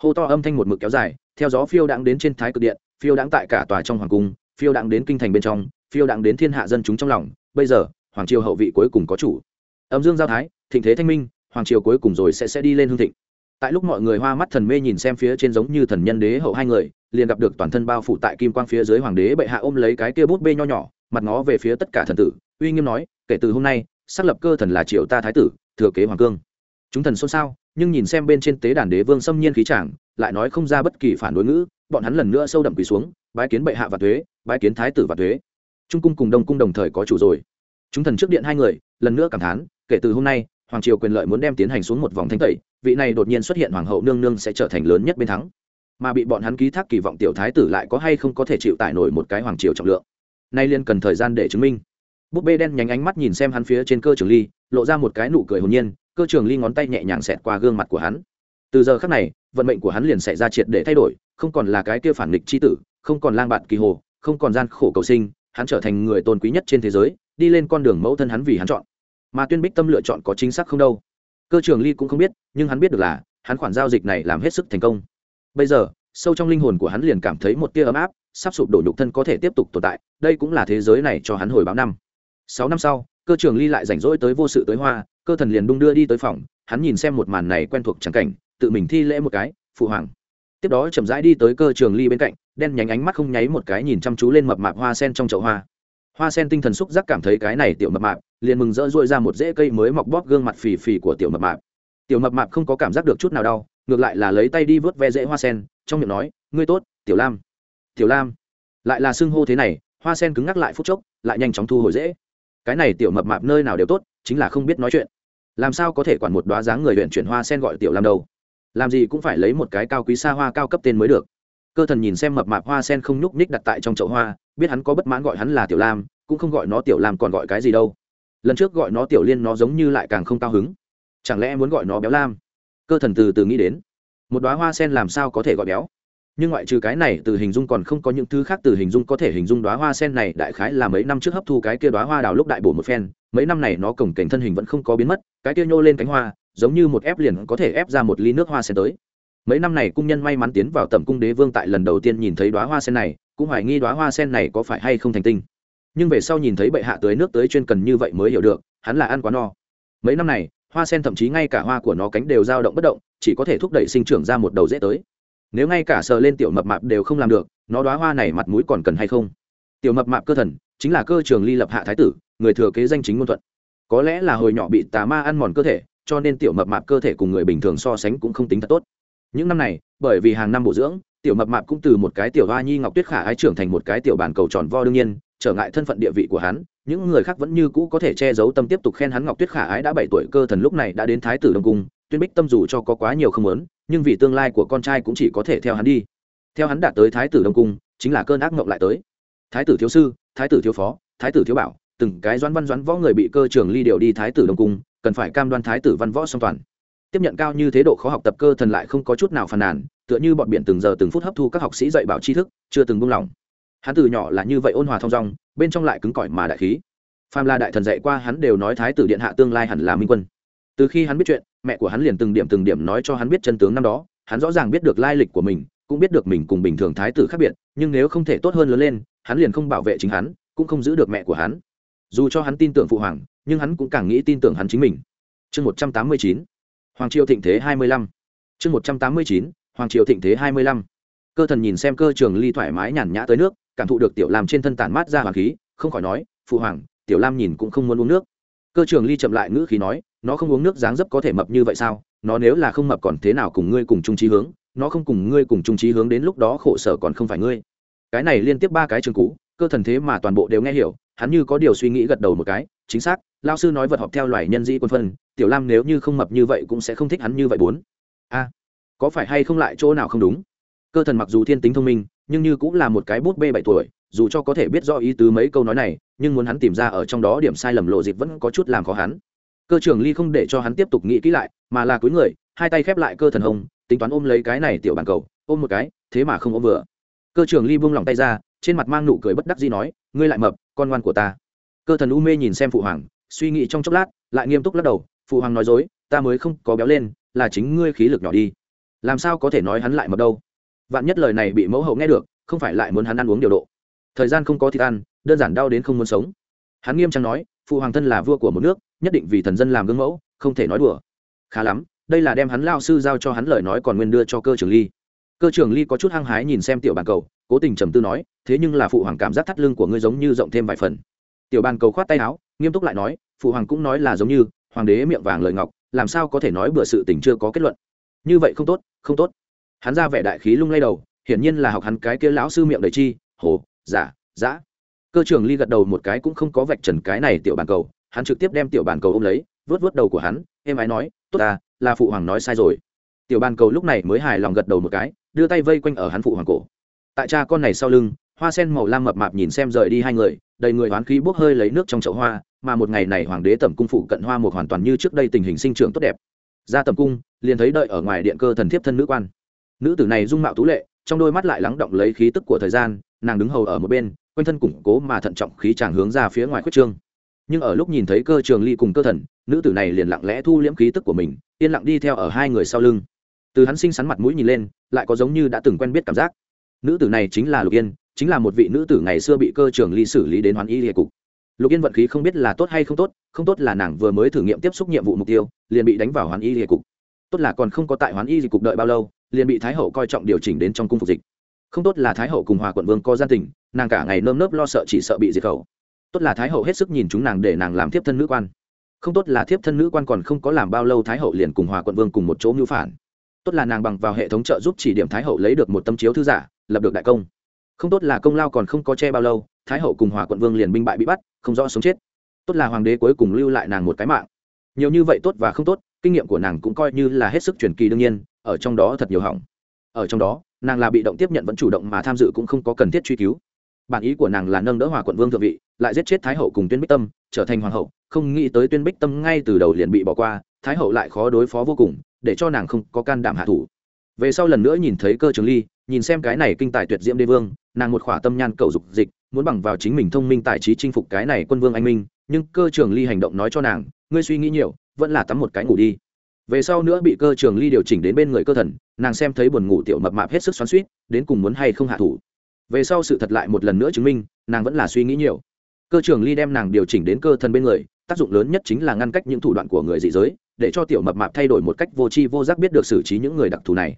Hô to âm thanh một mực kéo dài, theo gió phiêu đãng đến trên thái cực điện, phiêu đãng tại cả tòa trong hoàng cung, phiêu đãng đến kinh thành bên trong, phiêu đãng đến thiên hạ dân chúng trong lòng. Bây giờ, hoàng triều hậu vị cuối cùng có chủ. Âm dương giao thái, thịnh thế thanh minh, hoàng triều cuối cùng rồi sẽ sẽ đi lên hương thịnh. Tại lúc mọi người hoa mắt thần mê nhìn xem phía trên giống như thần nhân đế hậu hai người, liền gặp được toàn thân bao phủ tại kim quang phía dưới hoàng đế bệ hạ ôm lấy cái kia bút bê nho nhỏ, mặt ngó về phía tất cả thần tử, uy nghiêm nói, kể từ hôm nay xác lập cơ thần là triệu ta thái tử, thừa kế hoàng cương. Chúng thần xôn xao, nhưng nhìn xem bên trên tế đàn đế vương xâm nhiên khí tràng, lại nói không ra bất kỳ phản đối ngữ, bọn hắn lần nữa sâu đậm quỳ xuống, bái kiến bệ hạ và thuế, bái kiến thái tử và thuế. Trung cung cùng đông cung đồng thời có chủ rồi. Chúng thần trước điện hai người, lần nữa cảm thán, kể từ hôm nay, hoàng triều quyền lợi muốn đem tiến hành xuống một vòng thanh tẩy, vị này đột nhiên xuất hiện hoàng hậu nương nương sẽ trở thành lớn nhất bên thắng. Mà bị bọn hắn ký thác kỳ vọng tiểu thái tử lại có hay không có thể chịu tải nổi một cái hoàng triều trọng lượng. Nay liên cần thời gian để chứng minh búp bê đen nhánh ánh mắt nhìn xem hắn phía trên cơ trường ly, lộ ra một cái nụ cười hồn nhiên, cơ trường ly ngón tay nhẹ nhàng xẹt qua gương mặt của hắn. Từ giờ khác này, vận mệnh của hắn liền xảy ra triệt để thay đổi, không còn là cái kia phản nghịch c tử, không còn lang bạt kỳ hồ, không còn gian khổ cầu sinh, hắn trở thành người tôn quý nhất trên thế giới, đi lên con đường mẫu thân hắn vì hắn chọn. Mà tuyên bích tâm lựa chọn có chính xác không đâu. Cơ trường ly cũng không biết, nhưng hắn biết được là, hắn khoản giao dịch này làm hết sức thành công. Bây giờ, sâu trong linh hồn của hắn liền cảm thấy một tia ấm áp, sắp sụp đổ nhục thân có thể tiếp tục tồn tại, đây cũng là thế giới này cho hắn hồi báo năm sáu năm sau, cơ trường ly lại rảnh rỗi tới vô sự tới hoa, cơ thần liền đung đưa đi tới phòng, hắn nhìn xem một màn này quen thuộc chẳng cảnh, tự mình thi lễ một cái, phụ hoàng. Tiếp đó chậm rãi đi tới cơ trường ly bên cạnh, đen nhánh ánh mắt không nháy một cái nhìn chăm chú lên mập mạp hoa sen trong chậu hoa. Hoa sen tinh thần xúc giác cảm thấy cái này tiểu mập mạp, liền mừng rỡ duỗi ra một rễ cây mới mọc bóp gương mặt phì phì của tiểu mập mạp. Tiểu mập mạp không có cảm giác được chút nào đau, ngược lại là lấy tay đi vớt ve rễ hoa sen, trong miệng nói, ngươi tốt, tiểu lam. Tiểu lam? Lại là xưng hô thế này, hoa sen cứng ngắc lại phút chốc, lại nhanh chóng thu hồi dễ cái này tiểu mập mạp nơi nào đều tốt, chính là không biết nói chuyện. Làm sao có thể quản một đoá dáng người huyện chuyển hoa sen gọi tiểu lam đâu? Làm gì cũng phải lấy một cái cao quý xa hoa cao cấp tên mới được. Cơ thần nhìn xem mập mạp hoa sen không nhúc ních đặt tại trong chậu hoa, biết hắn có bất mãn gọi hắn là tiểu lam, cũng không gọi nó tiểu lam còn gọi cái gì đâu. Lần trước gọi nó tiểu liên nó giống như lại càng không cao hứng. Chẳng lẽ muốn gọi nó béo lam? Cơ thần từ từ nghĩ đến. Một đoá hoa sen làm sao có thể gọi béo? Nhưng ngoại trừ cái này, từ hình dung còn không có những thứ khác, từ hình dung có thể hình dung đoá hoa sen này đại khái là mấy năm trước hấp thu cái kia đoá hoa đào lúc đại bổ một phen, mấy năm này nó cổng cảnh thân hình vẫn không có biến mất, cái kia nhô lên cánh hoa, giống như một ép liền có thể ép ra một ly nước hoa sen tới. Mấy năm này cung nhân may mắn tiến vào tầm cung đế vương tại lần đầu tiên nhìn thấy đoá hoa sen này, cũng hoài nghi đoá hoa sen này có phải hay không thành tinh. Nhưng về sau nhìn thấy bệ hạ tới nước tới chuyên cần như vậy mới hiểu được, hắn là ăn quá no. Mấy năm này, hoa sen thậm chí ngay cả hoa của nó cánh đều dao động bất động, chỉ có thể thúc đẩy sinh trưởng ra một đầu dễ tới nếu ngay cả sờ lên tiểu mập mạp đều không làm được, nó đoá hoa này mặt mũi còn cần hay không? Tiểu mập mạp cơ thần, chính là cơ trường ly lập hạ thái tử, người thừa kế danh chính ngôn thuận. Có lẽ là hồi nhỏ bị tà ma ăn mòn cơ thể, cho nên tiểu mập mạp cơ thể cùng người bình thường so sánh cũng không tính thật tốt. Những năm này, bởi vì hàng năm bổ dưỡng, tiểu mập mạp cũng từ một cái tiểu hoa nhi ngọc tuyết khả ái trưởng thành một cái tiểu bản cầu tròn vo đương nhiên, trở ngại thân phận địa vị của hắn, những người khác vẫn như cũ có thể che giấu tâm tiếp tục khen hắn ngọc tuyết khả ái đã bảy tuổi, cơ thần lúc này đã đến thái tử đông cung, tuyên bích tâm dù cho có quá nhiều không lớn nhưng vì tương lai của con trai cũng chỉ có thể theo hắn đi. Theo hắn đạt tới thái tử đông cung, chính là cơn ác mộng lại tới. Thái tử thiếu sư, thái tử thiếu phó, thái tử thiếu bảo, từng cái doãn văn doãn võ người bị cơ trường ly điều đi thái tử đông cung, cần phải cam đoan thái tử văn võ song toàn. Tiếp nhận cao như thế độ khó học tập cơ thần lại không có chút nào phàn nàn, tựa như bọn biển từng giờ từng phút hấp thu các học sĩ dạy bảo tri thức, chưa từng buông lỏng. Hắn từ nhỏ là như vậy ôn hòa thong dong, bên trong lại cứng cỏi mà đại khí. Phàm la đại thần dạy qua hắn đều nói thái tử điện hạ tương lai hẳn là minh quân từ khi hắn biết chuyện, mẹ của hắn liền từng điểm từng điểm nói cho hắn biết chân tướng năm đó, hắn rõ ràng biết được lai lịch của mình, cũng biết được mình cùng bình thường thái tử khác biệt, nhưng nếu không thể tốt hơn lớn lên, hắn liền không bảo vệ chính hắn, cũng không giữ được mẹ của hắn. Dù cho hắn tin tưởng phụ hoàng, nhưng hắn cũng càng nghĩ tin tưởng hắn chính mình. Chương một trăm tám mươi chín, hoàng triều thịnh thế hai mươi lăm. Chương một trăm tám mươi chín, hoàng triều thịnh thế hai mươi lăm. Cơ thần nhìn xem cơ trường ly thoải mái nhàn nhã tới nước, cảm thụ được tiểu lam trên thân tản mát ra hoàng khí, không khỏi nói, phụ hoàng, tiểu lam nhìn cũng không muốn uống nước. Cơ trường ly chậm lại ngữ khí nói nó không uống nước dáng dấp có thể mập như vậy sao? Nó nếu là không mập còn thế nào cùng ngươi cùng chung trí hướng? Nó không cùng ngươi cùng chung trí hướng đến lúc đó khổ sở còn không phải ngươi. Cái này liên tiếp ba cái trường cũ cơ thần thế mà toàn bộ đều nghe hiểu, hắn như có điều suy nghĩ gật đầu một cái, chính xác lao sư nói vật họp theo loài nhân dĩ quân phân, tiểu lam nếu như không mập như vậy cũng sẽ không thích hắn như vậy bốn. A, có phải hay không lại chỗ nào không đúng? Cơ thần mặc dù thiên tính thông minh, nhưng như cũng là một cái bút bê bảy tuổi, dù cho có thể biết rõ ý tứ mấy câu nói này, nhưng muốn hắn tìm ra ở trong đó điểm sai lầm lộ dịp vẫn có chút làm khó hắn cơ trưởng ly không để cho hắn tiếp tục nghĩ kỹ lại, mà là cúi người, hai tay khép lại cơ thần hồng, tính toán ôm lấy cái này tiểu bàn cầu, ôm một cái, thế mà không ôm vừa. Cơ trưởng ly buông lỏng tay ra, trên mặt mang nụ cười bất đắc dĩ nói, ngươi lại mập, con ngoan của ta. Cơ thần u mê nhìn xem phụ hoàng, suy nghĩ trong chốc lát, lại nghiêm túc lắc đầu, phụ hoàng nói dối, ta mới không có béo lên, là chính ngươi khí lực nhỏ đi. Làm sao có thể nói hắn lại mập đâu? Vạn nhất lời này bị mẫu hậu nghe được, không phải lại muốn hắn ăn uống điều độ. Thời gian không có thịt ăn, đơn giản đau đến không muốn sống. Hắn nghiêm trang nói, phụ hoàng thân là vua của một nước nhất định vì thần dân làm gương mẫu, không thể nói đùa. Khá lắm, đây là đem hắn lao sư giao cho hắn lời nói còn nguyên đưa cho cơ trưởng ly. Cơ trưởng ly có chút hăng hái nhìn xem tiểu bàn cầu, cố tình trầm tư nói, thế nhưng là phụ hoàng cảm giác thắt lưng của ngươi giống như rộng thêm vài phần. Tiểu bàn cầu khoát tay áo, nghiêm túc lại nói, phụ hoàng cũng nói là giống như, hoàng đế miệng vàng lời ngọc, làm sao có thể nói bừa sự tình chưa có kết luận. Như vậy không tốt không tốt. Hắn ra vẻ đại khí lung lay đầu, hiển nhiên là học hắn cái kia lão sư miệng đầy chi hồ giả giã cơ trưởng ly gật đầu một cái cũng không có vạch trần cái này tiểu bàn cầu hắn trực tiếp đem tiểu bàn cầu ôm lấy vớt vớt đầu của hắn em ái nói, tốt ta, là phụ hoàng nói sai rồi. Tiểu bàn cầu lúc này mới hài lòng gật đầu một cái, đưa tay vây quanh ở hắn phụ hoàng cổ. Tại cha con này sau lưng, hoa sen màu lam mập mạp nhìn xem rời đi hai người, đầy người hoán khí bốc hơi lấy nước trong chậu hoa, mà một ngày này hoàng đế tẩm cung phụ cận hoa một hoàn toàn như trước đây tình hình sinh trưởng tốt đẹp. Ra Tẩm cung, liền thấy đợi ở ngoài điện cơ thần thiếp thân nữ quan. Nữ tử này dung mạo tú lệ, trong đôi mắt lại lắng động lấy khí tức của thời gian, nàng đứng hầu ở một bên, quanh thân củng cố mà thận trọng khí chàng hướng ra phía ngoài khuất trương nhưng ở lúc nhìn thấy cơ trường ly cùng cơ thần, nữ tử này liền lặng lẽ thu liễm khí tức của mình, yên lặng đi theo ở hai người sau lưng. Từ hắn sinh sắn mặt mũi nhìn lên, lại có giống như đã từng quen biết cảm giác. Nữ tử này chính là lục yên, chính là một vị nữ tử ngày xưa bị cơ trường ly xử lý đến hoán y liệt cục. Lục yên vận khí không biết là tốt hay không tốt không tốt là nàng vừa mới thử nghiệm tiếp xúc nhiệm vụ mục tiêu, liền bị đánh vào hoán y liệt cục. Tốt là còn không có tại hoán y liệt cục đợi bao lâu, liền bị thái hậu coi trọng điều chỉnh đến trong cung phục dịch. Không tốt là thái hậu cùng hòa quận vương có gian tình, nàng cả ngày nơm nớp lo sợ chỉ sợ bị diệt khẩu tốt là thái hậu hết sức nhìn chúng nàng để nàng làm thiếp thân nữ quan. Không tốt là thiếp thân nữ quan còn không có làm bao lâu thái hậu liền cùng hòa quận vương cùng một chỗ mưu phản. Tốt là nàng bằng vào hệ thống trợ giúp chỉ điểm thái hậu lấy được một tâm chiếu thư giả, lập được đại công. Không tốt là công lao còn không có che bao lâu, thái hậu cùng hòa quận vương liền binh bại bị bắt, không rõ sống chết. Tốt là hoàng đế cuối cùng lưu lại nàng một cái mạng. Nhiều như vậy tốt và không tốt, kinh nghiệm của nàng cũng coi như là hết sức truyền kỳ đương nhiên, ở trong đó thật nhiều hỏng. Ở trong đó, nàng là bị động tiếp nhận vẫn chủ động mà tham dự cũng không có cần thiết truy cứu bản ý của nàng là nâng đỡ hòa quận vương thượng vị, lại giết chết thái hậu cùng tuyên bích tâm, trở thành hoàng hậu, không nghĩ tới tuyên bích tâm ngay từ đầu liền bị bỏ qua, thái hậu lại khó đối phó vô cùng, để cho nàng không có can đảm hạ thủ. Về sau lần nữa nhìn thấy cơ trường ly, nhìn xem cái này kinh tài tuyệt diễm đế vương, nàng một khỏa tâm nhan cầu dục dịch, muốn bằng vào chính mình thông minh tài trí chinh phục cái này quân vương anh minh, nhưng cơ trường ly hành động nói cho nàng, ngươi suy nghĩ nhiều, vẫn là tắm một cái ngủ đi. Về sau nữa bị cơ trường ly điều chỉnh đến bên người cơ thần, nàng xem thấy buồn ngủ tiểu mập mạp hết sức xoắn suýt đến cùng muốn hay không hạ thủ về sau sự thật lại một lần nữa chứng minh, nàng vẫn là suy nghĩ nhiều. Cơ trường ly đem nàng điều chỉnh đến cơ thần bên người, tác dụng lớn nhất chính là ngăn cách những thủ đoạn của người dị giới, để cho tiểu mập mạp thay đổi một cách vô tri vô giác biết được xử trí những người đặc thù này.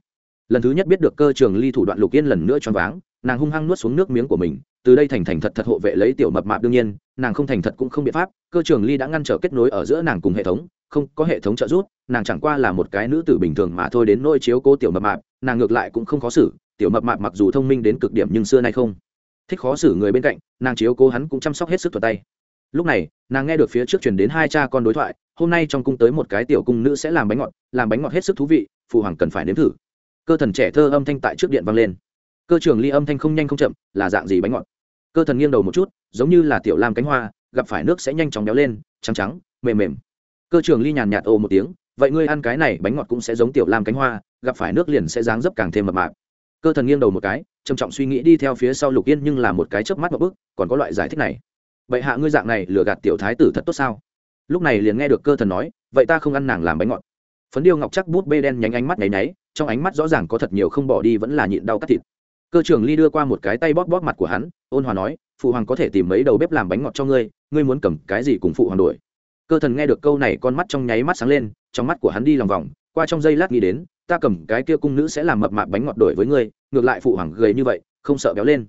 Lần thứ nhất biết được cơ trường ly thủ đoạn lục yên lần nữa choáng váng, nàng hung hăng nuốt xuống nước miếng của mình, từ đây thành thành thật thật hộ vệ lấy tiểu mập mạp đương nhiên, nàng không thành thật cũng không biện pháp, cơ trường ly đã ngăn trở kết nối ở giữa nàng cùng hệ thống, không có hệ thống trợ giúp, nàng chẳng qua là một cái nữ tử bình thường mà thôi đến nôi chiếu cố tiểu mập mạp, nàng ngược lại cũng không khó xử tiểu mập mạp mặc dù thông minh đến cực điểm nhưng xưa nay không thích khó xử người bên cạnh, nàng chiếu cố hắn cũng chăm sóc hết sức thuật tay. Lúc này, nàng nghe được phía trước truyền đến hai cha con đối thoại, hôm nay trong cung tới một cái tiểu cung nữ sẽ làm bánh ngọt, làm bánh ngọt hết sức thú vị, phụ hoàng cần phải nếm thử. Cơ thần trẻ thơ âm thanh tại trước điện vang lên. Cơ trường ly âm thanh không nhanh không chậm, là dạng gì bánh ngọt? Cơ thần nghiêng đầu một chút, giống như là tiểu lam cánh hoa, gặp phải nước sẽ nhanh chóng béo lên, trắng trắng, mềm mềm. Cơ trường ly nhàn nhạt ồ một tiếng, vậy ngươi ăn cái này bánh ngọt cũng sẽ giống tiểu lam cánh hoa, gặp phải nước liền sẽ dáng dấp càng thêm mập mạp cơ thần nghiêng đầu một cái, trầm trọng suy nghĩ đi theo phía sau lục yên nhưng là một cái chớp mắt một bước, còn có loại giải thích này. Vậy hạ ngươi dạng này lừa gạt tiểu thái tử thật tốt sao? Lúc này liền nghe được cơ thần nói, vậy ta không ăn nàng làm bánh ngọt. Phấn điêu ngọc chắc bút bê đen nhánh ánh mắt nháy nháy, trong ánh mắt rõ ràng có thật nhiều không bỏ đi vẫn là nhịn đau cắt thịt. Cơ trưởng ly đưa qua một cái tay bóp bóp mặt của hắn, ôn hòa nói, phụ hoàng có thể tìm mấy đầu bếp làm bánh ngọt cho ngươi ngươi muốn cầm cái gì cùng phụ hoàng đổi cơ thần nghe được câu này con mắt trong nháy mắt sáng lên, trong mắt của hắn đi lòng vòng, qua trong giây lát nghĩ đến, ta cầm cái kia cung nữ sẽ làm mập mạp bánh ngọt đổi với ngươi ngược lại phụ hoàng gầy như vậy, không sợ béo lên.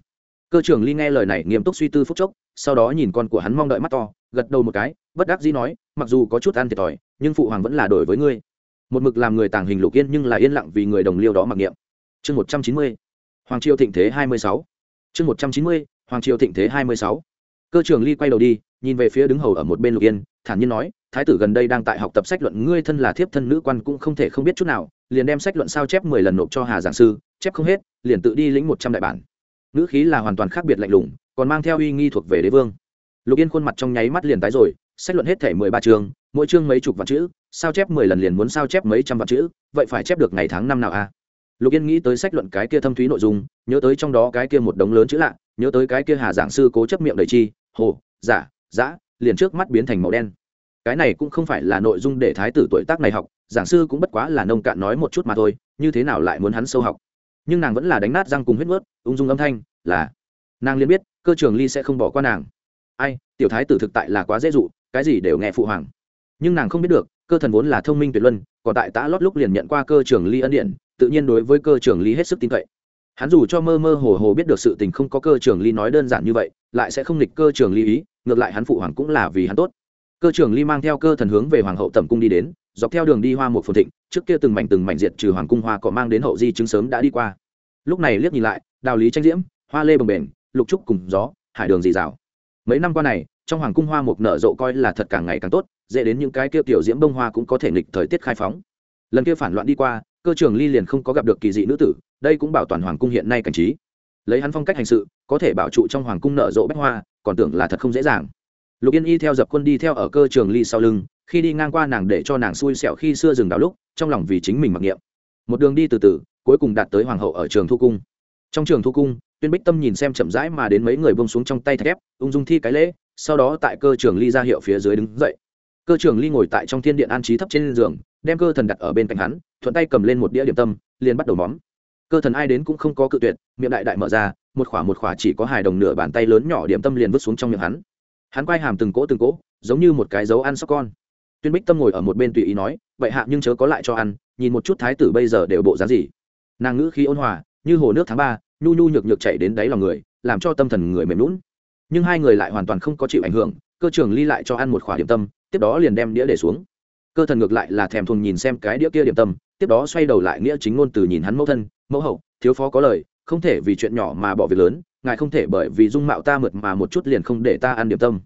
Cơ trưởng ly nghe lời này nghiêm túc suy tư phút chốc, sau đó nhìn con của hắn mong đợi mắt to, gật đầu một cái, bất đắc dĩ nói, mặc dù có chút ăn thiệt thòi, nhưng phụ hoàng vẫn là đổi với ngươi. Một mực làm người tàng hình lục yên nhưng là yên lặng vì người đồng liêu đó mặc niệm. Chương một trăm chín mươi, hoàng triều thịnh thế hai mươi sáu. Chương một trăm chín mươi, hoàng triều thịnh thế hai mươi sáu. Cơ trưởng ly quay đầu đi, nhìn về phía đứng hầu ở một bên lục yên, thản nhiên nói, thái tử gần đây đang tại học tập sách luận, ngươi thân là thiếp thân nữ quan cũng không thể không biết chút nào liền đem sách luận sao chép mười lần nộp cho hà giảng sư, chép không hết, liền tự đi lĩnh một trăm đại bản. Ngữ khí là hoàn toàn khác biệt lạnh lùng, còn mang theo uy nghi thuộc về đế vương. Lục yên khuôn mặt trong nháy mắt liền tái rồi, sách luận hết thể mười ba chương, mỗi chương mấy chục vạn chữ, sao chép mười lần liền muốn sao chép mấy trăm vạn chữ, vậy phải chép được ngày tháng năm nào a lục yên nghĩ tới sách luận cái kia thâm thúy nội dung, nhớ tới trong đó cái kia một đống lớn chữ lạ, nhớ tới cái kia hà giảng sư cố chấp miệng đầy chi, hồ, giả, giã, liền trước mắt biến thành màu đen. Cái này cũng không phải là nội dung để thái tử tuổi tác này học giảng sư cũng bất quá là nông cạn nói một chút mà thôi, như thế nào lại muốn hắn sâu học? Nhưng nàng vẫn là đánh nát răng cùng huyết vớt ung dung âm thanh là, nàng liền biết, cơ trường ly sẽ không bỏ qua nàng. Ai, tiểu thái tử thực tại là quá dễ dụ, cái gì đều nghe phụ hoàng. Nhưng nàng không biết được, cơ thần vốn là thông minh tuyệt luân, còn tại tã lót lúc liền nhận qua cơ trường ly ân điện tự nhiên đối với cơ trường ly hết sức tin cậy. Hắn dù cho mơ mơ hồ hồ biết được sự tình không có cơ trường ly nói đơn giản như vậy, lại sẽ không nghịch cơ trường ly ý, ngược lại hắn phụ hoàng cũng là vì hắn tốt. Cơ trường ly mang theo cơ thần hướng về hoàng hậu tẩm cung đi đến dọc theo đường đi hoa một phồn thịnh, trước kia từng mảnh từng mảnh diệt trừ hoàng cung hoa cỏ mang đến hậu di chứng sớm đã đi qua. Lúc này liếc nhìn lại, đào lý tranh diễm, hoa lê bồng bềnh, lục trúc cùng gió, hải đường dì dào mấy năm qua này, trong hoàng cung hoa mục nở rộ coi là thật càng ngày càng tốt, dễ đến những cái kia tiểu diễm bông hoa cũng có thể nghịch thời tiết khai phóng. Lần kia phản loạn đi qua, cơ trường ly liền không có gặp được kỳ dị nữ tử, đây cũng bảo toàn hoàng cung hiện nay cảnh trí. Lấy hắn phong cách hành sự, có thể bảo trụ trong hoàng cung nở rộ bách hoa, còn tưởng là thật không dễ dàng. Lục yên y theo dập quân đi theo ở cơ trường ly sau lưng khi đi ngang qua nàng để cho nàng xui xẻo khi xưa dừng đào lúc, trong lòng vì chính mình mặc niệm. Một đường đi từ từ, cuối cùng đạt tới hoàng hậu ở trường thu cung. Trong trường thu cung, tuyên bích tâm nhìn xem chậm rãi mà đến mấy người bông xuống trong tay thép, ung dung thi cái lễ, sau đó tại cơ trường ly ra hiệu phía dưới đứng dậy. Cơ trường ly ngồi tại trong thiên điện an trí thấp trên giường, đem cơ thần đặt ở bên cạnh hắn, thuận tay cầm lên một đĩa điểm tâm, liền bắt đầu móm. Cơ thần ai đến cũng không có cự tuyệt, miệng đại đại mở ra, một khỏa một khỏa chỉ có hài đồng nửa bàn tay lớn nhỏ điểm tâm liền vứt xuống trong miệng hắn. Hắn quay hàm từng cỗ từng cỗ, giống như một cái dấu ăn sóc con tuyên bích tâm ngồi ở một bên tùy ý nói, vậy hạ nhưng chớ có lại cho ăn, nhìn một chút thái tử bây giờ đều bộ dáng gì. Nàng ngữ khí ôn hòa, như hồ nước tháng ba, nhu nhu nhược nhược chạy đến đáy lòng người, làm cho tâm thần người mềm lún nhưng hai người lại hoàn toàn không có chịu ảnh hưởng, cơ trường ly lại cho ăn một khỏa điểm tâm, tiếp đó liền đem đĩa để xuống. Cơ thần ngược lại là thèm thuồng nhìn xem cái đĩa kia điểm tâm, tiếp đó xoay đầu lại nghĩa chính ngôn từ nhìn hắn mẫu thân, mẫu hậu, thiếu phó có lời, không thể vì chuyện nhỏ mà bỏ việc lớn, ngài không thể bởi vì dung mạo ta mượt mà một chút liền không để ta ăn điểm tâm.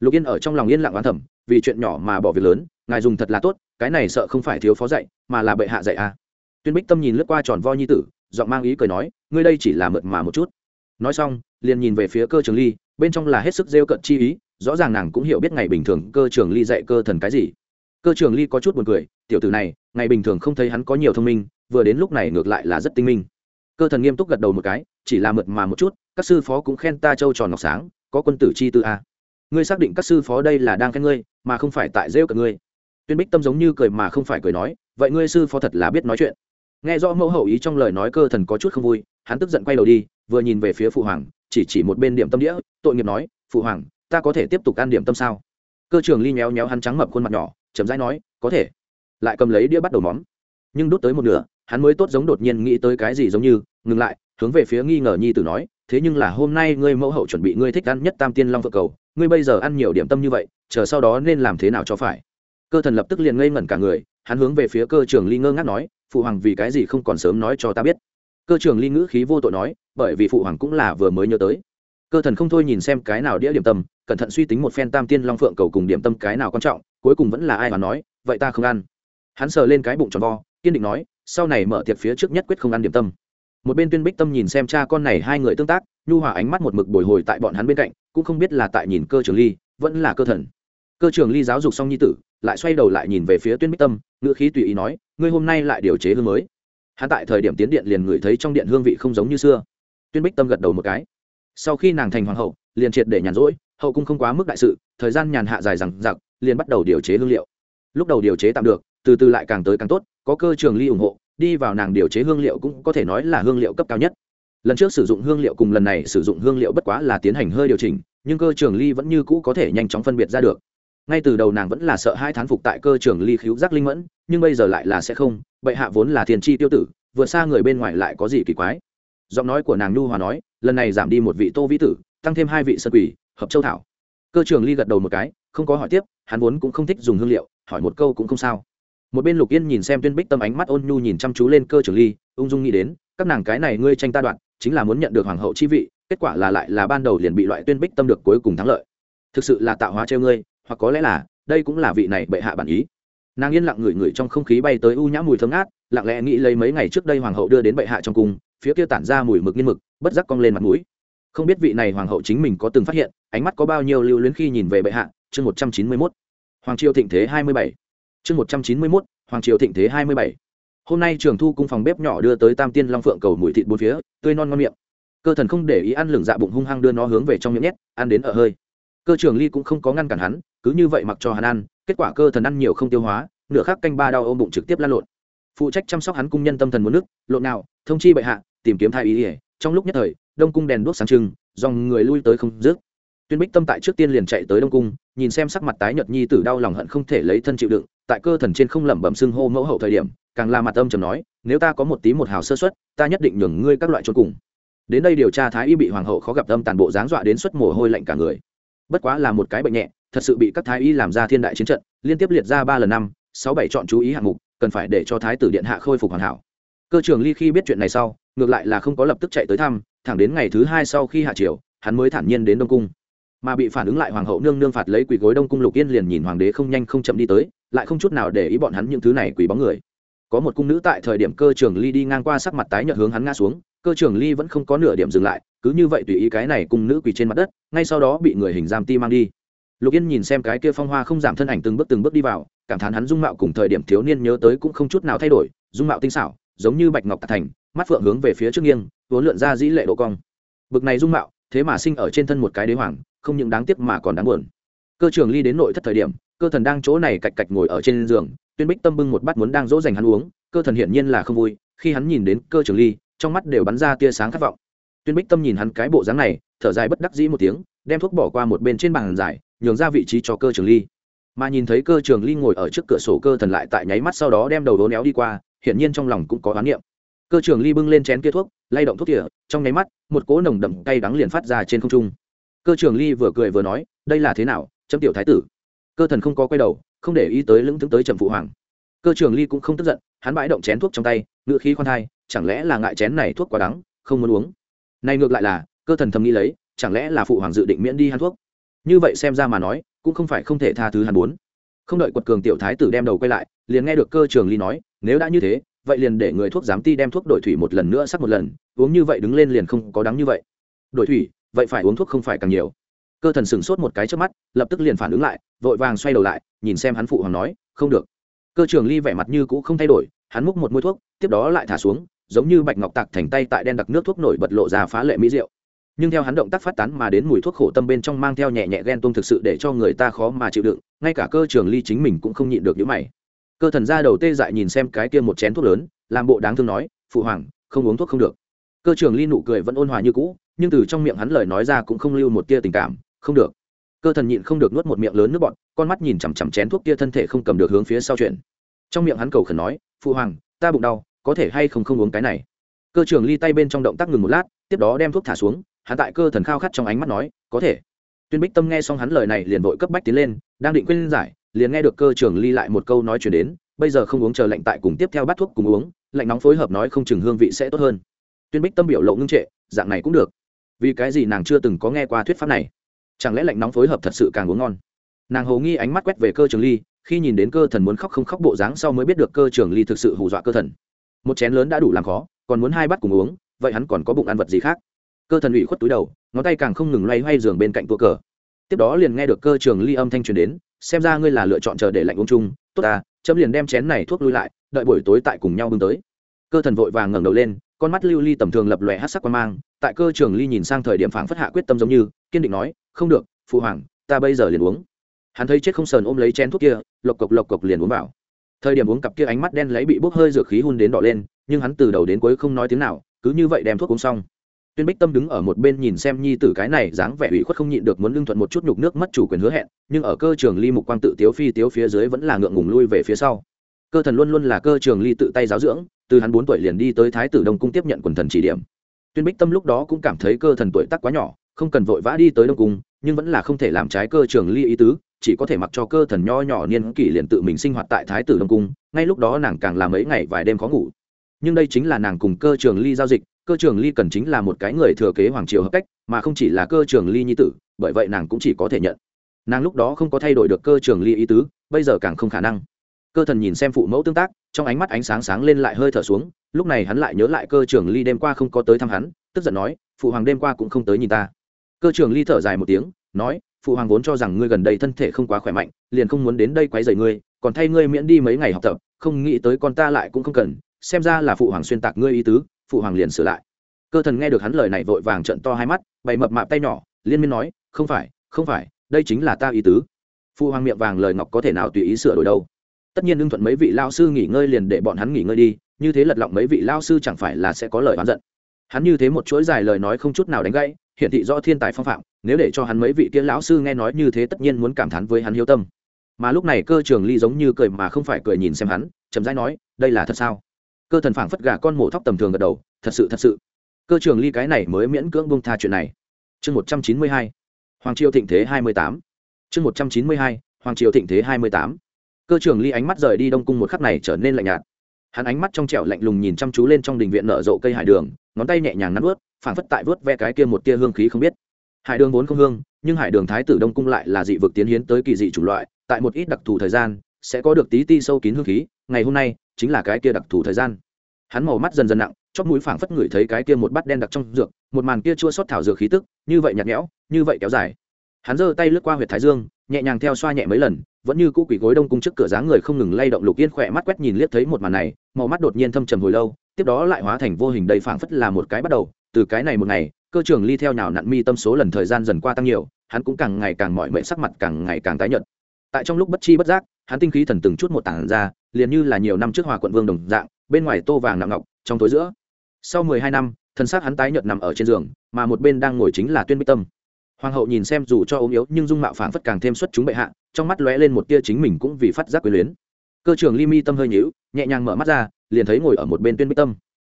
Lục yên ở trong lòng yên lặng oán thẩm vì chuyện nhỏ mà bỏ việc lớn, ngài dùng thật là tốt, cái này sợ không phải thiếu phó dạy, mà là bệ hạ dạy à. tuyên bích tâm nhìn lướt qua tròn vo nhi tử, giọng mang ý cười nói, ngươi đây chỉ là mượt mà một chút. Nói xong, liền nhìn về phía cơ trường ly, bên trong là hết sức rêu cận chi ý, rõ ràng nàng cũng hiểu biết ngày bình thường cơ trường ly dạy cơ thần cái gì. Cơ trường ly có chút buồn cười, tiểu tử này, ngày bình thường không thấy hắn có nhiều thông minh, vừa đến lúc này ngược lại là rất tinh minh. Cơ thần nghiêm túc gật đầu một cái, chỉ là mượt mà một chút, các sư phó cũng khen ta châu tròn ngọc sáng, có quân tử chi tư a ngươi xác định các sư phó đây là đang khen ngươi, mà không phải tại rêu cả ngươi. Tuyên bích tâm giống như cười mà không phải cười nói, vậy ngươi sư phó thật là biết nói chuyện. Nghe rõ mẫu hậu ý trong lời nói cơ thần có chút không vui, hắn tức giận quay đầu đi, vừa nhìn về phía phụ hoàng, chỉ chỉ một bên điểm tâm đĩa, tội nghiệp nói, phụ hoàng, ta có thể tiếp tục ăn điểm tâm sao? Cơ trường ly nhéo nhéo hắn trắng mập khuôn mặt nhỏ, chậm rãi nói, có thể. Lại cầm lấy đĩa bắt đầu móm. Nhưng đút tới một nửa, hắn mới tốt giống đột nhiên nghĩ tới cái gì giống như, ngừng lại, hướng về phía nghi ngờ nhi tử nói thế nhưng là hôm nay ngươi mẫu hậu chuẩn bị ngươi thích ăn nhất tam tiên long phượng cầu, ngươi bây giờ ăn nhiều điểm tâm như vậy, chờ sau đó nên làm thế nào cho phải? Cơ thần lập tức liền ngây ngẩn cả người, hắn hướng về phía cơ trường ly ngơ ngác nói, phụ hoàng vì cái gì không còn sớm nói cho ta biết? Cơ trường ly ngữ khí vô tội nói, bởi vì phụ hoàng cũng là vừa mới nhớ tới. Cơ thần không thôi nhìn xem cái nào đĩa điểm tâm, cẩn thận suy tính một phen tam tiên long phượng cầu cùng điểm tâm cái nào quan trọng, cuối cùng vẫn là ai mà nói, vậy ta không ăn. Hắn sờ lên cái bụng tròn vo, kiên định nói, sau này mở tiệc phía trước nhất quyết không ăn điểm tâm một bên tuyên bích tâm nhìn xem cha con này hai người tương tác, nhu hòa ánh mắt một mực bồi hồi tại bọn hắn bên cạnh, cũng không biết là tại nhìn cơ trường ly, vẫn là cơ thần. Cơ trường ly giáo dục xong nhi tử, lại xoay đầu lại nhìn về phía tuyên bích tâm, ngữ khí tùy ý nói, ngươi hôm nay lại điều chế hương mới. Hắn tại thời điểm tiến điện liền ngửi thấy trong điện hương vị không giống như xưa. Tuyên bích tâm gật đầu một cái. Sau khi nàng thành hoàng hậu, liền triệt để nhàn rỗi, hậu cung không quá mức đại sự, thời gian nhàn hạ dài rằng giặc liền bắt đầu điều chế hương liệu. Lúc đầu điều chế tạm được, từ từ lại càng tới càng tốt, có cơ trường ly ủng hộ đi vào nàng điều chế hương liệu cũng có thể nói là hương liệu cấp cao nhất. Lần trước sử dụng hương liệu cùng lần này sử dụng hương liệu bất quá là tiến hành hơi điều chỉnh, nhưng cơ trường ly vẫn như cũ có thể nhanh chóng phân biệt ra được. Ngay từ đầu nàng vẫn là sợ hai thán phục tại cơ trường ly khíu giác linh mẫn, nhưng bây giờ lại là sẽ không, bệ hạ vốn là thiên tri tiêu tử, vượt xa người bên ngoài lại có gì kỳ quái. Giọng nói của nàng nhu hòa nói, lần này giảm đi một vị tô vĩ tử, tăng thêm hai vị sơn quỷ, hợp châu thảo. Cơ trường ly gật đầu một cái, không có hỏi tiếp, hắn vốn cũng không thích dùng hương liệu, hỏi một câu cũng không sao một bên lục yên nhìn xem tuyên bích tâm ánh mắt ôn nhu nhìn chăm chú lên cơ trưởng ly, ung dung nghĩ đến, các nàng cái này ngươi tranh ta đoạn, chính là muốn nhận được hoàng hậu chi vị, kết quả là lại là ban đầu liền bị loại tuyên bích tâm được cuối cùng thắng lợi. Thực sự là tạo hóa treo ngươi, hoặc có lẽ là, đây cũng là vị này bệ hạ bản ý. Nàng yên lặng ngửi ngửi trong không khí bay tới u nhã mùi thơm ngát, lặng lẽ nghĩ lấy mấy ngày trước đây hoàng hậu đưa đến bệ hạ trong cung, phía kia tản ra mùi mực nghiên mực, bất giác cong lên mặt mũi. Không biết vị này hoàng hậu chính mình có từng phát hiện, ánh mắt có bao nhiêu lưu luyến khi nhìn về bệ hạ, chương một trăm chín mươi mốt. Hoàng triều thịnh thế hai mươi bảy chương một trăm chín mươi mốt, hoàng triều thịnh thế hai mươi bảy. Hôm nay trường thu cung phòng bếp nhỏ đưa tới tam tiên long phượng cầu mùi thịt bốn phía, tươi non ngon miệng. Cơ thần không để ý ăn lửng dạ bụng hung hăng đưa nó hướng về trong miệng nhét, ăn đến ở hơi. Cơ trường ly cũng không có ngăn cản hắn, cứ như vậy mặc cho hắn ăn, kết quả cơ thần ăn nhiều không tiêu hóa, nửa khắc canh ba đau ôm bụng trực tiếp lan lộn. Phụ trách chăm sóc hắn cung nhân tâm thần muốn nước, lộn nào, thông chi bệ hạ, tìm kiếm thai ý ỉa trong lúc nhất thời, đông cung đèn đuốc sáng trưng, dòng người lui tới không dứt tuyên bích tâm tại trước tiên liền chạy tới đông cung, nhìn xem sắc mặt tái nhợt nhi tử đau lòng hận không thể lấy thân chịu đựng, tại cơ thần trên không lẩm bẩm xưng hô mẫu hậu thời điểm, càng là mặt âm trầm nói, nếu ta có một tí một hào sơ xuất ta nhất định nhường ngươi các loại trốn cùng. Đến đây điều tra thái y bị hoàng hậu khó gặp Tâm tàn bộ dáng dọa đến suất mồ hôi lạnh cả người. Bất quá là một cái bệnh nhẹ, thật sự bị các thái y làm ra thiên đại chiến trận, liên tiếp liệt ra ba lần năm, sáu bảy chọn chú ý hạng mục, cần phải để cho thái tử điện hạ khôi phục hoàn hảo. Cơ trưởng ly khi biết chuyện này sau, ngược lại là không có lập tức chạy tới thăm, thẳng đến ngày thứ hai sau khi hạ triều, hắn mới thản nhiên đến đông cung mà bị phản ứng lại hoàng hậu nương nương phạt lấy quỷ gối đông cung lục yên liền nhìn hoàng đế không nhanh không chậm đi tới, lại không chút nào để ý bọn hắn những thứ này quỷ bóng người. Có một cung nữ tại thời điểm cơ trưởng ly đi ngang qua sắc mặt tái nhợt hướng hắn ngã xuống, cơ trưởng ly vẫn không có nửa điểm dừng lại, cứ như vậy tùy ý cái này cung nữ quỳ trên mặt đất, ngay sau đó bị người hình giam ti mang đi. Lục yên nhìn xem cái kia phong hoa không giảm thân ảnh từng bước từng bước đi vào, cảm thán hắn dung mạo cùng thời điểm thiếu niên nhớ tới cũng không chút nào thay đổi, dung mạo tinh xảo, giống như bạch ngọc tạc thành, mắt phượng hướng về phía trước nghiêng, vốn lượn ra dĩ lệ độ cong. Bực này dung mạo, thế mà sinh ở trên thân một cái đế hoàng không những đáng tiếc mà còn đáng buồn. Cơ trường ly đến nội thất thời điểm, cơ thần đang chỗ này cạch cạch ngồi ở trên giường, tuyên bích tâm bưng một bát muốn đang dỗ dành hắn uống, cơ thần hiển nhiên là không vui, khi hắn nhìn đến cơ trường ly, trong mắt đều bắn ra tia sáng khát vọng. Tuyên bích tâm nhìn hắn cái bộ dáng này, thở dài bất đắc dĩ một tiếng, đem thuốc bỏ qua một bên trên bàn giải, nhường ra vị trí cho cơ trường ly. Mà nhìn thấy cơ trường ly ngồi ở trước cửa sổ cơ thần lại tại nháy mắt sau đó đem đầu đố néo đi qua, hiển nhiên trong lòng cũng có oán niệm. Cơ trường ly bưng lên chén kia thuốc, lay động thuốc tỉa, trong nháy mắt, một cỗ nồng đậm cay đắng liền phát ra trên không trung cơ trường ly vừa cười vừa nói, đây là thế nào chấm tiểu thái tử? Cơ thần không có quay đầu, không để ý tới lững thững tới trầm phụ hoàng. Cơ trường ly cũng không tức giận, hắn bãi động chén thuốc trong tay, ngựa khí khoan thai, chẳng lẽ là ngại chén này thuốc quá đắng, không muốn uống? Này ngược lại là, cơ thần thầm nghĩ lấy, chẳng lẽ là phụ hoàng dự định miễn đi hắn thuốc? Như vậy xem ra mà nói, cũng không phải không thể tha thứ hắn muốn. Không đợi quật cường tiểu thái tử đem đầu quay lại, liền nghe được cơ trường ly nói, nếu đã như thế, vậy liền để người thuốc giám ti đem thuốc đổi thủy một lần nữa sắc một lần, uống như vậy đứng lên liền không có đắng như vậy. Đổi thủy vậy phải uống thuốc không phải càng nhiều. Cơ thần sửng sốt một cái trước mắt, lập tức liền phản ứng lại, vội vàng xoay đầu lại, nhìn xem hắn phụ hoàng nói, không được. Cơ trường ly vẻ mặt như cũ không thay đổi, hắn múc một môi thuốc, tiếp đó lại thả xuống, giống như bạch ngọc tạc thành tay tại đen đặc nước thuốc nổi bật lộ ra phá lệ mỹ rượu nhưng theo hắn động tác phát tán mà đến mùi thuốc khổ tâm bên trong mang theo nhẹ nhẹ ghen tuông thực sự để cho người ta khó mà chịu đựng, ngay cả cơ trường ly chính mình cũng không nhịn được những mày. Cơ thần ra đầu tê dại nhìn xem cái kia một chén thuốc lớn, làm bộ đáng thương nói, phụ hoàng, không uống thuốc không được cơ trường ly nụ cười vẫn ôn hòa như cũ, nhưng từ trong miệng hắn lời nói ra cũng không lưu một tia tình cảm, không được. Cơ thần nhịn không được nuốt một miệng lớn nước bọt, con mắt nhìn chằm chằm chén thuốc kia thân thể không cầm được hướng phía sau chuyện trong miệng hắn cầu khẩn nói, phụ hoàng, ta bụng đau, có thể hay không không uống cái này? Cơ trường ly tay bên trong động tác ngừng một lát, tiếp đó đem thuốc thả xuống, hắn tại cơ thần khao khát trong ánh mắt nói, có thể. Tuyên bích tâm nghe xong hắn lời này liền vội cấp bách tiến lên, đang định quên giải, liền nghe được cơ trường ly lại một câu nói chuyển đến, bây giờ không uống chờ lạnh tại cùng tiếp theo bắt thuốc cùng uống, lạnh nóng phối hợp nói không chừng hương vị sẽ tốt hơn tuyên bích tâm biểu lộ ngưng trệ, dạng này cũng được. Vì cái gì nàng chưa từng có nghe qua thuyết pháp này? Chẳng lẽ lạnh nóng phối hợp thật sự càng uống ngon? Nàng hầu nghi ánh mắt quét về cơ trường ly, khi nhìn đến cơ thần muốn khóc không khóc bộ dáng sau mới biết được cơ trường ly thực sự hù dọa cơ thần. Một chén lớn đã đủ làm khó, còn muốn hai bát cùng uống, vậy hắn còn có bụng ăn vật gì khác? Cơ thần ủy khuất túi đầu, ngón tay càng không ngừng loay hoay giường bên cạnh tua cờ. Tiếp đó liền nghe được cơ trường ly âm thanh truyền đến, xem ra ngươi là lựa chọn chờ để lạnh uống chung, tốt ta, chấm liền đem chén này thuốc lui lại, đợi buổi tối tại cùng nhau bưng tới. Cơ thần vội vàng ngẩng đầu lên con mắt lưu ly tầm thường lập lòe hát sắc quan mang, tại cơ trường ly nhìn sang thời điểm phảng phất hạ quyết tâm giống như, kiên định nói, không được, phụ hoàng, ta bây giờ liền uống. Hắn thấy chết không sờn ôm lấy chén thuốc kia, lộc cộc lộc cộc liền uống vào. Thời điểm uống cặp kia ánh mắt đen lấy bị bốc hơi dược khí hun đến đỏ lên, nhưng hắn từ đầu đến cuối không nói tiếng nào, cứ như vậy đem thuốc uống xong. Tuyên bích tâm đứng ở một bên nhìn xem nhi tử cái này dáng vẻ ủy khuất không nhịn được muốn lương thuận một chút nhục nước mất chủ quyền hứa hẹn, nhưng ở cơ trường ly mục quang tự tiếu phi tiếu phía dưới vẫn là ngượng ngùng lui về phía sau. Cơ thần luôn luôn là cơ trường ly tự tay giáo dưỡng từ hắn bốn tuổi liền đi tới thái tử đông cung tiếp nhận quần thần chỉ điểm. Tuyên bích tâm lúc đó cũng cảm thấy cơ thần tuổi tác quá nhỏ, không cần vội vã đi tới đông cung, nhưng vẫn là không thể làm trái cơ trường ly ý tứ, chỉ có thể mặc cho cơ thần nho nhỏ niên kỷ liền tự mình sinh hoạt tại thái tử đông cung, ngay lúc đó nàng càng làm mấy ngày vài đêm khó ngủ. Nhưng đây chính là nàng cùng cơ trường ly giao dịch, cơ trường ly cần chính là một cái người thừa kế hoàng triều hợp cách, mà không chỉ là cơ trường ly nhi tử, bởi vậy nàng cũng chỉ có thể nhận. Nàng lúc đó không có thay đổi được cơ trường ly ý tứ, bây giờ càng không khả năng. Cơ thần nhìn xem phụ mẫu tương tác trong ánh mắt ánh sáng sáng lên lại hơi thở xuống, lúc này hắn lại nhớ lại cơ trưởng ly đêm qua không có tới thăm hắn, tức giận nói, phụ hoàng đêm qua cũng không tới nhìn ta. Cơ trưởng ly thở dài một tiếng, nói, phụ hoàng vốn cho rằng ngươi gần đây thân thể không quá khỏe mạnh, liền không muốn đến đây quấy rầy ngươi, còn thay ngươi miễn đi mấy ngày học tập, không nghĩ tới con ta lại cũng không cần, xem ra là phụ hoàng xuyên tạc ngươi ý tứ, phụ hoàng liền sửa lại. Cơ thần nghe được hắn lời này vội vàng trận to hai mắt, bày mập mạp tay nhỏ, liên miên nói, không phải không phải, đây chính là ta ý tứ. Phụ hoàng miệng vàng lời ngọc có thể nào tùy ý sửa đổi đâu? Tất nhiên ưng thuận mấy vị lao sư nghỉ ngơi liền để bọn hắn nghỉ ngơi đi, như thế lật lọng mấy vị lao sư chẳng phải là sẽ có lời oán giận. Hắn như thế một chuỗi dài lời nói không chút nào đánh gãy, hiển thị do thiên tài phong phạm, nếu để cho hắn mấy vị kia lão sư nghe nói như thế tất nhiên muốn cảm thán với hắn hiếu tâm. Mà lúc này cơ trường ly giống như cười mà không phải cười nhìn xem hắn, chậm rãi nói, đây là thật sao? Cơ thần phảng phất gà con mổ thóc tầm thường gật đầu, thật sự thật sự. Cơ trường ly cái này mới miễn cưỡng bông tha chuyện này. Chương một trăm chín mươi hai, hoàng triều thịnh thế hai mươi tám. Chương một trăm chín mươi hai, hoàng triều thịnh thế hai mươi tám cơ trường ly ánh mắt rời đi đông cung một khắc này trở nên lạnh nhạt. Hắn ánh mắt trong trẻo lạnh lùng nhìn chăm chú lên trong đình viện nở rộ cây hải đường, ngón tay nhẹ nhàng nắn ướt phảng phất tại vớt ve cái kia một tia hương khí không biết. Hải đường vốn không hương, nhưng hải đường thái tử đông cung lại là dị vực tiến hiến tới kỳ dị chủng loại, tại một ít đặc thù thời gian, sẽ có được tí ti sâu kín hương khí, ngày hôm nay, chính là cái kia đặc thù thời gian. Hắn màu mắt dần dần nặng, chóp mũi phảng phất ngửi thấy cái kia một bát đen đặc trong dược, một màn kia chua xót thảo dược khí tức, như vậy nhạt nhẽo, như vậy kéo dài. Hắn giơ tay lướt qua huyệt thái dương, nhẹ nhàng theo xoa nhẹ mấy lần vẫn như cũ quỷ gối đông cung trước cửa dáng người không ngừng lay động lục yên khỏe mắt quét nhìn liếc thấy một màn này, màu mắt đột nhiên thâm trầm hồi lâu, tiếp đó lại hóa thành vô hình đầy phảng phất là một cái bắt đầu, từ cái này một ngày, cơ trường ly theo nhào nặn mi tâm số lần thời gian dần qua tăng nhiều, hắn cũng càng ngày càng mỏi mệt sắc mặt càng ngày càng tái nhợt. Tại trong lúc bất chi bất giác, hắn tinh khí thần từng chút một tảng ra, liền như là nhiều năm trước hòa quận vương đồng dạng, bên ngoài tô vàng nặng ngọc, trong tối giữa. Sau mười hai năm, thân xác hắn tái nhợt nằm ở trên giường, mà một bên đang ngồi chính là tuyên bích tâm hoàng hậu nhìn xem dù cho ốm yếu nhưng dung mạo phảng phất càng thêm xuất chúng bệ hạ, trong mắt lóe lên một tia chính mình cũng vì phát giác quyền luyến. Cơ trưởng ly mi tâm hơi nhíu, nhẹ nhàng mở mắt ra, liền thấy ngồi ở một bên tuyên bích tâm.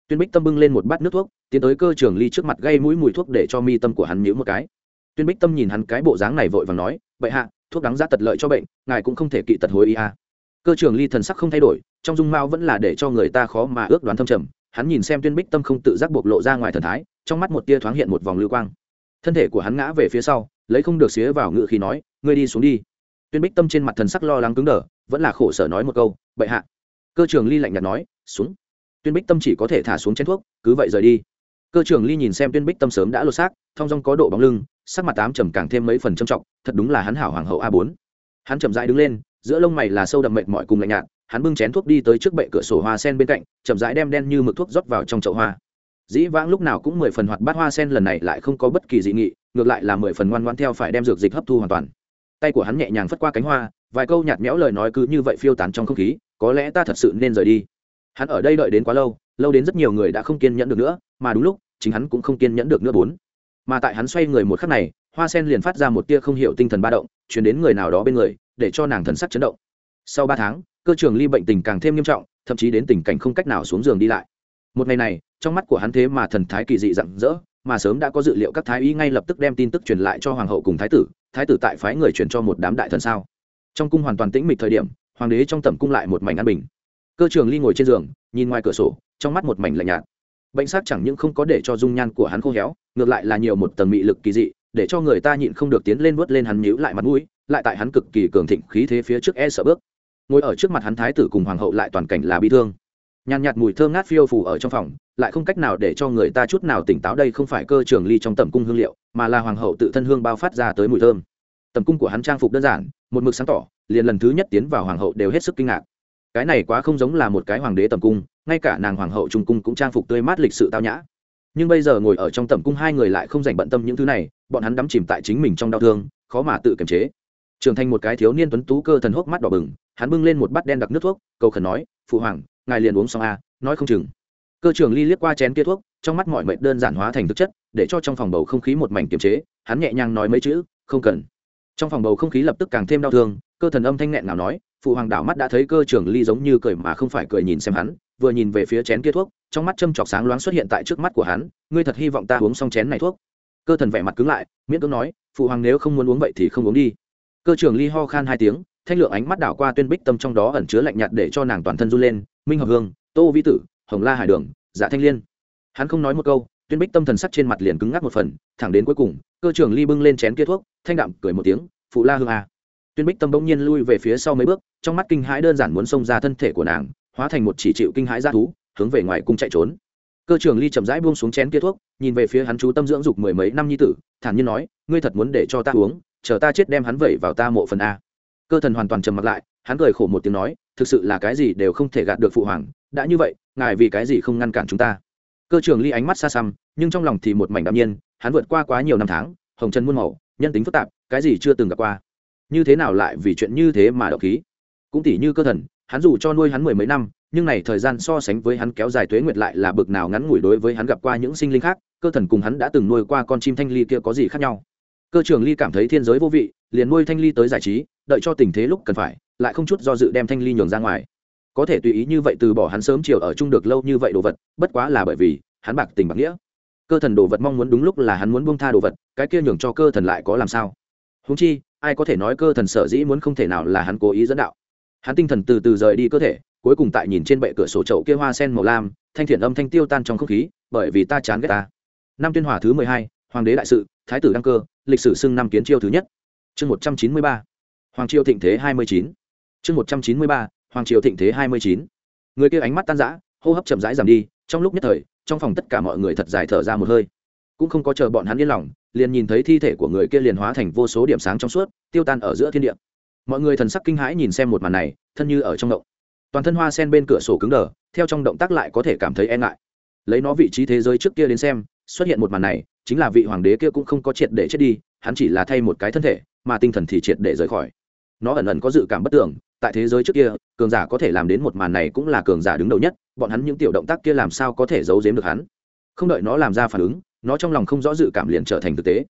Tuyên bích tâm bưng lên một bát nước thuốc, tiến tới cơ trưởng ly trước mặt gây mũi mùi thuốc để cho mi tâm của hắn nhíu một cái. Tuyên bích tâm nhìn hắn cái bộ dáng này vội và nói, bệ hạ, thuốc đắng giá tật lợi cho bệnh, ngài cũng không thể kỵ tật hối ý a. Cơ trưởng ly thần sắc không thay đổi, trong dung mạo vẫn là để cho người ta khó mà ước đoán thâm trầm. Hắn nhìn xem tuyên bích tâm không tự giác bộc lộ ra ngoài thần thái, trong mắt một tia thoáng hiện một vòng lưu quang thân thể của hắn ngã về phía sau, lấy không được xía vào ngự khí nói, ngươi đi xuống đi. Tuyên bích tâm trên mặt thần sắc lo lắng cứng đờ, vẫn là khổ sở nói một câu, bệ hạ. Cơ trường ly lạnh nhạt nói, xuống. Tuyên bích tâm chỉ có thể thả xuống chén thuốc, cứ vậy rời đi. Cơ trường ly nhìn xem tuyên bích tâm sớm đã lột xác, thong dong có độ bóng lưng, sắc mặt tám trầm càng thêm mấy phần trầm trọng, thật đúng là hắn hảo hoàng hậu a bốn. Hắn chậm rãi đứng lên, giữa lông mày là sâu đậm mệt mỏi cùng lạnh nhạt, hắn bưng chén thuốc đi tới trước bệ cửa sổ hoa sen bên cạnh, chậm rãi đem đen như mực thuốc rót vào trong chậu hoa dĩ vãng lúc nào cũng mười phần hoạt bát hoa sen lần này lại không có bất kỳ dị nghị, ngược lại là mười phần ngoan ngoan theo phải đem dược dịch hấp thu hoàn toàn. Tay của hắn nhẹ nhàng phất qua cánh hoa, vài câu nhạt nhẽo lời nói cứ như vậy phiêu tán trong không khí, có lẽ ta thật sự nên rời đi. Hắn ở đây đợi đến quá lâu lâu đến rất nhiều người đã không kiên nhẫn được nữa, mà đúng lúc, chính hắn cũng không kiên nhẫn được nữa bốn. Mà tại hắn xoay người một khắc này, hoa sen liền phát ra một tia không hiểu tinh thần ba động chuyển đến người nào đó bên người, để cho nàng thần sắc chấn động. Sau ba tháng, cơ trường ly bệnh tình càng thêm nghiêm trọng, thậm chí đến tình cảnh không cách nào xuống giường đi lại. Một ngày này trong mắt của hắn thế mà thần thái kỳ dị rạng rỡ, mà sớm đã có dự liệu các thái y ngay lập tức đem tin tức truyền lại cho hoàng hậu cùng thái tử thái tử tại phái người truyền cho một đám đại thần sao? Trong cung hoàn toàn tĩnh mịch thời điểm, hoàng đế trong tầm cung lại một mảnh an bình. Cơ trường ly ngồi trên giường, nhìn ngoài cửa sổ, trong mắt một mảnh lạnh nhạt. Bệnh sắc chẳng những không có để cho dung nhan của hắn khô héo, ngược lại là nhiều một tầng mị lực kỳ dị, để cho người ta nhịn không được tiến lên vớt lên hắn nhíu lại mặt mũi, lại tại hắn cực kỳ cường thịnh khí thế phía trước e sợ bước. Ngồi ở trước mặt hắn thái tử cùng hoàng hậu lại toàn cảnh là bi thương nhàn nhạt mùi thơm ngát phiêu phủ ở trong phòng, lại không cách nào để cho người ta chút nào tỉnh táo đây không phải cơ trường ly trong tầm cung hương liệu, mà là hoàng hậu tự thân hương bao phát ra tới mùi thơm. Tầm cung của hắn trang phục đơn giản, một mực sáng tỏ, liền lần thứ nhất tiến vào hoàng hậu đều hết sức kinh ngạc. Cái này quá không giống là một cái hoàng đế tầm cung, ngay cả nàng hoàng hậu trung cung cũng trang phục tươi mát lịch sự tao nhã. Nhưng bây giờ ngồi ở trong tầm cung hai người lại không dành bận tâm những thứ này, bọn hắn đắm chìm tại chính mình trong đau thương, khó mà tự kiềm chế. Trưởng thành một cái thiếu niên tuấn tú cơ thần hốc mắt đỏ bừng, hắn bưng lên một bát đen đặc nước thuốc, cầu khẩn nói, phụ hoàng ngài liền uống xong a à, nói không chừng. Cơ trưởng ly liếc qua chén kia thuốc trong mắt mọi mệnh đơn giản hóa thành thực chất để cho trong phòng bầu không khí một mảnh kiềm chế hắn nhẹ nhàng nói mấy chữ không cần. Trong phòng bầu không khí lập tức càng thêm đau thương cơ thần âm thanh nghẹn nào nói phụ hoàng đảo mắt đã thấy cơ trưởng ly giống như cười mà không phải cười nhìn xem hắn vừa nhìn về phía chén kia thuốc trong mắt châm chọc sáng loáng xuất hiện tại trước mắt của hắn ngươi thật hy vọng ta uống xong chén này thuốc? Cơ thần vẻ mặt cứng lại miễn cưỡng nói phụ hoàng nếu không muốn uống vậy thì không uống đi. Cơ trưởng ly ho khan hai tiếng thanh lượng ánh mắt đảo qua tuyên bích tâm trong đó ẩn chứa lạnh nhạt để cho nàng toàn thân run lên. Minh hợp hương, tô vi tử, hồng la hải đường dạ thanh liên. Hắn không nói một câu, tuyên bích tâm thần sắc trên mặt liền cứng ngắc một phần, thẳng đến cuối cùng, cơ trưởng ly bưng lên chén kia thuốc, thanh đạm cười một tiếng, phụ la hương à. tuyên bích tâm bỗng nhiên lui về phía sau mấy bước, trong mắt kinh hãi đơn giản muốn xông ra thân thể của nàng, hóa thành một chỉ chịu kinh hãi ra thú, hướng về ngoài cung chạy trốn. Cơ trưởng ly chậm rãi buông xuống chén kia thuốc, nhìn về phía hắn chú tâm dưỡng dục mười mấy năm nhi tử, thản nhiên nói, ngươi thật muốn để cho ta uống, chờ ta chết đem hắn vẩy vào ta mộ phần a cơ thần hoàn toàn trầm mặt lại, hắn cười khổ một tiếng nói, thực sự là cái gì đều không thể gạt được phụ hoàng, đã như vậy, ngài vì cái gì không ngăn cản chúng ta? Cơ trưởng ly ánh mắt xa xăm, nhưng trong lòng thì một mảnh đạm nhiên, hắn vượt qua quá nhiều năm tháng, hồng trần muôn màu, nhân tính phức tạp, cái gì chưa từng gặp qua. Như thế nào lại vì chuyện như thế mà độc khí? Cũng tỉ như cơ thần, hắn dù cho nuôi hắn mười mấy năm, nhưng này thời gian so sánh với hắn kéo dài tuế nguyệt lại là bực nào ngắn ngủi đối với hắn gặp qua những sinh linh khác, cơ thần cùng hắn đã từng nuôi qua con chim thanh ly kia có gì khác nhau? Cơ trưởng ly cảm thấy thiên giới vô vị, liền nuôi thanh ly tới giải trí đợi cho tình thế lúc cần phải, lại không chút do dự đem thanh ly nhường ra ngoài. Có thể tùy ý như vậy từ bỏ hắn sớm chiều ở chung được lâu như vậy đồ vật, bất quá là bởi vì, hắn bạc tình bạc nghĩa. Cơ thần đồ vật mong muốn đúng lúc là hắn muốn buông tha đồ vật, cái kia nhường cho cơ thần lại có làm sao? Húng chi, ai có thể nói cơ thần sở dĩ muốn không thể nào là hắn cố ý dẫn đạo? Hắn tinh thần từ từ rời đi cơ thể, cuối cùng tại nhìn trên bệ cửa sổ chậu kia hoa sen màu lam, thanh thiện âm thanh tiêu tan trong không khí, bởi vì ta chán ghét ta. Năm tuyên hòa thứ mười hai, hoàng đế đại sự, thái tử đăng cơ, lịch sử xưng năm kiến chiêu thứ nhất. Chương một trăm chín mươi ba hoàng triều thịnh thế hai mươi chín. Chương một trăm chín mươi ba, hoàng triều thịnh thế hai mươi chín. Người kia ánh mắt tan rã, hô hấp chậm rãi giảm đi, trong lúc nhất thời, trong phòng tất cả mọi người thật dài thở ra một hơi. Cũng không có chờ bọn hắn yên lòng, liền nhìn thấy thi thể của người kia liền hóa thành vô số điểm sáng trong suốt, tiêu tan ở giữa thiên địa. Mọi người thần sắc kinh hãi nhìn xem một màn này, thân như ở trong động. Toàn thân hoa sen bên cửa sổ cứng đờ, theo trong động tác lại có thể cảm thấy e ngại. Lấy nó vị trí thế giới trước kia đến xem, xuất hiện một màn này, chính là vị hoàng đế kia cũng không có triệt để chết đi, hắn chỉ là thay một cái thân thể, mà tinh thần thì triệt để rời khỏi nó ẩn ẩn có dự cảm bất tưởng tại thế giới trước kia, cường giả có thể làm đến một màn này cũng là cường giả đứng đầu nhất, bọn hắn những tiểu động tác kia làm sao có thể giấu giếm được hắn? Không đợi nó làm ra phản ứng, nó trong lòng không rõ dự cảm liền trở thành thực tế.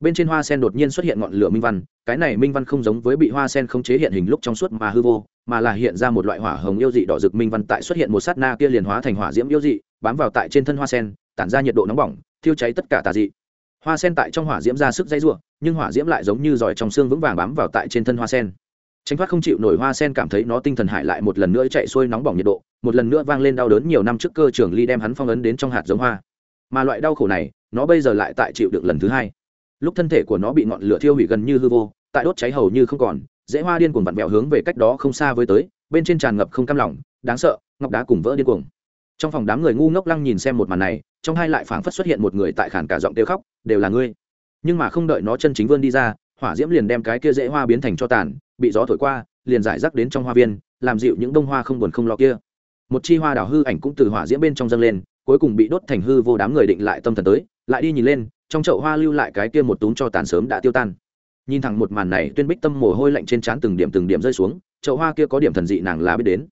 Bên trên hoa sen đột nhiên xuất hiện ngọn lửa minh văn, cái này minh văn không giống với bị hoa sen không chế hiện hình lúc trong suốt mà hư vô, mà là hiện ra một loại hỏa hồng yêu dị đỏ rực minh văn tại xuất hiện một sát na kia liền hóa thành hỏa diễm yêu dị, bám vào tại trên thân hoa sen, tản ra nhiệt độ nóng bỏng, thiêu cháy tất cả tà dị hoa sen tại trong hỏa diễm ra sức dây r nhưng hỏa diễm lại giống như giỏi trong xương vững vàng bám vào tại trên thân hoa sen. Tránh thoát không chịu nổi hoa sen cảm thấy nó tinh thần hại lại một lần nữa chạy xuôi nóng bỏng nhiệt độ, một lần nữa vang lên đau đớn nhiều năm trước cơ trường ly đem hắn phong ấn đến trong hạt giống hoa. Mà loại đau khổ này, nó bây giờ lại tại chịu được lần thứ hai. Lúc thân thể của nó bị ngọn lửa thiêu hủy gần như hư vô, tại đốt cháy hầu như không còn, dễ hoa điên cuồng vặn vẹo hướng về cách đó không xa với tới, bên trên tràn ngập không cam lòng, đáng sợ, ngọc đá cùng vỡ điên cuồng trong phòng đám người ngu ngốc lăng nhìn xem một màn này, trong hai lại phảng phất xuất hiện một người tại khản cả giọng kêu khóc, đều là ngươi. Nhưng mà không đợi nó chân chính vươn đi ra, hỏa diễm liền đem cái kia dễ hoa biến thành cho tàn, bị gió thổi qua, liền giải rác đến trong hoa viên, làm dịu những bông hoa không buồn không lo kia. Một chi hoa đào hư ảnh cũng từ hỏa diễm bên trong dâng lên, cuối cùng bị đốt thành hư vô đám người định lại tâm thần tới, lại đi nhìn lên, trong chậu hoa lưu lại cái kia một túm cho tàn sớm đã tiêu tan. Nhìn thẳng một màn này, tuyên bích tâm mồ hôi lạnh trên trán từng điểm từng điểm rơi xuống, chậu hoa kia có điểm thần dị nàng là biết đến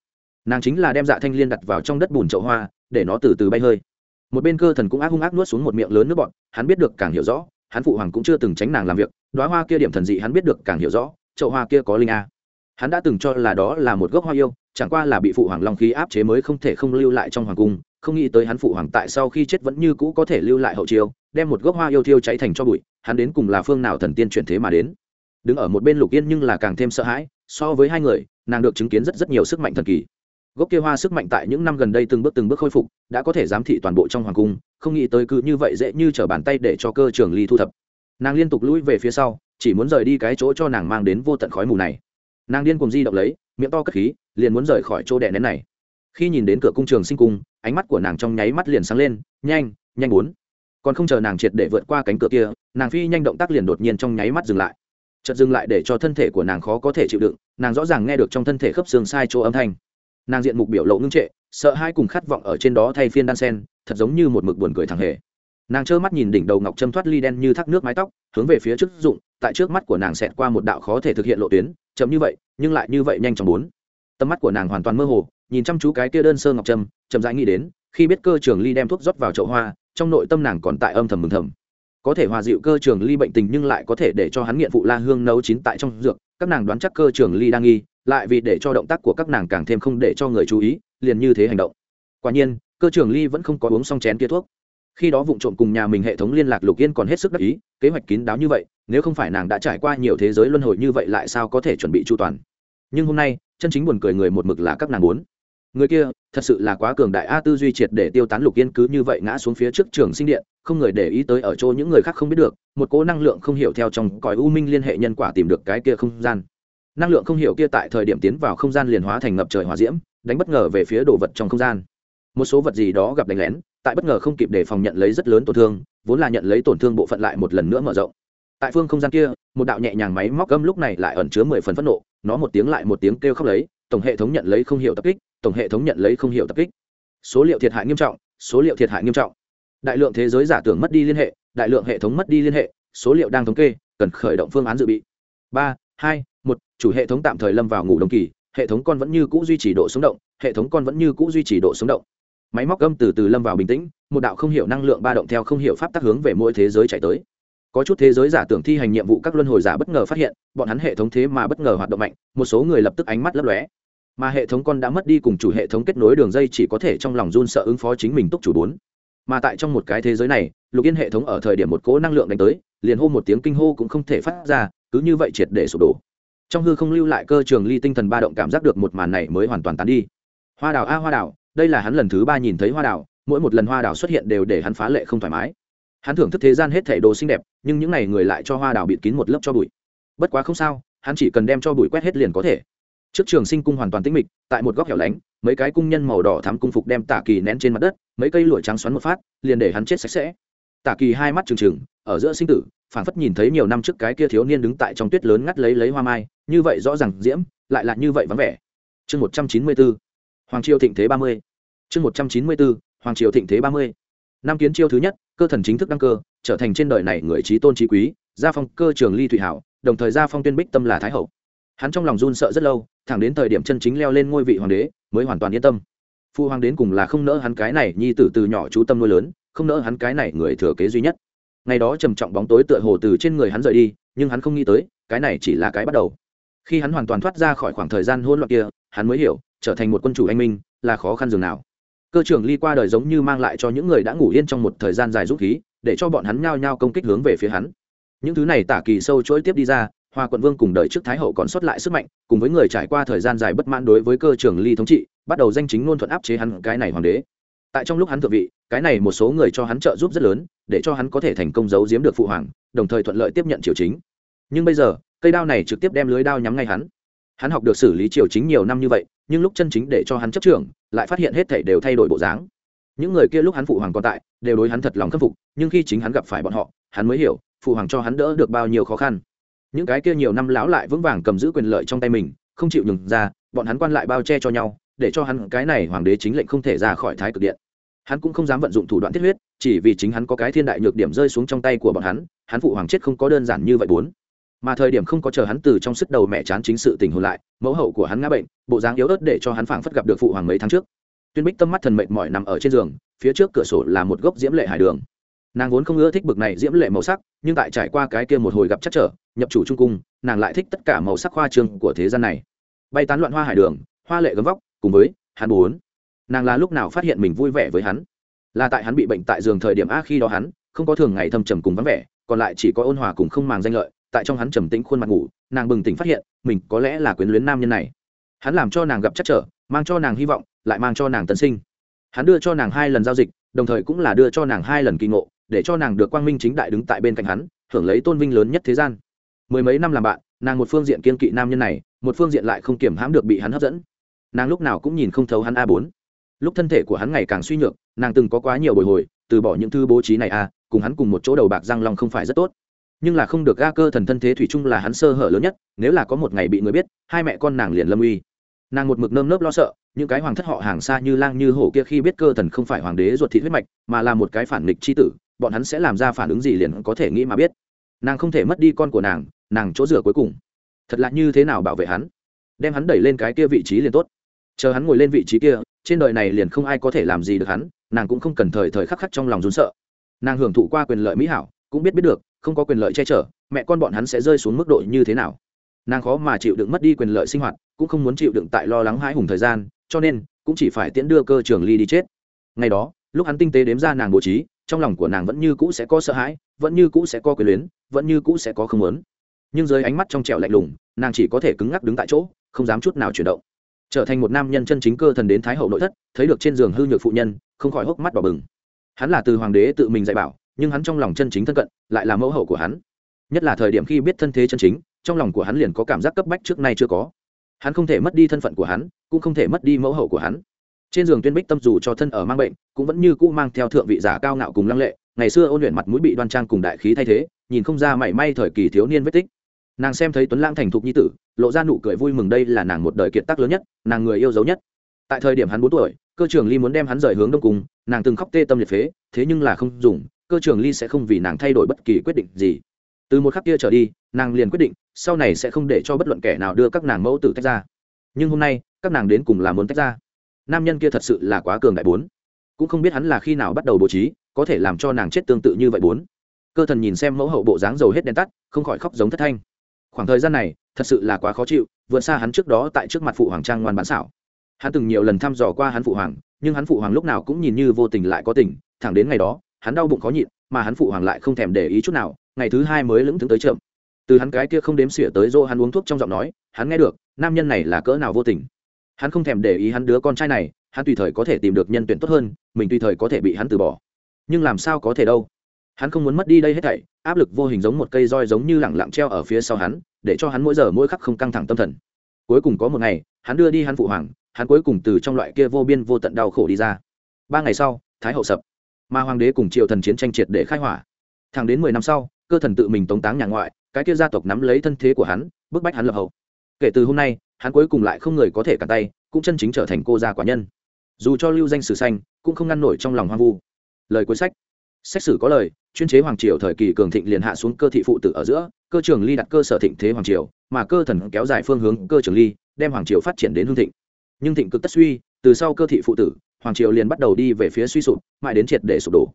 nàng chính là đem dạ thanh liên đặt vào trong đất bùn chậu hoa, để nó từ từ bay hơi. Một bên cơ thần cũng ác hung ác nuốt xuống một miệng lớn nước bọn hắn biết được càng hiểu rõ, hắn phụ hoàng cũng chưa từng tránh nàng làm việc đoá hoa kia điểm thần dị hắn biết được càng hiểu rõ, chậu hoa kia có linh a. Hắn đã từng cho là đó là một gốc hoa yêu, chẳng qua là bị phụ hoàng long khí áp chế mới không thể không lưu lại trong hoàng cung, không nghĩ tới hắn phụ hoàng tại sau khi chết vẫn như cũ có thể lưu lại hậu chiêu, đem một gốc hoa yêu thiêu cháy thành cho bụi, hắn đến cùng là phương nào thần tiên chuyển thế mà đến. Đứng ở một bên lục yên nhưng là càng thêm sợ hãi, so với hai người, nàng được chứng kiến rất rất nhiều sức mạnh thần kỳ gốc kia hoa sức mạnh tại những năm gần đây từng bước từng bước khôi phục, đã có thể giám thị toàn bộ trong hoàng cung, không nghĩ tới cứ như vậy dễ như t bàn tay để cho cơ trường ly thu thập. Nàng liên tục lũi về phía sau, chỉ muốn rời đi cái chỗ cho nàng mang đến vô tận khói mù này. Nàng điên cùng di động lấy, miệng to cất khí, liền muốn rời khỏi chỗ đẻ nén này. Khi nhìn đến cửa cung trường sinh cung, ánh mắt của nàng trong nháy mắt liền sáng lên, nhanh nhanh muốn còn không chờ nàng triệt để vượt qua cánh cửa kia, nàng phi nhanh động tác liền đột nhiên trong nháy mắt dừng lại. Chợt dừng lại để cho thân thể của nàng khó có thể chịu đựng, nàng rõ ràng nghe được trong thân thể khớp xương sai chỗ âm thanh nàng diện mục biểu lộ ngưng trệ, sợ hai cùng khát vọng ở trên đó thay phiên đan sen, thật giống như một mực buồn cười thằng hề. Nàng trơ mắt nhìn đỉnh đầu ngọc châm thoát ly đen như thác nước mái tóc, hướng về phía trước dụng, tại trước mắt của nàng xẹt qua một đạo khó thể thực hiện lộ tuyến, chậm như vậy, nhưng lại như vậy nhanh chóng bốn. Tầm mắt của nàng hoàn toàn mơ hồ, nhìn chăm chú cái kia đơn sơ ngọc trâm, chậm rãi nghĩ đến, khi biết cơ trường ly đem thuốc rót vào chậu hoa, trong nội tâm nàng còn tại âm thầm mừng thầm. Có thể hòa dịu cơ trường ly bệnh tình nhưng lại có thể để cho hắn nghiện phụ la hương nấu chín tại trong dược, các nàng đoán chắc cơ trường ly đang nghi lại vì để cho động tác của các nàng càng thêm không để cho người chú ý, liền như thế hành động. Quả nhiên, cơ trưởng ly vẫn không có uống xong chén kia thuốc. Khi đó vụ trộm cùng nhà mình hệ thống liên lạc lục yên còn hết sức đắc ý, kế hoạch kín đáo như vậy, nếu không phải nàng đã trải qua nhiều thế giới luân hồi như vậy lại sao có thể chuẩn bị chu toàn? Nhưng hôm nay, chân chính buồn cười người một mực là các nàng bốn người kia, thật sự là quá cường đại a tư duy triệt để tiêu tán lục yên cứ như vậy ngã xuống phía trước trường sinh điện, không người để ý tới ở chỗ những người khác không biết được, một cỗ năng lượng không hiểu theo trong cõi u minh liên hệ nhân quả tìm được cái kia không gian năng lượng không hiểu kia tại thời điểm tiến vào không gian liền hóa thành ngập trời hỏa diễm, đánh bất ngờ về phía đồ vật trong không gian. Một số vật gì đó gặp đánh lén, tại bất ngờ không kịp để phòng nhận lấy rất lớn tổn thương, vốn là nhận lấy tổn thương bộ phận lại một lần nữa mở rộng. Tại phương không gian kia, một đạo nhẹ nhàng máy móc gâm lúc này lại ẩn chứa mười phần phẫn nộ, nó một tiếng lại một tiếng kêu khóc lấy, tổng hệ thống nhận lấy không hiểu tập kích, tổng hệ thống nhận lấy không hiểu tập kích. Số liệu thiệt hại nghiêm trọng, số liệu thiệt hại nghiêm trọng. Đại lượng thế giới giả tưởng mất đi liên hệ, đại lượng hệ thống mất đi liên hệ, số liệu đang thống kê, cần khởi động phương án dự bị. Ba, hai chủ hệ thống tạm thời lâm vào ngủ đồng kỳ, hệ thống con vẫn như cũ duy trì độ sống động, hệ thống con vẫn như cũ duy trì độ sống động. Máy móc gâm từ từ lâm vào bình tĩnh, một đạo không hiểu năng lượng ba động theo không hiểu pháp tác hướng về mỗi thế giới chạy tới. Có chút thế giới giả tưởng thi hành nhiệm vụ các luân hồi giả bất ngờ phát hiện, bọn hắn hệ thống thế mà bất ngờ hoạt động mạnh, một số người lập tức ánh mắt lấp lóe. Mà hệ thống con đã mất đi cùng chủ hệ thống kết nối đường dây chỉ có thể trong lòng run sợ ứng phó chính mình túc chủ bốn. Mà tại trong một cái thế giới này, lục yên hệ thống ở thời điểm một cỗ năng lượng đánh tới, liền hô một tiếng kinh hô cũng không thể phát ra, cứ như vậy triệt để sụp đổ trong hư không lưu lại cơ trường ly tinh thần ba động cảm giác được một màn này mới hoàn toàn tán đi. Hoa đào a, hoa đào đây là hắn lần thứ ba nhìn thấy hoa đào mỗi một lần hoa đào xuất hiện đều để hắn phá lệ không thoải mái. Hắn thưởng thức thế gian hết thảy đồ xinh đẹp, nhưng những n à y người lại cho hoa đào bịt kín một lớp cho bụi. Bất quá không sao, hắn chỉ cần đem cho bụi quét hết liền có thể. Trước trường sinh cung hoàn toàn tĩnh mịch, tại một góc hẻo lánh, mấy cái cung nhân màu đỏ thắm cung phục đem tả kỳ nén trên mặt đất, mấy cây lụa trắng xoắn một phát, liền để hắn chết sạch sẽ. Tả kỳ hai mắt trừng trừng ở giữa sinh tử phản phất nhìn thấy nhiều năm trước cái kia thiếu niên đứng tại trong tuyết lớn ngắt lấy lấy hoa mai, như vậy rõ ràng diễm, lại là như vậy vắng vẻ. Chương một trăm chín mươi bốn, hoàng triều thịnh thế ba mươi. Chương một trăm chín mươi bốn, hoàng triều thịnh thế ba mươi. Năm kiến chiêu thứ nhất, cơ thần chính thức đăng cơ, trở thành trên đời này người trí tôn trí quý, gia phong cơ trường ly thụy hảo, đồng thời gia phong tuyên bích tâm là thái hậu. Hắn trong lòng run sợ rất lâu, thẳng đến thời điểm chân chính leo lên ngôi vị hoàng đế, mới hoàn toàn yên tâm. Phu hoàng đến cùng là không nỡ hắn cái này nhi tử từ nhỏ chú tâm nuôi lớn, không nỡ hắn cái này người thừa kế duy nhất ngày đó trầm trọng bóng tối tựa hồ từ trên người hắn rời đi, nhưng hắn không nghĩ tới, cái này chỉ là cái bắt đầu. Khi hắn hoàn toàn thoát ra khỏi khoảng thời gian hôn loạn kia, hắn mới hiểu, trở thành một quân chủ anh minh, là khó khăn dường nào. Cơ trưởng ly qua đời giống như mang lại cho những người đã ngủ yên trong một thời gian dài rút khí, để cho bọn hắn nhao nhao công kích hướng về phía hắn. Những thứ này tả kỳ sâu chuỗi tiếp đi ra, hoa quận vương cùng đời trước thái hậu còn sót lại sức mạnh, cùng với người trải qua thời gian dài bất mãn đối với cơ trưởng ly thống trị, bắt đầu danh chính ngôn thuận áp chế hắn cái này hoàng đế. Tại trong lúc hắn thượng vị, cái này một số người cho hắn trợ giúp rất lớn để cho hắn có thể thành công giấu giếm được phụ hoàng, đồng thời thuận lợi tiếp nhận triều chính. Nhưng bây giờ, cây đao này trực tiếp đem lưới đao nhắm ngay hắn. Hắn học được xử lý triều chính nhiều năm như vậy, nhưng lúc chân chính để cho hắn chấp trưởng, lại phát hiện hết thảy đều thay đổi bộ dáng. Những người kia lúc hắn phụ hoàng còn tại, đều đối hắn thật lòng khâm phục, nhưng khi chính hắn gặp phải bọn họ, hắn mới hiểu, phụ hoàng cho hắn đỡ được bao nhiêu khó khăn. Những cái kia nhiều năm lão lại vững vàng cầm giữ quyền lợi trong tay mình, không chịu nhường ra, bọn hắn quan lại bao che cho nhau, để cho hắn cái này hoàng đế chính lệnh không thể ra khỏi thái cực điện hắn cũng không dám vận dụng thủ đoạn thiết huyết, chỉ vì chính hắn có cái thiên đại nhược điểm rơi xuống trong tay của bọn hắn hắn phụ hoàng chết không có đơn giản như vậy bốn. Mà thời điểm không có chờ hắn từ trong sức đầu mẹ chán chính sự tình hồn lại, mẫu hậu của hắn ngã bệnh, bộ dáng yếu ớt để cho hắn phảng phất gặp được phụ hoàng mấy tháng trước. Tuyên bích tâm mắt thần mệnh mỏi nằm ở trên giường, phía trước cửa sổ là một gốc diễm lệ hải đường. Nàng vốn không ưa thích bực này diễm lệ màu sắc, nhưng tại trải qua cái kia một hồi gặp chắc trở, nhập chủ trung cung, nàng lại thích tất cả màu sắc hoa trường của thế gian này. Bay tán loạn hoa hải đường, hoa lệ gấm vóc, cùng với hắn bốn nàng là lúc nào phát hiện mình vui vẻ với hắn? Là tại hắn bị bệnh tại giường thời điểm a khi đó hắn không có thường ngày thâm trầm cùng vắng vẻ, còn lại chỉ có ôn hòa cùng không màng danh lợi, tại trong hắn trầm tĩnh khuôn mặt ngủ, nàng bừng tỉnh phát hiện, mình có lẽ là quyến luyến nam nhân này. Hắn làm cho nàng gặp chắc trở, mang cho nàng hy vọng, lại mang cho nàng tân sinh. Hắn đưa cho nàng hai lần giao dịch, đồng thời cũng là đưa cho nàng hai lần kỳ ngộ, để cho nàng được quang minh chính đại đứng tại bên cạnh hắn, hưởng lấy tôn vinh lớn nhất thế gian. Mười mấy năm làm bạn, nàng một phương diện kiên kỵ nam nhân này, một phương diện lại không kiểm hãm được bị hắn hấp dẫn. Nàng lúc nào cũng nhìn không thấu hắn a bốn lúc thân thể của hắn ngày càng suy nhược nàng từng có quá nhiều bồi hồi từ bỏ những thư bố trí này à, cùng hắn cùng một chỗ đầu bạc răng long không phải rất tốt. Nhưng là không được ga cơ thần thân thế thủy chung là hắn sơ hở lớn nhất nếu là có một ngày bị người biết hai mẹ con nàng liền lâm uy. Nàng một mực nơm nớp lo sợ những cái hoàng thất họ hàng xa như lang như hổ kia khi biết cơ thần không phải hoàng đế ruột thịt huyết mạch mà là một cái phản nghịch c h i tử bọn hắn sẽ làm ra phản ứng gì liền có thể nghĩ mà biết. Nàng không thể mất đi con của nàng nàng chỗ rửa cuối cùng. Thật lạ như thế nào bảo vệ hắn? Đem hắn đẩy lên cái kia vị trí liền tốt. Chờ hắn ngồi lên vị trí kia trên đời này liền không ai có thể làm gì được hắn, nàng cũng không cần thời thời khắc khắc trong lòng rốn sợ. Nàng hưởng thụ qua quyền lợi mỹ hảo, cũng biết biết được, không có quyền lợi che chở, mẹ con bọn hắn sẽ rơi xuống mức độ như thế nào. Nàng khó mà chịu đựng mất đi quyền lợi sinh hoạt, cũng không muốn chịu đựng tại lo lắng hãi hùng thời gian, cho nên, cũng chỉ phải tiễn đưa cơ trường ly đi chết. Ngày đó, lúc hắn tinh tế đếm ra nàng bố trí, trong lòng của nàng vẫn như cũ sẽ có sợ hãi, vẫn như cũ sẽ có quyền luyến, vẫn như cũ sẽ có không lớn nhưng dưới ánh mắt trong trẻo lạnh lùng, nàng chỉ có thể cứng ngắc đứng tại chỗ, không dám chút nào chuyển động trở thành một nam nhân chân chính cơ thần đến thái hậu nội thất, thấy được trên giường hư nhược phụ nhân, không khỏi hốc mắt đỏ bừng. Hắn là từ hoàng đế tự mình dạy bảo, nhưng hắn trong lòng chân chính thân cận, lại là mẫu hậu của hắn. Nhất là thời điểm khi biết thân thế chân chính, trong lòng của hắn liền có cảm giác cấp bách trước nay chưa có. Hắn không thể mất đi thân phận của hắn, cũng không thể mất đi mẫu hậu của hắn. Trên giường tuyên bích tâm dù cho thân ở mang bệnh, cũng vẫn như cũ mang theo thượng vị giả cao ngạo cùng lăng lệ, ngày xưa ôn luyện mặt mũi bị đoan trang cùng đại khí thay thế, nhìn không ra mảy may thời kỳ thiếu niên vết tích. Nàng xem thấy tuấn lãng thành thục nhi tử lộ ra nụ cười vui mừng đây là nàng một đời kiệt tác lớn nhất, nàng người yêu dấu nhất. Tại thời điểm hắn bốn tuổi, cơ Trường ly muốn đem hắn rời hướng đông cùng nàng từng khóc tê tâm liệt phế, thế nhưng là không dùng, cơ Trường ly sẽ không vì nàng thay đổi bất kỳ quyết định gì. Từ một khắc kia trở đi, nàng liền quyết định, sau này sẽ không để cho bất luận kẻ nào đưa các nàng mẫu tử tách ra. Nhưng hôm nay, các nàng đến cùng là muốn tách ra. Nam nhân kia thật sự là quá cường đại bốn. Cũng không biết hắn là khi nào bắt đầu bố trí, có thể làm cho nàng chết tương tự như vậy bốn. Cơ thần nhìn xem mẫu hậu bộ dáng dầu hết đèn tắt, không khỏi khóc giống thất thanh khoảng thời gian này, thật sự là quá khó chịu, vượt xa hắn trước đó tại trước mặt phụ hoàng trang ngoan bán xảo. Hắn từng nhiều lần thăm dò qua hắn phụ hoàng, nhưng hắn phụ hoàng lúc nào cũng nhìn như vô tình lại có tình, thẳng đến ngày đó, hắn đau bụng khó nhịn, mà hắn phụ hoàng lại không thèm để ý chút nào, ngày thứ hai mới lững thững tới chậm. Từ hắn cái kia không đếm xỉa tới dỗ hắn uống thuốc trong giọng nói, hắn nghe được, nam nhân này là cỡ nào vô tình. Hắn không thèm để ý hắn đứa con trai này, hắn tùy thời có thể tìm được nhân tuyển tốt hơn, mình tùy thời có thể bị hắn từ bỏ. Nhưng làm sao có thể đâu? Hắn không muốn mất đi đây hết thảy áp lực vô hình giống một cây roi giống như lẳng lặng treo ở phía sau hắn, để cho hắn mỗi giờ mỗi khắc không căng thẳng tâm thần. Cuối cùng có một ngày, hắn đưa đi hắn phụ hoàng, hắn cuối cùng từ trong loại kia vô biên vô tận đau khổ đi ra. Ba ngày sau, thái hậu sập. Mà hoàng đế cùng triều thần chiến tranh triệt để khai hỏa. Thẳng đến mười năm sau, cơ thần tự mình tống táng nhà ngoại, cái kia gia tộc nắm lấy thân thế của hắn, bức bách hắn lập hậu. Kể từ hôm nay, hắn cuối cùng lại không người có thể cản tay, cũng chân chính trở thành cô gia quả nhân. Dù cho lưu danh sử xanh, cũng không ngăn nổi trong lòng hoang vu. Lời cuối sách. Xét xử có lời chuyên chế hoàng triều thời kỳ cường thịnh liền hạ xuống cơ thị phụ tử ở giữa, cơ trường ly đặt cơ sở thịnh thế hoàng triều, mà cơ thần kéo dài phương hướng cơ trường ly, đem hoàng triều phát triển đến hương thịnh. Nhưng thịnh cực tất suy, từ sau cơ thị phụ tử, hoàng triều liền bắt đầu đi về phía suy sụp, mãi đến triệt để sụp đổ.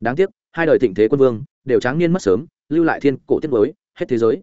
Đáng tiếc, hai đời thịnh thế quân vương đều tráng niên mất sớm, lưu lại thiên cổ tiết mới, hết thế giới.